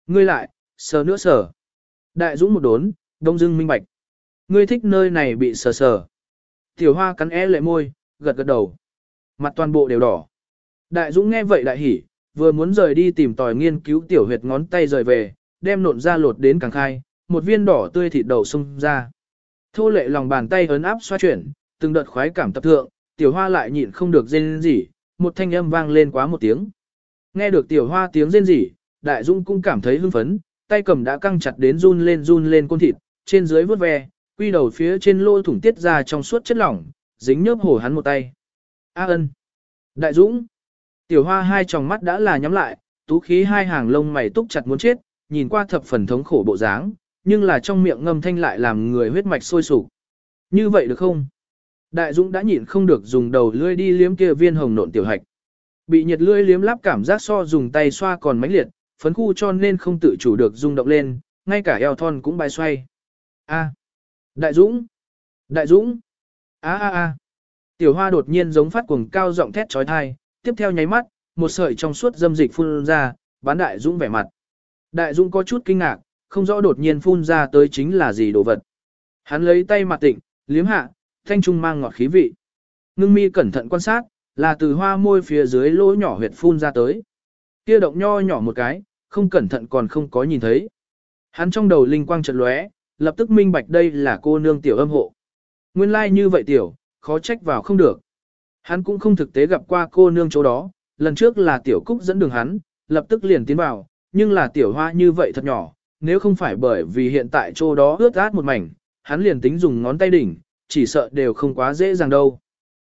Ngươi lại, sờ nữa sờ. Đại dũng một đốn, đông dưng minh bạch. Ngươi thích nơi này bị sờ sờ. Tiểu hoa cắn é lệ môi, gật gật đầu. Mặt toàn bộ đều đỏ. Đại Dũng nghe vậy đại hỉ, vừa muốn rời đi tìm tòi nghiên cứu tiểu huyệt ngón tay rời về, đem nộn ra lột đến càng khai, một viên đỏ tươi thịt đầu sung ra. Thô lệ lòng bàn tay ấn áp xoa chuyển, từng đợt khoái cảm tập thượng, tiểu hoa lại nhịn không được rên rỉ, một thanh âm vang lên quá một tiếng. Nghe được tiểu hoa tiếng rên rỉ, đại dũng cũng cảm thấy hưng phấn, tay cầm đã căng chặt đến run lên run lên côn thịt, trên dưới vớt ve, quy đầu phía trên lỗ thủng tiết ra trong suốt chất lỏng, dính nhớp hổ hắn một tay. A ân. Đại dũng. Tiểu hoa hai tròng mắt đã là nhắm lại, tú khí hai hàng lông mày túc chặt muốn chết, nhìn qua thập phần thống khổ bộ dáng, nhưng là trong miệng ngâm thanh lại làm người huyết mạch sôi sục. Như vậy được không? Đại Dũng đã nhịn không được dùng đầu lưỡi đi liếm kia viên hồng nộn tiểu hạch. Bị nhiệt lưỡi liếm lắp cảm giác so dùng tay xoa còn mãnh liệt, phấn khu cho nên không tự chủ được rung động lên, ngay cả eo thon cũng bay xoay. A. Đại Dũng! Đại Dũng! A a a! Tiểu hoa đột nhiên giống phát cuồng cao giọng thét chói tai tiếp theo nháy mắt, một sợi trong suốt dâm dịch phun ra, bán Đại Dũng vẻ mặt. Đại Dũng có chút kinh ngạc, không rõ đột nhiên phun ra tới chính là gì đồ vật. Hắn lấy tay mặt tịnh, liếm hạ, thanh trung mang ngọt khí vị. Ngưng mi cẩn thận quan sát, là từ hoa môi phía dưới lỗ nhỏ huyệt phun ra tới. Kia động nho nhỏ một cái, không cẩn thận còn không có nhìn thấy. Hắn trong đầu linh quang chợt lóe, lập tức minh bạch đây là cô nương tiểu âm hộ. Nguyên lai like như vậy tiểu, khó trách vào không được. Hắn cũng không thực tế gặp qua cô nương chỗ đó, lần trước là tiểu cúc dẫn đường hắn, lập tức liền tiến vào, nhưng là tiểu hoa như vậy thật nhỏ, nếu không phải bởi vì hiện tại chỗ đó ướt át một mảnh, hắn liền tính dùng ngón tay đỉnh, chỉ sợ đều không quá dễ dàng đâu.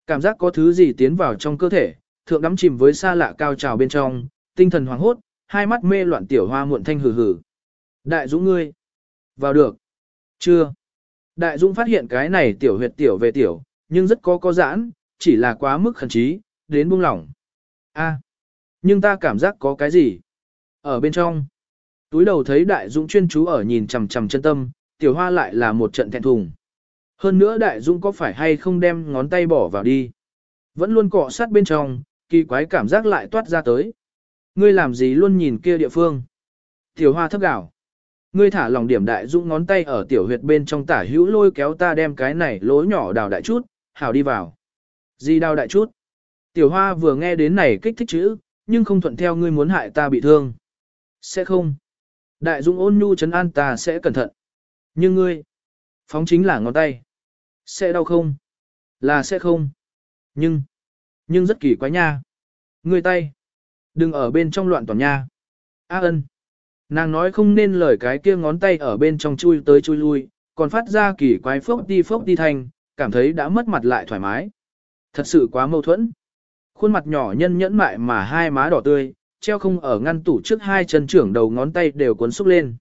Cảm giác có thứ gì tiến vào trong cơ thể, thượng đắm chìm với xa lạ cao trào bên trong, tinh thần hoàng hốt, hai mắt mê loạn tiểu hoa muộn thanh hừ hừ. Đại dũng ngươi, vào được, chưa. Đại dũng phát hiện cái này tiểu huyệt tiểu về tiểu, nhưng rất có có giãn, chỉ là quá mức khẩn trí, đến buông lỏng. A, nhưng ta cảm giác có cái gì? Ở bên trong, túi đầu thấy đại dũng chuyên chú ở nhìn chằm chằm chân tâm, tiểu hoa lại là một trận thẹn thùng. Hơn nữa đại dũng có phải hay không đem ngón tay bỏ vào đi. Vẫn luôn cọ sát bên trong, kỳ quái cảm giác lại toát ra tới. Ngươi làm gì luôn nhìn kia địa phương. Tiểu hoa thấp gạo. Ngươi thả lòng điểm đại dũng ngón tay ở tiểu huyệt bên trong tả hữu lôi kéo ta đem cái này lỗ nhỏ đào đại chút, hào đi vào. Di đao đại chút? Tiểu hoa vừa nghe đến này kích thích chữ, nhưng không thuận theo ngươi muốn hại ta bị thương. Sẽ không. Đại dũng ôn nhu chấn an ta sẽ cẩn thận. Nhưng ngươi, phóng chính là ngón tay. Sẽ đau không? Là sẽ không. Nhưng, nhưng rất kỳ quái nha. Ngươi tay, đừng ở bên trong loạn toàn nha. A ân. Nàng nói không nên lời cái kia ngón tay ở bên trong chui tới chui lui, còn phát ra kỳ quái phốc đi phốc đi thành, cảm thấy đã mất mặt lại thoải mái. Thật sự quá mâu thuẫn. Khuôn mặt nhỏ nhân nhẫn mại mà hai má đỏ tươi, treo không ở ngăn tủ trước hai chân trưởng đầu ngón tay đều cuốn xúc lên.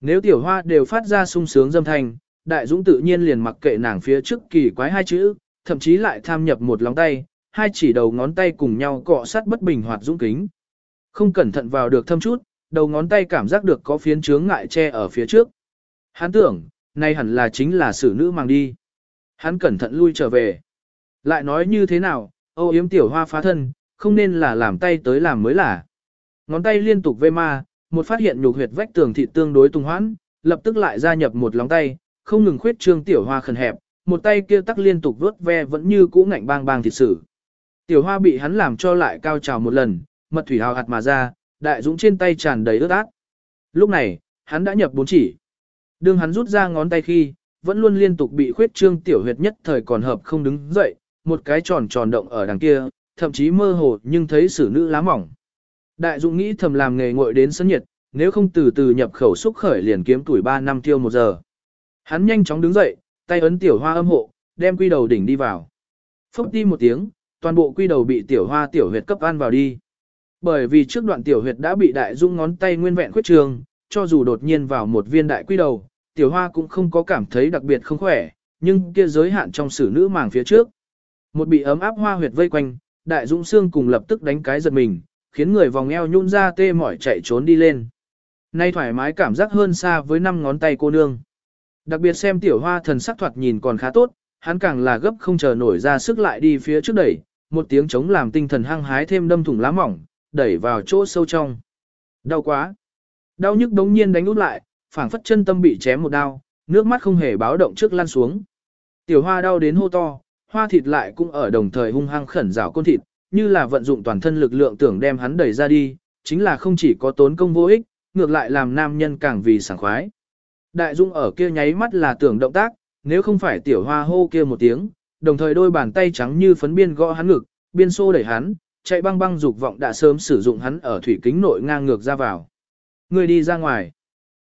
Nếu tiểu hoa đều phát ra sung sướng dâm thanh, đại dũng tự nhiên liền mặc kệ nàng phía trước kỳ quái hai chữ, thậm chí lại tham nhập một lòng tay, hai chỉ đầu ngón tay cùng nhau cọ sát bất bình hoạt dũng kính. Không cẩn thận vào được thâm chút, đầu ngón tay cảm giác được có phiến chướng ngại che ở phía trước. Hắn tưởng, nay hẳn là chính là xử nữ mang đi. Hắn cẩn thận lui trở về. Lại nói như thế nào, âu yếm tiểu hoa phá thân, không nên là làm tay tới làm mới là. Ngón tay liên tục vê ma, một phát hiện nhục huyệt vách tường thị tương đối tung hoãn, lập tức lại gia nhập một lóng tay, không ngừng khuyết trương tiểu hoa khẩn hẹp, một tay kia tắc liên tục vớt ve vẫn như cũ ngạnh bang bang thịt sử. Tiểu hoa bị hắn làm cho lại cao trào một lần, mật thủy hào hạt mà ra, đại dũng trên tay tràn đầy ướt át. Lúc này, hắn đã nhập bốn chỉ. Đương hắn rút ra ngón tay khi, vẫn luôn liên tục bị khuyết trương tiểu huyệt nhất thời còn hợp không đứng dậy, một cái tròn tròn động ở đằng kia, thậm chí mơ hồ nhưng thấy sử nữ lá mỏng. Đại Dũng nghĩ thầm làm nghề ngội đến sân nhiệt, nếu không từ từ nhập khẩu xúc khởi liền kiếm tuổi 3 năm tiêu một giờ. Hắn nhanh chóng đứng dậy, tay ấn tiểu hoa âm hộ, đem quy đầu đỉnh đi vào. Phốc đi một tiếng, toàn bộ quy đầu bị tiểu hoa tiểu huyệt cấp ăn vào đi. Bởi vì trước đoạn tiểu huyệt đã bị đại Dung ngón tay nguyên vẹn khuyết trường, cho dù đột nhiên vào một viên đại quy đầu, tiểu hoa cũng không có cảm thấy đặc biệt không khỏe, nhưng kia giới hạn trong sử nữ màng phía trước. Một bị ấm áp hoa huyệt vây quanh, đại Dũng xương cùng lập tức đánh cái giật mình, khiến người vòng eo nhún ra tê mỏi chạy trốn đi lên. Nay thoải mái cảm giác hơn xa với năm ngón tay cô nương. Đặc biệt xem tiểu hoa thần sắc thoạt nhìn còn khá tốt, hắn càng là gấp không chờ nổi ra sức lại đi phía trước đẩy, một tiếng chống làm tinh thần hăng hái thêm đâm thủng lá mỏng, đẩy vào chỗ sâu trong. Đau quá. Đau nhức đống nhiên đánh út lại, phảng phất chân tâm bị chém một đau, nước mắt không hề báo động trước lan xuống. Tiểu hoa đau đến hô to, hoa thịt lại cũng ở đồng thời hung hăng khẩn rào côn thịt, như là vận dụng toàn thân lực lượng tưởng đem hắn đẩy ra đi, chính là không chỉ có tốn công vô ích, ngược lại làm nam nhân càng vì sảng khoái. Đại Dung ở kia nháy mắt là tưởng động tác, nếu không phải tiểu hoa hô kia một tiếng, đồng thời đôi bàn tay trắng như phấn biên gõ hắn ngực, biên xô đẩy hắn, chạy băng băng dục vọng đã sớm sử dụng hắn ở thủy kính nội ngang ngược ra vào. Người đi ra ngoài.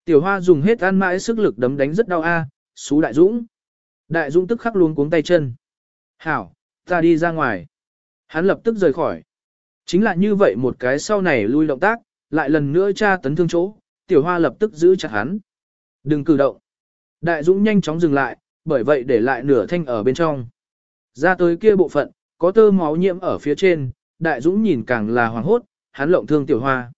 Tiểu hoa dùng hết ăn mãi sức lực đấm đánh rất đau a, à, xú đại dũng. Đại dũng tức khắc luôn cuống tay chân. Hảo, ta đi ra ngoài. Hắn lập tức rời khỏi. Chính là như vậy một cái sau này lui động tác, lại lần nữa tra tấn thương chỗ, tiểu hoa lập tức giữ chặt hắn. Đừng cử động. Đại dũng nhanh chóng dừng lại, bởi vậy để lại nửa thanh ở bên trong. Ra tới kia bộ phận, có tơ máu nhiễm ở phía trên, đại dũng nhìn càng là hoàng hốt, hắn lộng thương tiểu hoa.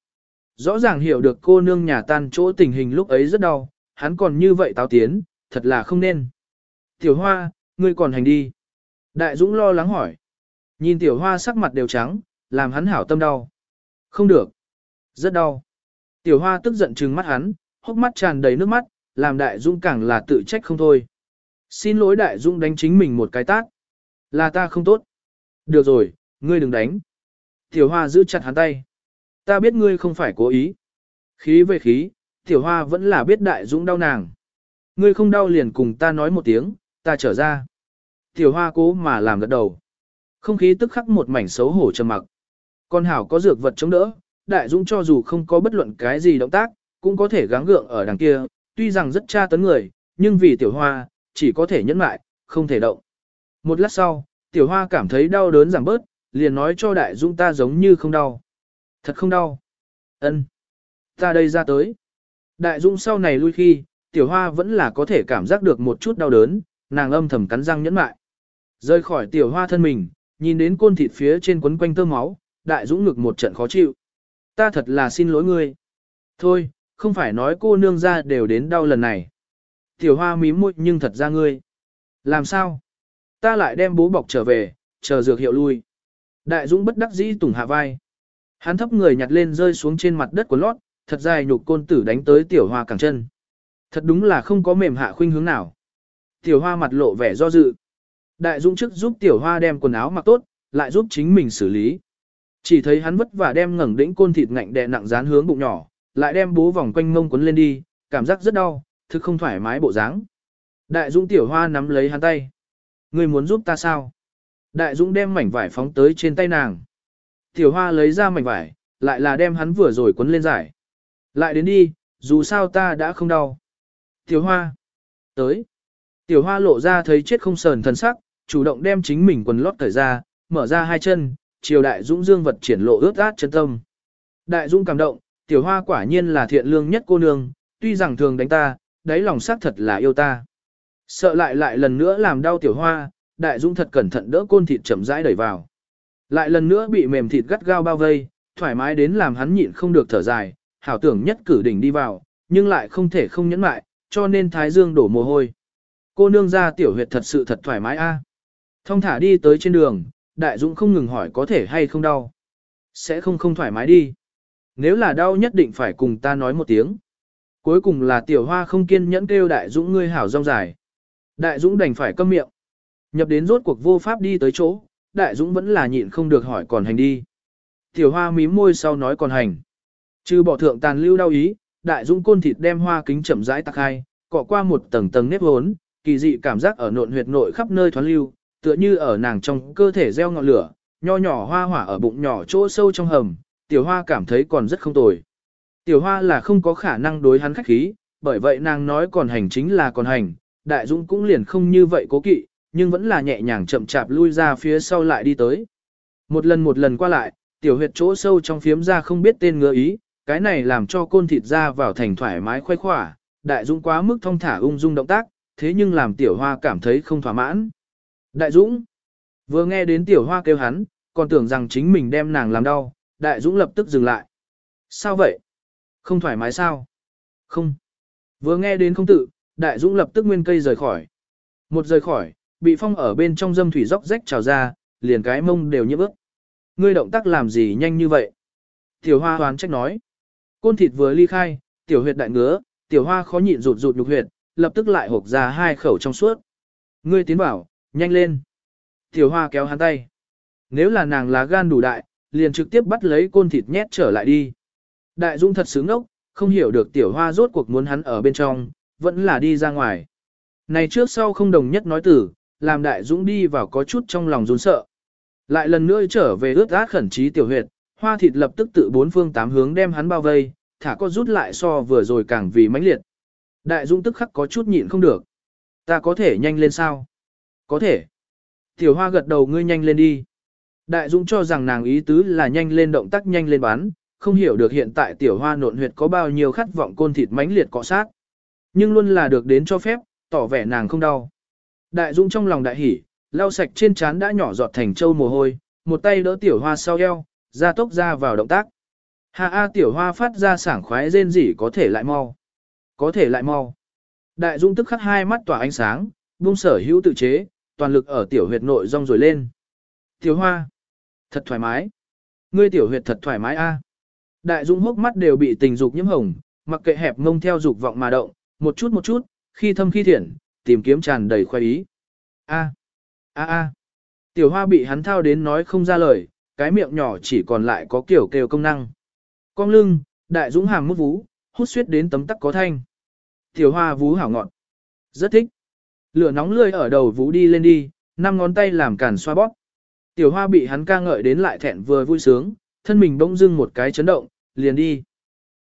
Rõ ràng hiểu được cô nương nhà tan chỗ tình hình lúc ấy rất đau, hắn còn như vậy táo tiến, thật là không nên. Tiểu hoa, ngươi còn hành đi. Đại dũng lo lắng hỏi. Nhìn tiểu hoa sắc mặt đều trắng, làm hắn hảo tâm đau. Không được. Rất đau. Tiểu hoa tức giận trừng mắt hắn, hốc mắt tràn đầy nước mắt, làm đại dũng càng là tự trách không thôi. Xin lỗi đại dũng đánh chính mình một cái tát. Là ta không tốt. Được rồi, ngươi đừng đánh. Tiểu hoa giữ chặt hắn tay. Ta biết ngươi không phải cố ý. Khí về khí, tiểu hoa vẫn là biết đại dũng đau nàng. Ngươi không đau liền cùng ta nói một tiếng, ta trở ra. Tiểu hoa cố mà làm gật đầu. Không khí tức khắc một mảnh xấu hổ trầm mặc. Con hảo có dược vật chống đỡ, đại dũng cho dù không có bất luận cái gì động tác, cũng có thể gắng gượng ở đằng kia, tuy rằng rất tra tấn người, nhưng vì tiểu hoa, chỉ có thể nhẫn lại, không thể động. Một lát sau, tiểu hoa cảm thấy đau đớn giảm bớt, liền nói cho đại dũng ta giống như không đau. Thật không đau. ân Ta đây ra tới. Đại dũng sau này lui khi, tiểu hoa vẫn là có thể cảm giác được một chút đau đớn, nàng âm thầm cắn răng nhẫn mại rời khỏi tiểu hoa thân mình, nhìn đến côn thịt phía trên quấn quanh tơ máu, đại dũng ngực một trận khó chịu. Ta thật là xin lỗi ngươi. Thôi, không phải nói cô nương ra đều đến đau lần này. Tiểu hoa mím môi nhưng thật ra ngươi. Làm sao? Ta lại đem bố bọc trở về, chờ dược hiệu lui. Đại dũng bất đắc dĩ tùng hạ vai. Hắn thấp người nhặt lên rơi xuống trên mặt đất của lót, thật dài nhục côn tử đánh tới tiểu hoa cẳng chân. Thật đúng là không có mềm hạ khuynh hướng nào. Tiểu hoa mặt lộ vẻ do dự. Đại dũng trước giúp tiểu hoa đem quần áo mặc tốt, lại giúp chính mình xử lý. Chỉ thấy hắn vất vả đem ngẩng đĩnh côn thịt ngạnh đè nặng dán hướng bụng nhỏ, lại đem bố vòng quanh mông quấn lên đi, cảm giác rất đau, thực không thoải mái bộ dáng. Đại Dũng tiểu hoa nắm lấy hắn tay. Ngươi muốn giúp ta sao? Đại Dũng đem mảnh vải phóng tới trên tay nàng. Tiểu hoa lấy ra mảnh vải, lại là đem hắn vừa rồi quấn lên giải. Lại đến đi, dù sao ta đã không đau. Tiểu hoa. Tới. Tiểu hoa lộ ra thấy chết không sờn thần sắc, chủ động đem chính mình quần lót cởi ra, mở ra hai chân, chiều đại dũng dương vật triển lộ ướt át chân tâm. Đại dũng cảm động, tiểu hoa quả nhiên là thiện lương nhất cô nương, tuy rằng thường đánh ta, đáy lòng xác thật là yêu ta. Sợ lại lại lần nữa làm đau tiểu hoa, đại dũng thật cẩn thận đỡ côn thịt chậm rãi đẩy vào. Lại lần nữa bị mềm thịt gắt gao bao vây, thoải mái đến làm hắn nhịn không được thở dài, hảo tưởng nhất cử đỉnh đi vào, nhưng lại không thể không nhẫn mại, cho nên thái dương đổ mồ hôi. Cô nương ra tiểu huyệt thật sự thật thoải mái a. À. Thông thả đi tới trên đường, đại dũng không ngừng hỏi có thể hay không đau. Sẽ không không thoải mái đi. Nếu là đau nhất định phải cùng ta nói một tiếng. Cuối cùng là tiểu hoa không kiên nhẫn kêu đại dũng ngươi hảo rong dài. Đại dũng đành phải câm miệng. Nhập đến rốt cuộc vô pháp đi tới chỗ, đại dũng vẫn là nhịn không được hỏi còn hành đi. Tiểu hoa mím môi sau nói còn hành. Trừ bỏ thượng tàn lưu đau ý, đại dũng côn thịt đem hoa kính chậm rãi tạc hai, cọ qua một tầng tầng nếp hốn, kỳ dị cảm giác ở nộn huyệt nội khắp nơi thoáng lưu, tựa như ở nàng trong cơ thể gieo ngọn lửa, nho nhỏ hoa hỏa ở bụng nhỏ chỗ sâu trong hầm, tiểu hoa cảm thấy còn rất không tồi. Tiểu hoa là không có khả năng đối hắn khách khí, bởi vậy nàng nói còn hành chính là còn hành, đại dũng cũng liền không như vậy cố kỵ, nhưng vẫn là nhẹ nhàng chậm chạp lui ra phía sau lại đi tới. Một lần một lần qua lại, tiểu huyệt chỗ sâu trong phiếm ra không biết tên ngựa ý, cái này làm cho côn thịt ra vào thành thoải mái khoái khỏa, đại dũng quá mức thông thả ung dung động tác, thế nhưng làm tiểu hoa cảm thấy không thỏa mãn. Đại dũng, vừa nghe đến tiểu hoa kêu hắn, còn tưởng rằng chính mình đem nàng làm đau, đại dũng lập tức dừng lại. Sao vậy? Không thoải mái sao? Không. Vừa nghe đến không tự, đại dũng lập tức nguyên cây rời khỏi. Một rời khỏi, bị phong ở bên trong dâm thủy dốc rách trào ra, liền cái mông đều nhiễm ướt. Ngươi động tác làm gì nhanh như vậy? Tiểu hoa hoán trách nói. Côn thịt vừa ly khai, tiểu huyệt đại ngứa, tiểu hoa khó nhịn rụt rụt nhục huyệt, lập tức lại hộp ra hai khẩu trong suốt. Ngươi tiến bảo, nhanh lên. Tiểu hoa kéo hắn tay. Nếu là nàng lá gan đủ đại, liền trực tiếp bắt lấy côn thịt nhét trở lại đi. Đại Dung thật sướng ốc, không hiểu được tiểu hoa rốt cuộc muốn hắn ở bên trong, vẫn là đi ra ngoài. Này trước sau không đồng nhất nói tử, làm đại dũng đi vào có chút trong lòng run sợ. Lại lần nữa trở về ướt át khẩn trí tiểu huyệt, hoa thịt lập tức tự bốn phương tám hướng đem hắn bao vây, thả có rút lại so vừa rồi càng vì mãnh liệt. Đại dũng tức khắc có chút nhịn không được. Ta có thể nhanh lên sao? Có thể. Tiểu hoa gật đầu ngươi nhanh lên đi. Đại dũng cho rằng nàng ý tứ là nhanh lên động tác nhanh lên bán, không hiểu được hiện tại tiểu hoa nộn huyệt có bao nhiêu khát vọng côn thịt mãnh liệt cọ sát. Nhưng luôn là được đến cho phép, tỏ vẻ nàng không đau. Đại Dũng trong lòng đại hỉ, lau sạch trên trán đã nhỏ giọt thành châu mồ hôi, một tay đỡ tiểu hoa sau eo, ra tốc ra vào động tác. Hạ A tiểu hoa phát ra sảng khoái rên rỉ có thể lại mau. Có thể lại mau. Đại Dũng tức khắc hai mắt tỏa ánh sáng, buông sở hữu tự chế, toàn lực ở tiểu huyệt nội rong rồi lên. Tiểu hoa. Thật thoải mái. Ngươi tiểu huyệt thật thoải mái a. Đại Dũng hốc mắt đều bị tình dục nhiễm hồng, mặc kệ hẹp mông theo dục vọng mà động, một chút một chút, khi thâm khi thiện, tìm kiếm tràn đầy khoái ý. A, a a. Tiểu hoa bị hắn thao đến nói không ra lời, cái miệng nhỏ chỉ còn lại có kiểu kêu công năng. Cong lưng, đại dũng hàm mút vú, hút suyết đến tấm tắc có thanh. Tiểu hoa vú hảo ngọn. Rất thích. Lửa nóng lươi ở đầu vú đi lên đi, năm ngón tay làm cản xoa bóp. Tiểu hoa bị hắn ca ngợi đến lại thẹn vừa vui sướng, thân mình bỗng dưng một cái chấn động, liền đi.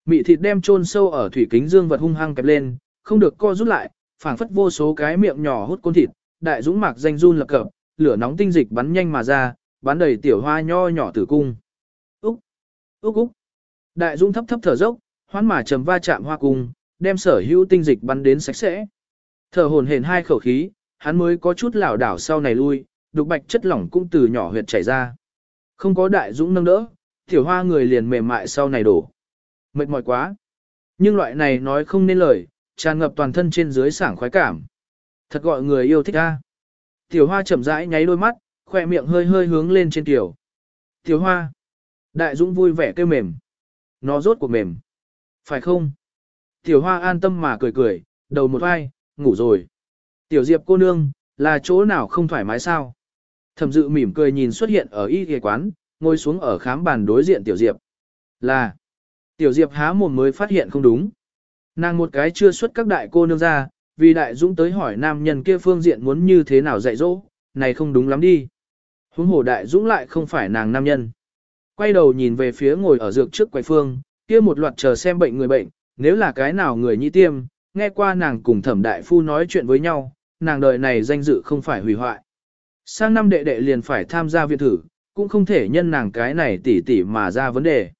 Mị thịt đem chôn sâu ở thủy kính dương vật hung hăng kẹp lên, không được co rút lại, phảng phất vô số cái miệng nhỏ hút côn thịt, đại dũng mạc danh run lập cập, lửa nóng tinh dịch bắn nhanh mà ra, bắn đầy tiểu hoa nho nhỏ tử cung. Úc, úc úc. Đại dũng thấp thấp thở dốc, hoán mà trầm va chạm hoa cung, đem sở hữu tinh dịch bắn đến sạch sẽ. Thở hồn hển hai khẩu khí, hắn mới có chút lảo đảo sau này lui, đục bạch chất lỏng cũng từ nhỏ huyệt chảy ra. Không có đại dũng nâng đỡ, tiểu hoa người liền mềm mại sau này đổ. Mệt mỏi quá. Nhưng loại này nói không nên lời, tràn ngập toàn thân trên dưới sảng khoái cảm. Thật gọi người yêu thích a. Tiểu hoa chậm rãi nháy đôi mắt, khoe miệng hơi hơi hướng lên trên tiểu. Tiểu hoa. Đại dũng vui vẻ kêu mềm. Nó rốt cuộc mềm. Phải không? Tiểu hoa an tâm mà cười cười, đầu một vai, ngủ rồi. Tiểu diệp cô nương, là chỗ nào không thoải mái sao? Thẩm dự mỉm cười nhìn xuất hiện ở y ghề quán, ngồi xuống ở khám bàn đối diện tiểu diệp. Là. Tiểu diệp há mồm mới phát hiện không đúng. Nàng một cái chưa xuất các đại cô nương ra, vì đại dũng tới hỏi nam nhân kia phương diện muốn như thế nào dạy dỗ, này không đúng lắm đi. Huống hồ đại dũng lại không phải nàng nam nhân. Quay đầu nhìn về phía ngồi ở dược trước quầy phương, kia một loạt chờ xem bệnh người bệnh, nếu là cái nào người nhi tiêm, nghe qua nàng cùng thẩm đại phu nói chuyện với nhau, nàng đời này danh dự không phải hủy hoại. Sang năm đệ đệ liền phải tham gia viện thử, cũng không thể nhân nàng cái này tỉ tỉ mà ra vấn đề.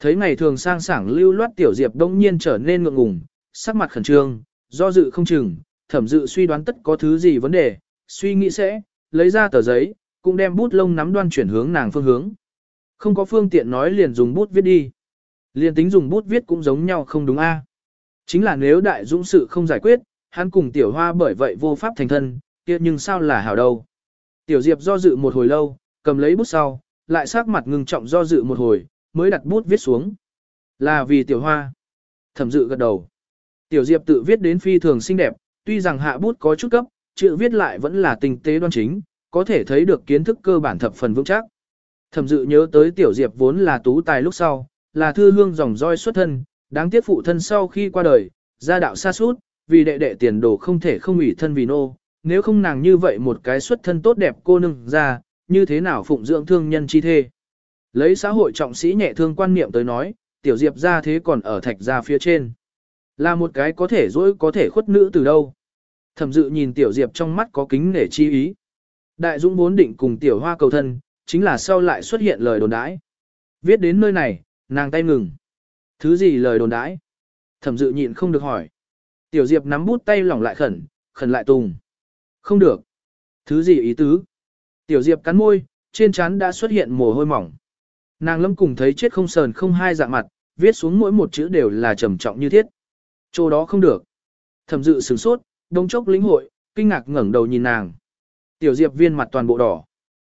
Thấy ngày thường sang sảng lưu loát tiểu diệp đông nhiên trở nên ngượng ngùng, sắc mặt khẩn trương, do dự không chừng, thẩm dự suy đoán tất có thứ gì vấn đề, suy nghĩ sẽ, lấy ra tờ giấy, cũng đem bút lông nắm đoan chuyển hướng nàng phương hướng. Không có phương tiện nói liền dùng bút viết đi. Liền tính dùng bút viết cũng giống nhau không đúng a. Chính là nếu đại dũng sự không giải quyết, hắn cùng tiểu hoa bởi vậy vô pháp thành thân, kia nhưng sao là hảo đâu. Tiểu diệp do dự một hồi lâu, cầm lấy bút sau, lại sắc mặt ngưng trọng do dự một hồi, mới đặt bút viết xuống. Là vì tiểu hoa. Thẩm dự gật đầu. Tiểu Diệp tự viết đến phi thường xinh đẹp, tuy rằng hạ bút có chút cấp, chữ viết lại vẫn là tinh tế đoan chính, có thể thấy được kiến thức cơ bản thập phần vững chắc. Thẩm dự nhớ tới Tiểu Diệp vốn là tú tài lúc sau, là thư hương dòng roi xuất thân, đáng tiếc phụ thân sau khi qua đời, gia đạo xa suốt, vì đệ đệ tiền đồ không thể không ủy thân vì nô, nếu không nàng như vậy một cái xuất thân tốt đẹp cô nương ra, như thế nào phụng dưỡng thương nhân chi thê. Lấy xã hội trọng sĩ nhẹ thương quan niệm tới nói, tiểu diệp ra thế còn ở thạch ra phía trên. Là một cái có thể dỗi có thể khuất nữ từ đâu. Thẩm dự nhìn tiểu diệp trong mắt có kính nể chi ý. Đại dũng vốn định cùng tiểu hoa cầu thân, chính là sau lại xuất hiện lời đồn đãi. Viết đến nơi này, nàng tay ngừng. Thứ gì lời đồn đãi? Thẩm dự nhịn không được hỏi. Tiểu diệp nắm bút tay lỏng lại khẩn, khẩn lại tùng. Không được. Thứ gì ý tứ? Tiểu diệp cắn môi, trên trán đã xuất hiện mồ hôi mỏng. Nàng lâm cùng thấy chết không sờn không hai dạng mặt, viết xuống mỗi một chữ đều là trầm trọng như thiết. Chỗ đó không được. Thẩm dự sửng sốt, đông chốc lĩnh hội, kinh ngạc ngẩng đầu nhìn nàng. Tiểu Diệp viên mặt toàn bộ đỏ.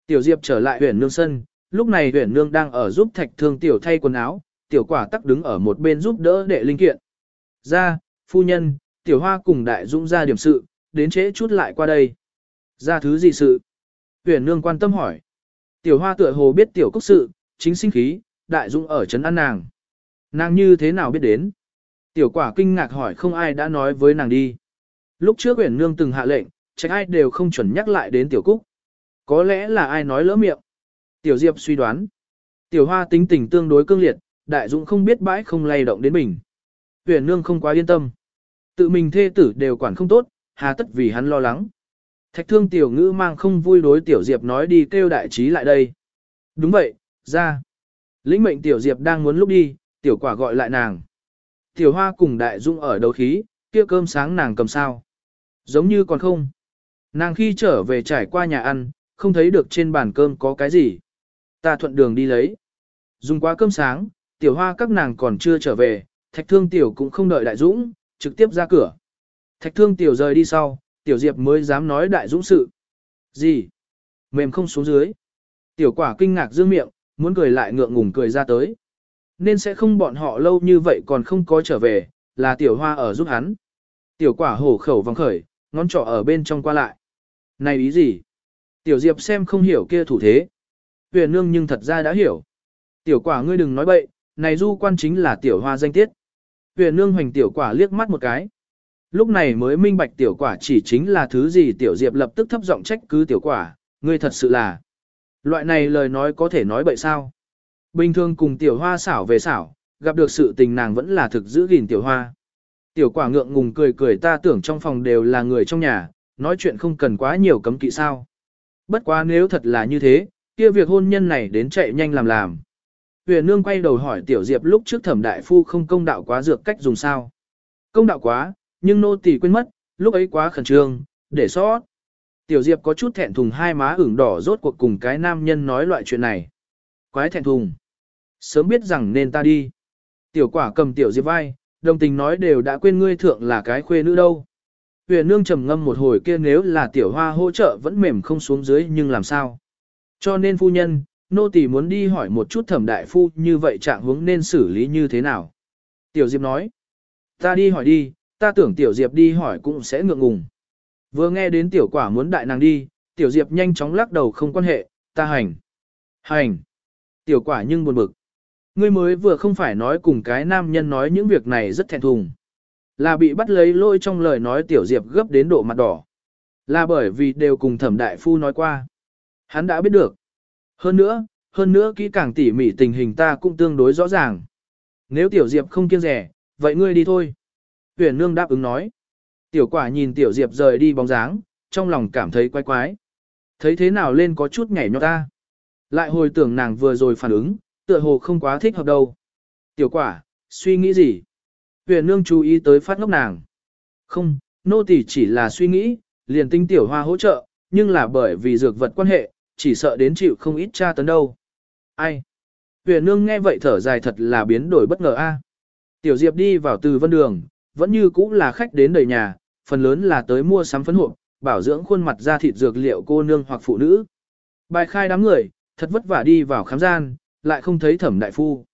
Tiểu Diệp trở lại huyền nương sân, lúc này huyền nương đang ở giúp thạch thương tiểu thay quần áo, tiểu quả tắc đứng ở một bên giúp đỡ đệ linh kiện. Ra, phu nhân, tiểu hoa cùng đại dũng ra điểm sự, đến trễ chút lại qua đây. Ra thứ gì sự? Huyền nương quan tâm hỏi. Tiểu hoa tựa hồ biết tiểu cốc sự, chính sinh khí, đại dũng ở trấn ăn nàng. Nàng như thế nào biết đến? Tiểu quả kinh ngạc hỏi không ai đã nói với nàng đi. Lúc trước huyền nương từng hạ lệnh, trách ai đều không chuẩn nhắc lại đến tiểu cúc. Có lẽ là ai nói lỡ miệng. Tiểu diệp suy đoán. Tiểu hoa tính tình tương đối cương liệt, đại dũng không biết bãi không lay động đến mình. Tuyển nương không quá yên tâm. Tự mình thê tử đều quản không tốt, hà tất vì hắn lo lắng. Thạch thương tiểu ngữ mang không vui đối tiểu diệp nói đi kêu đại trí lại đây. Đúng vậy, ra. Lĩnh mệnh tiểu diệp đang muốn lúc đi, tiểu quả gọi lại nàng. Tiểu hoa cùng đại dung ở đấu khí, kia cơm sáng nàng cầm sao. Giống như còn không. Nàng khi trở về trải qua nhà ăn, không thấy được trên bàn cơm có cái gì. Ta thuận đường đi lấy. Dùng qua cơm sáng, tiểu hoa các nàng còn chưa trở về, thạch thương tiểu cũng không đợi đại dũng, trực tiếp ra cửa. Thạch thương tiểu rời đi sau, tiểu diệp mới dám nói đại dũng sự. Gì? Mềm không xuống dưới. Tiểu quả kinh ngạc dương miệng, muốn cười lại ngượng ngùng cười ra tới. Nên sẽ không bọn họ lâu như vậy còn không có trở về, là tiểu hoa ở giúp hắn. Tiểu quả hổ khẩu vòng khởi, ngón trỏ ở bên trong qua lại. Này ý gì? Tiểu diệp xem không hiểu kia thủ thế. Huyền nương nhưng thật ra đã hiểu. Tiểu quả ngươi đừng nói bậy, này du quan chính là tiểu hoa danh tiết. Huyền nương hoành tiểu quả liếc mắt một cái. Lúc này mới minh bạch tiểu quả chỉ chính là thứ gì tiểu diệp lập tức thấp giọng trách cứ tiểu quả, ngươi thật sự là. Loại này lời nói có thể nói bậy sao. Bình thường cùng tiểu hoa xảo về xảo, gặp được sự tình nàng vẫn là thực giữ gìn tiểu hoa. Tiểu quả ngượng ngùng cười cười ta tưởng trong phòng đều là người trong nhà, nói chuyện không cần quá nhiều cấm kỵ sao. Bất quá nếu thật là như thế, kia việc hôn nhân này đến chạy nhanh làm làm. Huyền nương quay đầu hỏi tiểu diệp lúc trước thẩm đại phu không công đạo quá dược cách dùng sao. Công đạo quá, nhưng nô tỳ quên mất, lúc ấy quá khẩn trương, để sót. Tiểu diệp có chút thẹn thùng hai má ửng đỏ rốt cuộc cùng cái nam nhân nói loại chuyện này. Quái thẹn thùng. Sớm biết rằng nên ta đi. Tiểu quả cầm tiểu diệp vai, đồng tình nói đều đã quên ngươi thượng là cái khuê nữ đâu. Huyền nương trầm ngâm một hồi kia nếu là tiểu hoa hỗ trợ vẫn mềm không xuống dưới nhưng làm sao. Cho nên phu nhân, nô tỳ muốn đi hỏi một chút thẩm đại phu như vậy trạng hướng nên xử lý như thế nào. Tiểu Diệp nói, ta đi hỏi đi, ta tưởng Tiểu Diệp đi hỏi cũng sẽ ngượng ngùng. Vừa nghe đến Tiểu quả muốn đại nàng đi, Tiểu Diệp nhanh chóng lắc đầu không quan hệ, ta hành. Hành. Tiểu quả nhưng buồn bực. Ngươi mới vừa không phải nói cùng cái nam nhân nói những việc này rất thẹn thùng. Là bị bắt lấy lôi trong lời nói Tiểu Diệp gấp đến độ mặt đỏ. Là bởi vì đều cùng thẩm đại phu nói qua. Hắn đã biết được. Hơn nữa, hơn nữa kỹ càng tỉ mỉ tình hình ta cũng tương đối rõ ràng. Nếu Tiểu Diệp không kiêng rẻ, vậy ngươi đi thôi. Huyền Nương đáp ứng nói. Tiểu quả nhìn Tiểu Diệp rời đi bóng dáng, trong lòng cảm thấy quái quái. Thấy thế nào lên có chút nhảy nhót ta. Lại hồi tưởng nàng vừa rồi phản ứng, tựa hồ không quá thích hợp đâu. Tiểu quả, suy nghĩ gì? Huyền Nương chú ý tới phát ngốc nàng. Không, nô tỳ chỉ là suy nghĩ, liền tinh tiểu hoa hỗ trợ, nhưng là bởi vì dược vật quan hệ, chỉ sợ đến chịu không ít tra tấn đâu. Ai? Huyền nương nghe vậy thở dài thật là biến đổi bất ngờ a. Tiểu Diệp đi vào từ vân đường, vẫn như cũ là khách đến đầy nhà, phần lớn là tới mua sắm phấn hộp, bảo dưỡng khuôn mặt da thịt dược liệu cô nương hoặc phụ nữ. Bài khai đám người, thật vất vả đi vào khám gian, lại không thấy thẩm đại phu.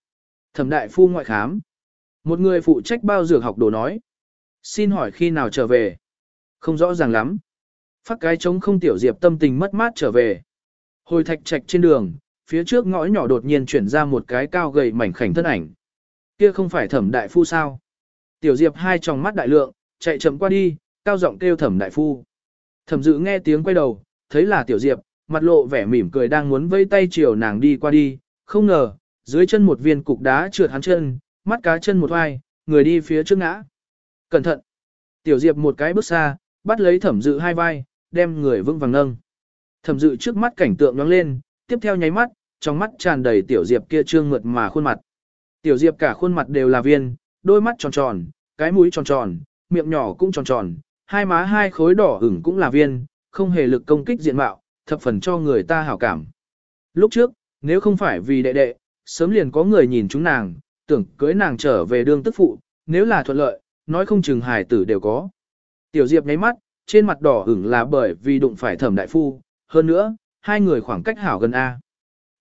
Thẩm đại phu ngoại khám. Một người phụ trách bao dược học đồ nói. Xin hỏi khi nào trở về? Không rõ ràng lắm. Phát cái trống không tiểu diệp tâm tình mất mát trở về. Hồi thạch trạch trên đường, phía trước ngõ nhỏ đột nhiên chuyển ra một cái cao gầy mảnh khảnh thân ảnh. Kia không phải thẩm đại phu sao? Tiểu Diệp hai tròng mắt đại lượng, chạy chậm qua đi, cao giọng kêu thẩm đại phu. Thẩm dự nghe tiếng quay đầu, thấy là Tiểu Diệp, mặt lộ vẻ mỉm cười đang muốn vây tay chiều nàng đi qua đi, không ngờ, dưới chân một viên cục đá trượt hắn chân, mắt cá chân một vai, người đi phía trước ngã. Cẩn thận! Tiểu Diệp một cái bước xa, bắt lấy thẩm dự hai vai, đem người vững vàng nâng. Thẩm dự trước mắt cảnh tượng nhoáng lên, tiếp theo nháy mắt, trong mắt tràn đầy tiểu diệp kia trương mượt mà khuôn mặt. Tiểu diệp cả khuôn mặt đều là viên, đôi mắt tròn tròn, cái mũi tròn tròn, miệng nhỏ cũng tròn tròn, hai má hai khối đỏ ửng cũng là viên, không hề lực công kích diện mạo, thập phần cho người ta hảo cảm. Lúc trước, nếu không phải vì đệ đệ, sớm liền có người nhìn chúng nàng, tưởng cưới nàng trở về đương tức phụ, nếu là thuận lợi, nói không chừng hài tử đều có. Tiểu Diệp nháy mắt, trên mặt đỏ ửng là bởi vì đụng phải thẩm đại phu, hơn nữa, hai người khoảng cách hảo gần A.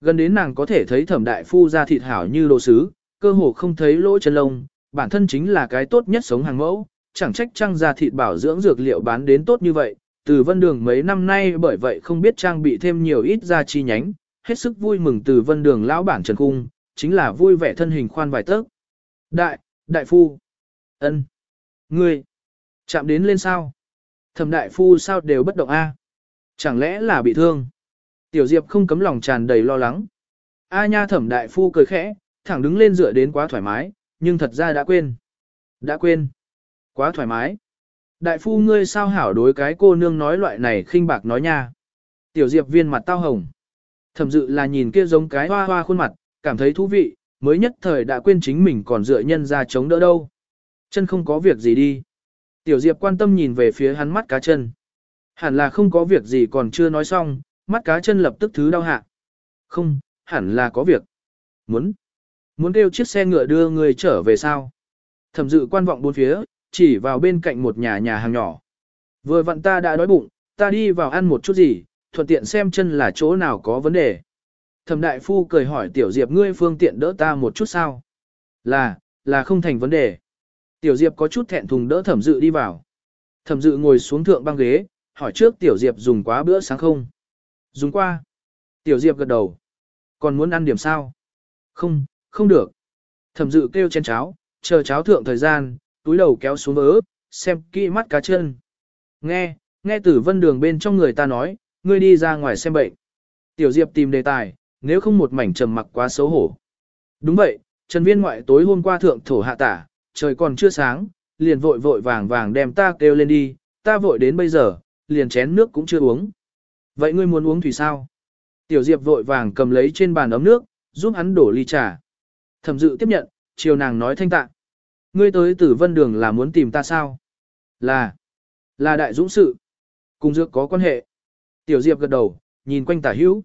Gần đến nàng có thể thấy thẩm đại phu ra thịt hảo như đồ sứ, cơ hồ không thấy lỗ chân lông, bản thân chính là cái tốt nhất sống hàng mẫu, chẳng trách trang ra thịt bảo dưỡng dược liệu bán đến tốt như vậy, từ vân đường mấy năm nay bởi vậy không biết trang bị thêm nhiều ít ra chi nhánh, hết sức vui mừng từ vân đường lão bản Trần Cung, chính là vui vẻ thân hình khoan vài tấc. Đại, đại phu, ân, ngươi, chạm đến lên sao? Thẩm đại phu sao đều bất động a? Chẳng lẽ là bị thương? Tiểu Diệp không cấm lòng tràn đầy lo lắng. A nha thẩm đại phu cười khẽ, thẳng đứng lên dựa đến quá thoải mái, nhưng thật ra đã quên. Đã quên. Quá thoải mái. Đại phu ngươi sao hảo đối cái cô nương nói loại này khinh bạc nói nha. Tiểu Diệp viên mặt tao hồng. Thẩm dự là nhìn kia giống cái hoa hoa khuôn mặt, cảm thấy thú vị, mới nhất thời đã quên chính mình còn dựa nhân ra chống đỡ đâu. Chân không có việc gì đi. Tiểu Diệp quan tâm nhìn về phía hắn mắt cá chân. Hẳn là không có việc gì còn chưa nói xong, mắt cá chân lập tức thứ đau hạ. Không, hẳn là có việc. Muốn. Muốn kêu chiếc xe ngựa đưa người trở về sao? Thẩm dự quan vọng bốn phía, chỉ vào bên cạnh một nhà nhà hàng nhỏ. Vừa vặn ta đã đói bụng, ta đi vào ăn một chút gì, thuận tiện xem chân là chỗ nào có vấn đề. Thẩm đại phu cười hỏi tiểu diệp ngươi phương tiện đỡ ta một chút sao? Là, là không thành vấn đề. Tiểu diệp có chút thẹn thùng đỡ thẩm dự đi vào. Thẩm dự ngồi xuống thượng băng ghế, hỏi trước tiểu diệp dùng quá bữa sáng không? Dùng qua. Tiểu diệp gật đầu. Còn muốn ăn điểm sao? Không, không được. Thẩm dự kêu chén cháo, chờ cháo thượng thời gian, túi đầu kéo xuống vỡ, xem kỹ mắt cá chân. Nghe, nghe tử vân đường bên trong người ta nói, ngươi đi ra ngoài xem bệnh. Tiểu Diệp tìm đề tài, nếu không một mảnh trầm mặc quá xấu hổ. Đúng vậy, Trần Viên ngoại tối hôm qua thượng thổ hạ tả, trời còn chưa sáng, liền vội vội vàng vàng đem ta kêu lên đi, ta vội đến bây giờ, liền chén nước cũng chưa uống. Vậy ngươi muốn uống thủy sao? Tiểu Diệp vội vàng cầm lấy trên bàn ấm nước, giúp hắn đổ ly trà. Thẩm dự tiếp nhận, chiều nàng nói thanh tạ. Ngươi tới tử vân đường là muốn tìm ta sao? Là, là đại dũng sự. Cùng dược có quan hệ. Tiểu Diệp gật đầu, nhìn quanh tả hữu.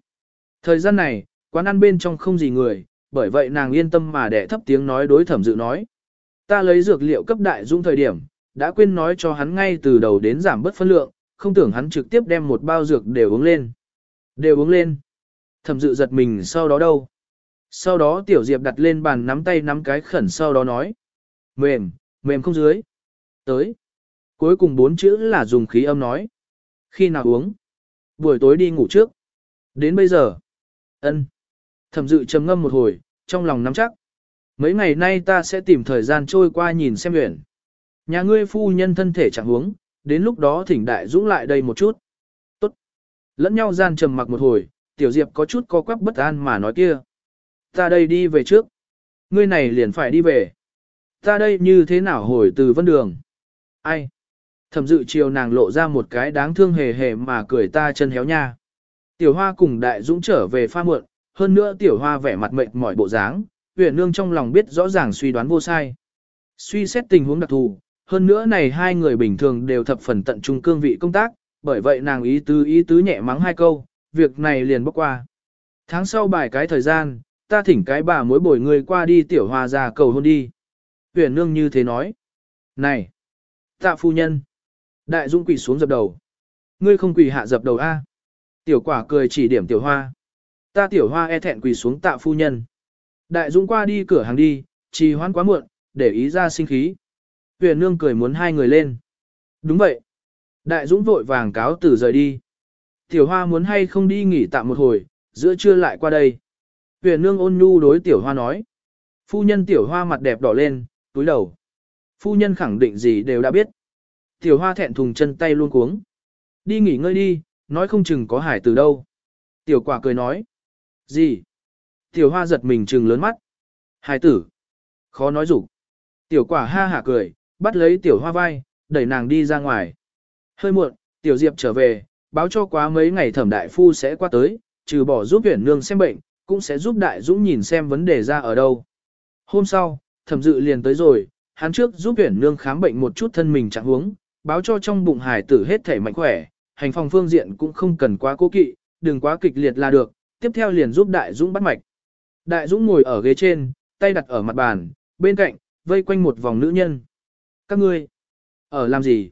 Thời gian này, quán ăn bên trong không gì người, bởi vậy nàng yên tâm mà đẻ thấp tiếng nói đối thẩm dự nói. Ta lấy dược liệu cấp đại dũng thời điểm, đã quên nói cho hắn ngay từ đầu đến giảm bớt phân lượng, không tưởng hắn trực tiếp đem một bao dược đều uống lên. Đều uống lên. Thẩm dự giật mình sau đó đâu? Sau đó tiểu diệp đặt lên bàn nắm tay nắm cái khẩn sau đó nói. Mềm, mềm không dưới. Tới. Cuối cùng bốn chữ là dùng khí âm nói. Khi nào uống? Buổi tối đi ngủ trước. Đến bây giờ. ân Thẩm dự trầm ngâm một hồi, trong lòng nắm chắc. Mấy ngày nay ta sẽ tìm thời gian trôi qua nhìn xem huyện. Nhà ngươi phu nhân thân thể chẳng uống, đến lúc đó thỉnh đại dũng lại đây một chút. Tốt. Lẫn nhau gian trầm mặc một hồi, tiểu diệp có chút co quắp bất an mà nói kia. Ta đây đi về trước. Ngươi này liền phải đi về. Ta đây như thế nào hồi từ vân đường? Ai? Thẩm dự chiều nàng lộ ra một cái đáng thương hề hề mà cười ta chân héo nha. Tiểu hoa cùng đại dũng trở về pha muộn, hơn nữa tiểu hoa vẻ mặt mệt mỏi bộ dáng, huyền nương trong lòng biết rõ ràng suy đoán vô sai. Suy xét tình huống đặc thù, hơn nữa này hai người bình thường đều thập phần tận trung cương vị công tác, bởi vậy nàng ý tứ ý tứ nhẹ mắng hai câu, việc này liền bốc qua. Tháng sau bài cái thời gian, ta thỉnh cái bà mối bồi người qua đi tiểu hoa ra cầu hôn đi. Huyền nương như thế nói. Này! Tạ phu nhân! Đại dũng quỳ xuống dập đầu. Ngươi không quỳ hạ dập đầu a? Tiểu quả cười chỉ điểm tiểu hoa. Ta tiểu hoa e thẹn quỳ xuống tạ phu nhân. Đại dũng qua đi cửa hàng đi, trì hoãn quá muộn, để ý ra sinh khí. Huyền nương cười muốn hai người lên. Đúng vậy. Đại Dũng vội vàng cáo từ rời đi. Tiểu hoa muốn hay không đi nghỉ tạm một hồi, giữa trưa lại qua đây. Huyền nương ôn nhu đối tiểu hoa nói. Phu nhân tiểu hoa mặt đẹp đỏ lên, túi đầu. Phu nhân khẳng định gì đều đã biết. Tiểu hoa thẹn thùng chân tay luôn cuống. Đi nghỉ ngơi đi, nói không chừng có hải từ đâu. Tiểu quả cười nói. Gì? Tiểu hoa giật mình trừng lớn mắt. Hải tử. Khó nói rủ. Tiểu quả ha hả cười, bắt lấy tiểu hoa vai, đẩy nàng đi ra ngoài. Hơi muộn, tiểu diệp trở về, báo cho quá mấy ngày thẩm đại phu sẽ qua tới, trừ bỏ giúp huyển nương xem bệnh, cũng sẽ giúp đại dũng nhìn xem vấn đề ra ở đâu. Hôm sau, thẩm dự liền tới rồi, hắn trước giúp huyển nương khám bệnh một chút thân mình trạng huống, báo cho trong bụng hải tử hết thể mạnh khỏe, hành phòng phương diện cũng không cần quá cố kỵ, đừng quá kịch liệt là được, tiếp theo liền giúp Đại Dũng bắt mạch. Đại Dũng ngồi ở ghế trên, tay đặt ở mặt bàn, bên cạnh, vây quanh một vòng nữ nhân. Các ngươi, ở làm gì?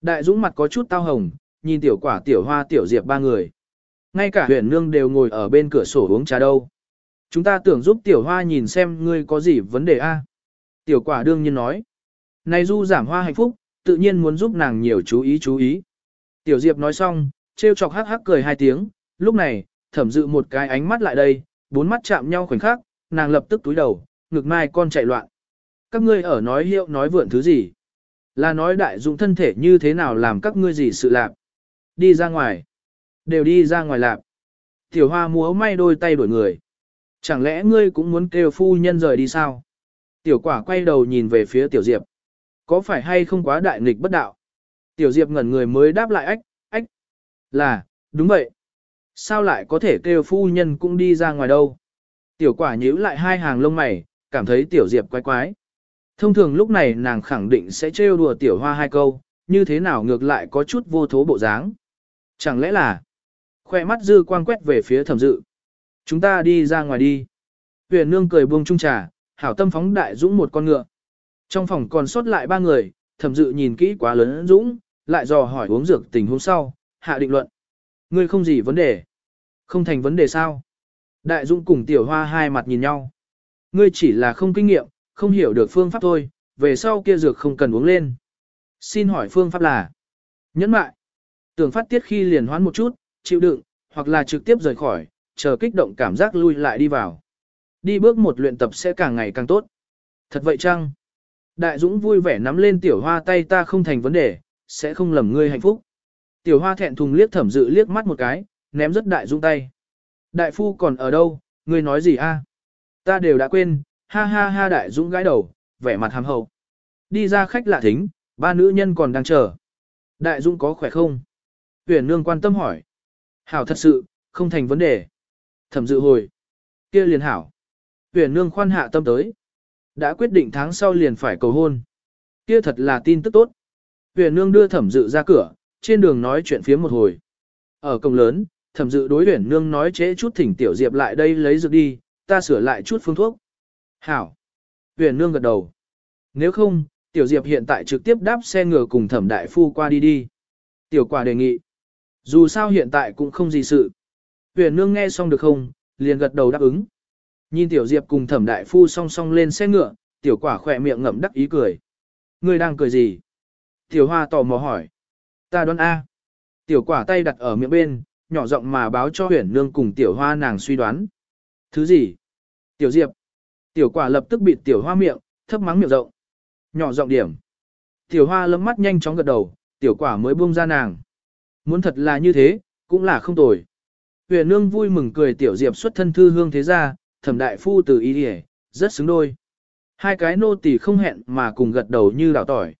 Đại Dũng mặt có chút tao hồng, nhìn tiểu quả tiểu hoa tiểu diệp ba người. Ngay cả huyền nương đều ngồi ở bên cửa sổ uống trà đâu. Chúng ta tưởng giúp tiểu hoa nhìn xem ngươi có gì vấn đề a. Tiểu quả đương nhiên nói. Này du giảm hoa hạnh phúc, tự nhiên muốn giúp nàng nhiều chú ý chú ý. Tiểu Diệp nói xong, trêu chọc hắc hắc cười hai tiếng, lúc này, thẩm dự một cái ánh mắt lại đây, bốn mắt chạm nhau khoảnh khắc, nàng lập tức túi đầu, ngực mai con chạy loạn. Các ngươi ở nói hiệu nói vượn thứ gì? Là nói đại dụng thân thể như thế nào làm các ngươi gì sự lạc? Đi ra ngoài. Đều đi ra ngoài lạc. Tiểu hoa múa may đôi tay đổi người. Chẳng lẽ ngươi cũng muốn kêu phu nhân rời đi sao? Tiểu quả quay đầu nhìn về phía tiểu diệp. Có phải hay không quá đại nghịch bất đạo? Tiểu diệp ngẩn người mới đáp lại ách, ách. Là, đúng vậy. Sao lại có thể kêu phu nhân cũng đi ra ngoài đâu? Tiểu quả nhíu lại hai hàng lông mày, cảm thấy tiểu diệp quái quái. Thông thường lúc này nàng khẳng định sẽ trêu đùa tiểu hoa hai câu, như thế nào ngược lại có chút vô thố bộ dáng. Chẳng lẽ là, khoe mắt dư quang quét về phía thẩm dự. Chúng ta đi ra ngoài đi. Huyền nương cười buông trung trà, hảo tâm phóng đại dũng một con ngựa. Trong phòng còn sót lại ba người, thẩm dự nhìn kỹ quá lớn dũng, lại dò hỏi uống dược tình huống sau, hạ định luận. Ngươi không gì vấn đề. Không thành vấn đề sao. Đại dũng cùng tiểu hoa hai mặt nhìn nhau. Ngươi chỉ là không kinh nghiệm, không hiểu được phương pháp thôi, về sau kia dược không cần uống lên. Xin hỏi phương pháp là nhẫn mại. Tưởng phát tiết khi liền hoán một chút, chịu đựng, hoặc là trực tiếp rời khỏi, chờ kích động cảm giác lui lại đi vào. Đi bước một luyện tập sẽ càng ngày càng tốt. Thật vậy chăng? Đại Dũng vui vẻ nắm lên tiểu hoa tay ta không thành vấn đề, sẽ không lầm ngươi hạnh phúc. Tiểu hoa thẹn thùng liếc thẩm dự liếc mắt một cái, ném rất đại Dũng tay. Đại phu còn ở đâu, ngươi nói gì a? Ta đều đã quên, ha ha ha đại Dũng gãi đầu, vẻ mặt hàm hậu. Đi ra khách lạ thính, ba nữ nhân còn đang chờ. Đại Dũng có khỏe không? Tuyển nương quan tâm hỏi. Hảo thật sự, không thành vấn đề. Thẩm dự hồi. kia liền hảo. Tuyển nương khoan hạ tâm tới. Đã quyết định tháng sau liền phải cầu hôn. Kia thật là tin tức tốt. Tuyển nương đưa thẩm dự ra cửa, trên đường nói chuyện phía một hồi. Ở cổng lớn, thẩm dự đối tuyển nương nói chế chút thỉnh tiểu diệp lại đây lấy dược đi, ta sửa lại chút phương thuốc. Hảo. Huyền nương gật đầu. Nếu không, tiểu diệp hiện tại trực tiếp đáp xe ngựa cùng thẩm đại phu qua đi đi. Tiểu quả đề nghị. Dù sao hiện tại cũng không gì sự. Huyền nương nghe xong được không, liền gật đầu đáp ứng. Nhìn tiểu diệp cùng thẩm đại phu song song lên xe ngựa, tiểu quả khỏe miệng ngậm đắc ý cười. Ngươi đang cười gì? Tiểu hoa tò mò hỏi. Ta đoán A. Tiểu quả tay đặt ở miệng bên, nhỏ giọng mà báo cho huyền nương cùng tiểu hoa nàng suy đoán. Thứ gì? Tiểu diệp. Tiểu quả lập tức bịt tiểu hoa miệng, thấp mắng miệng rộng. Nhỏ giọng điểm. Tiểu hoa lấm mắt nhanh chóng gật đầu, tiểu quả mới buông ra nàng. Muốn thật là như thế, cũng là không tồi. Huyền nương vui mừng cười tiểu diệp xuất thân thư hương thế gia, thẩm đại phu từ ý đi rất xứng đôi. Hai cái nô tỳ không hẹn mà cùng gật đầu như đảo tỏi.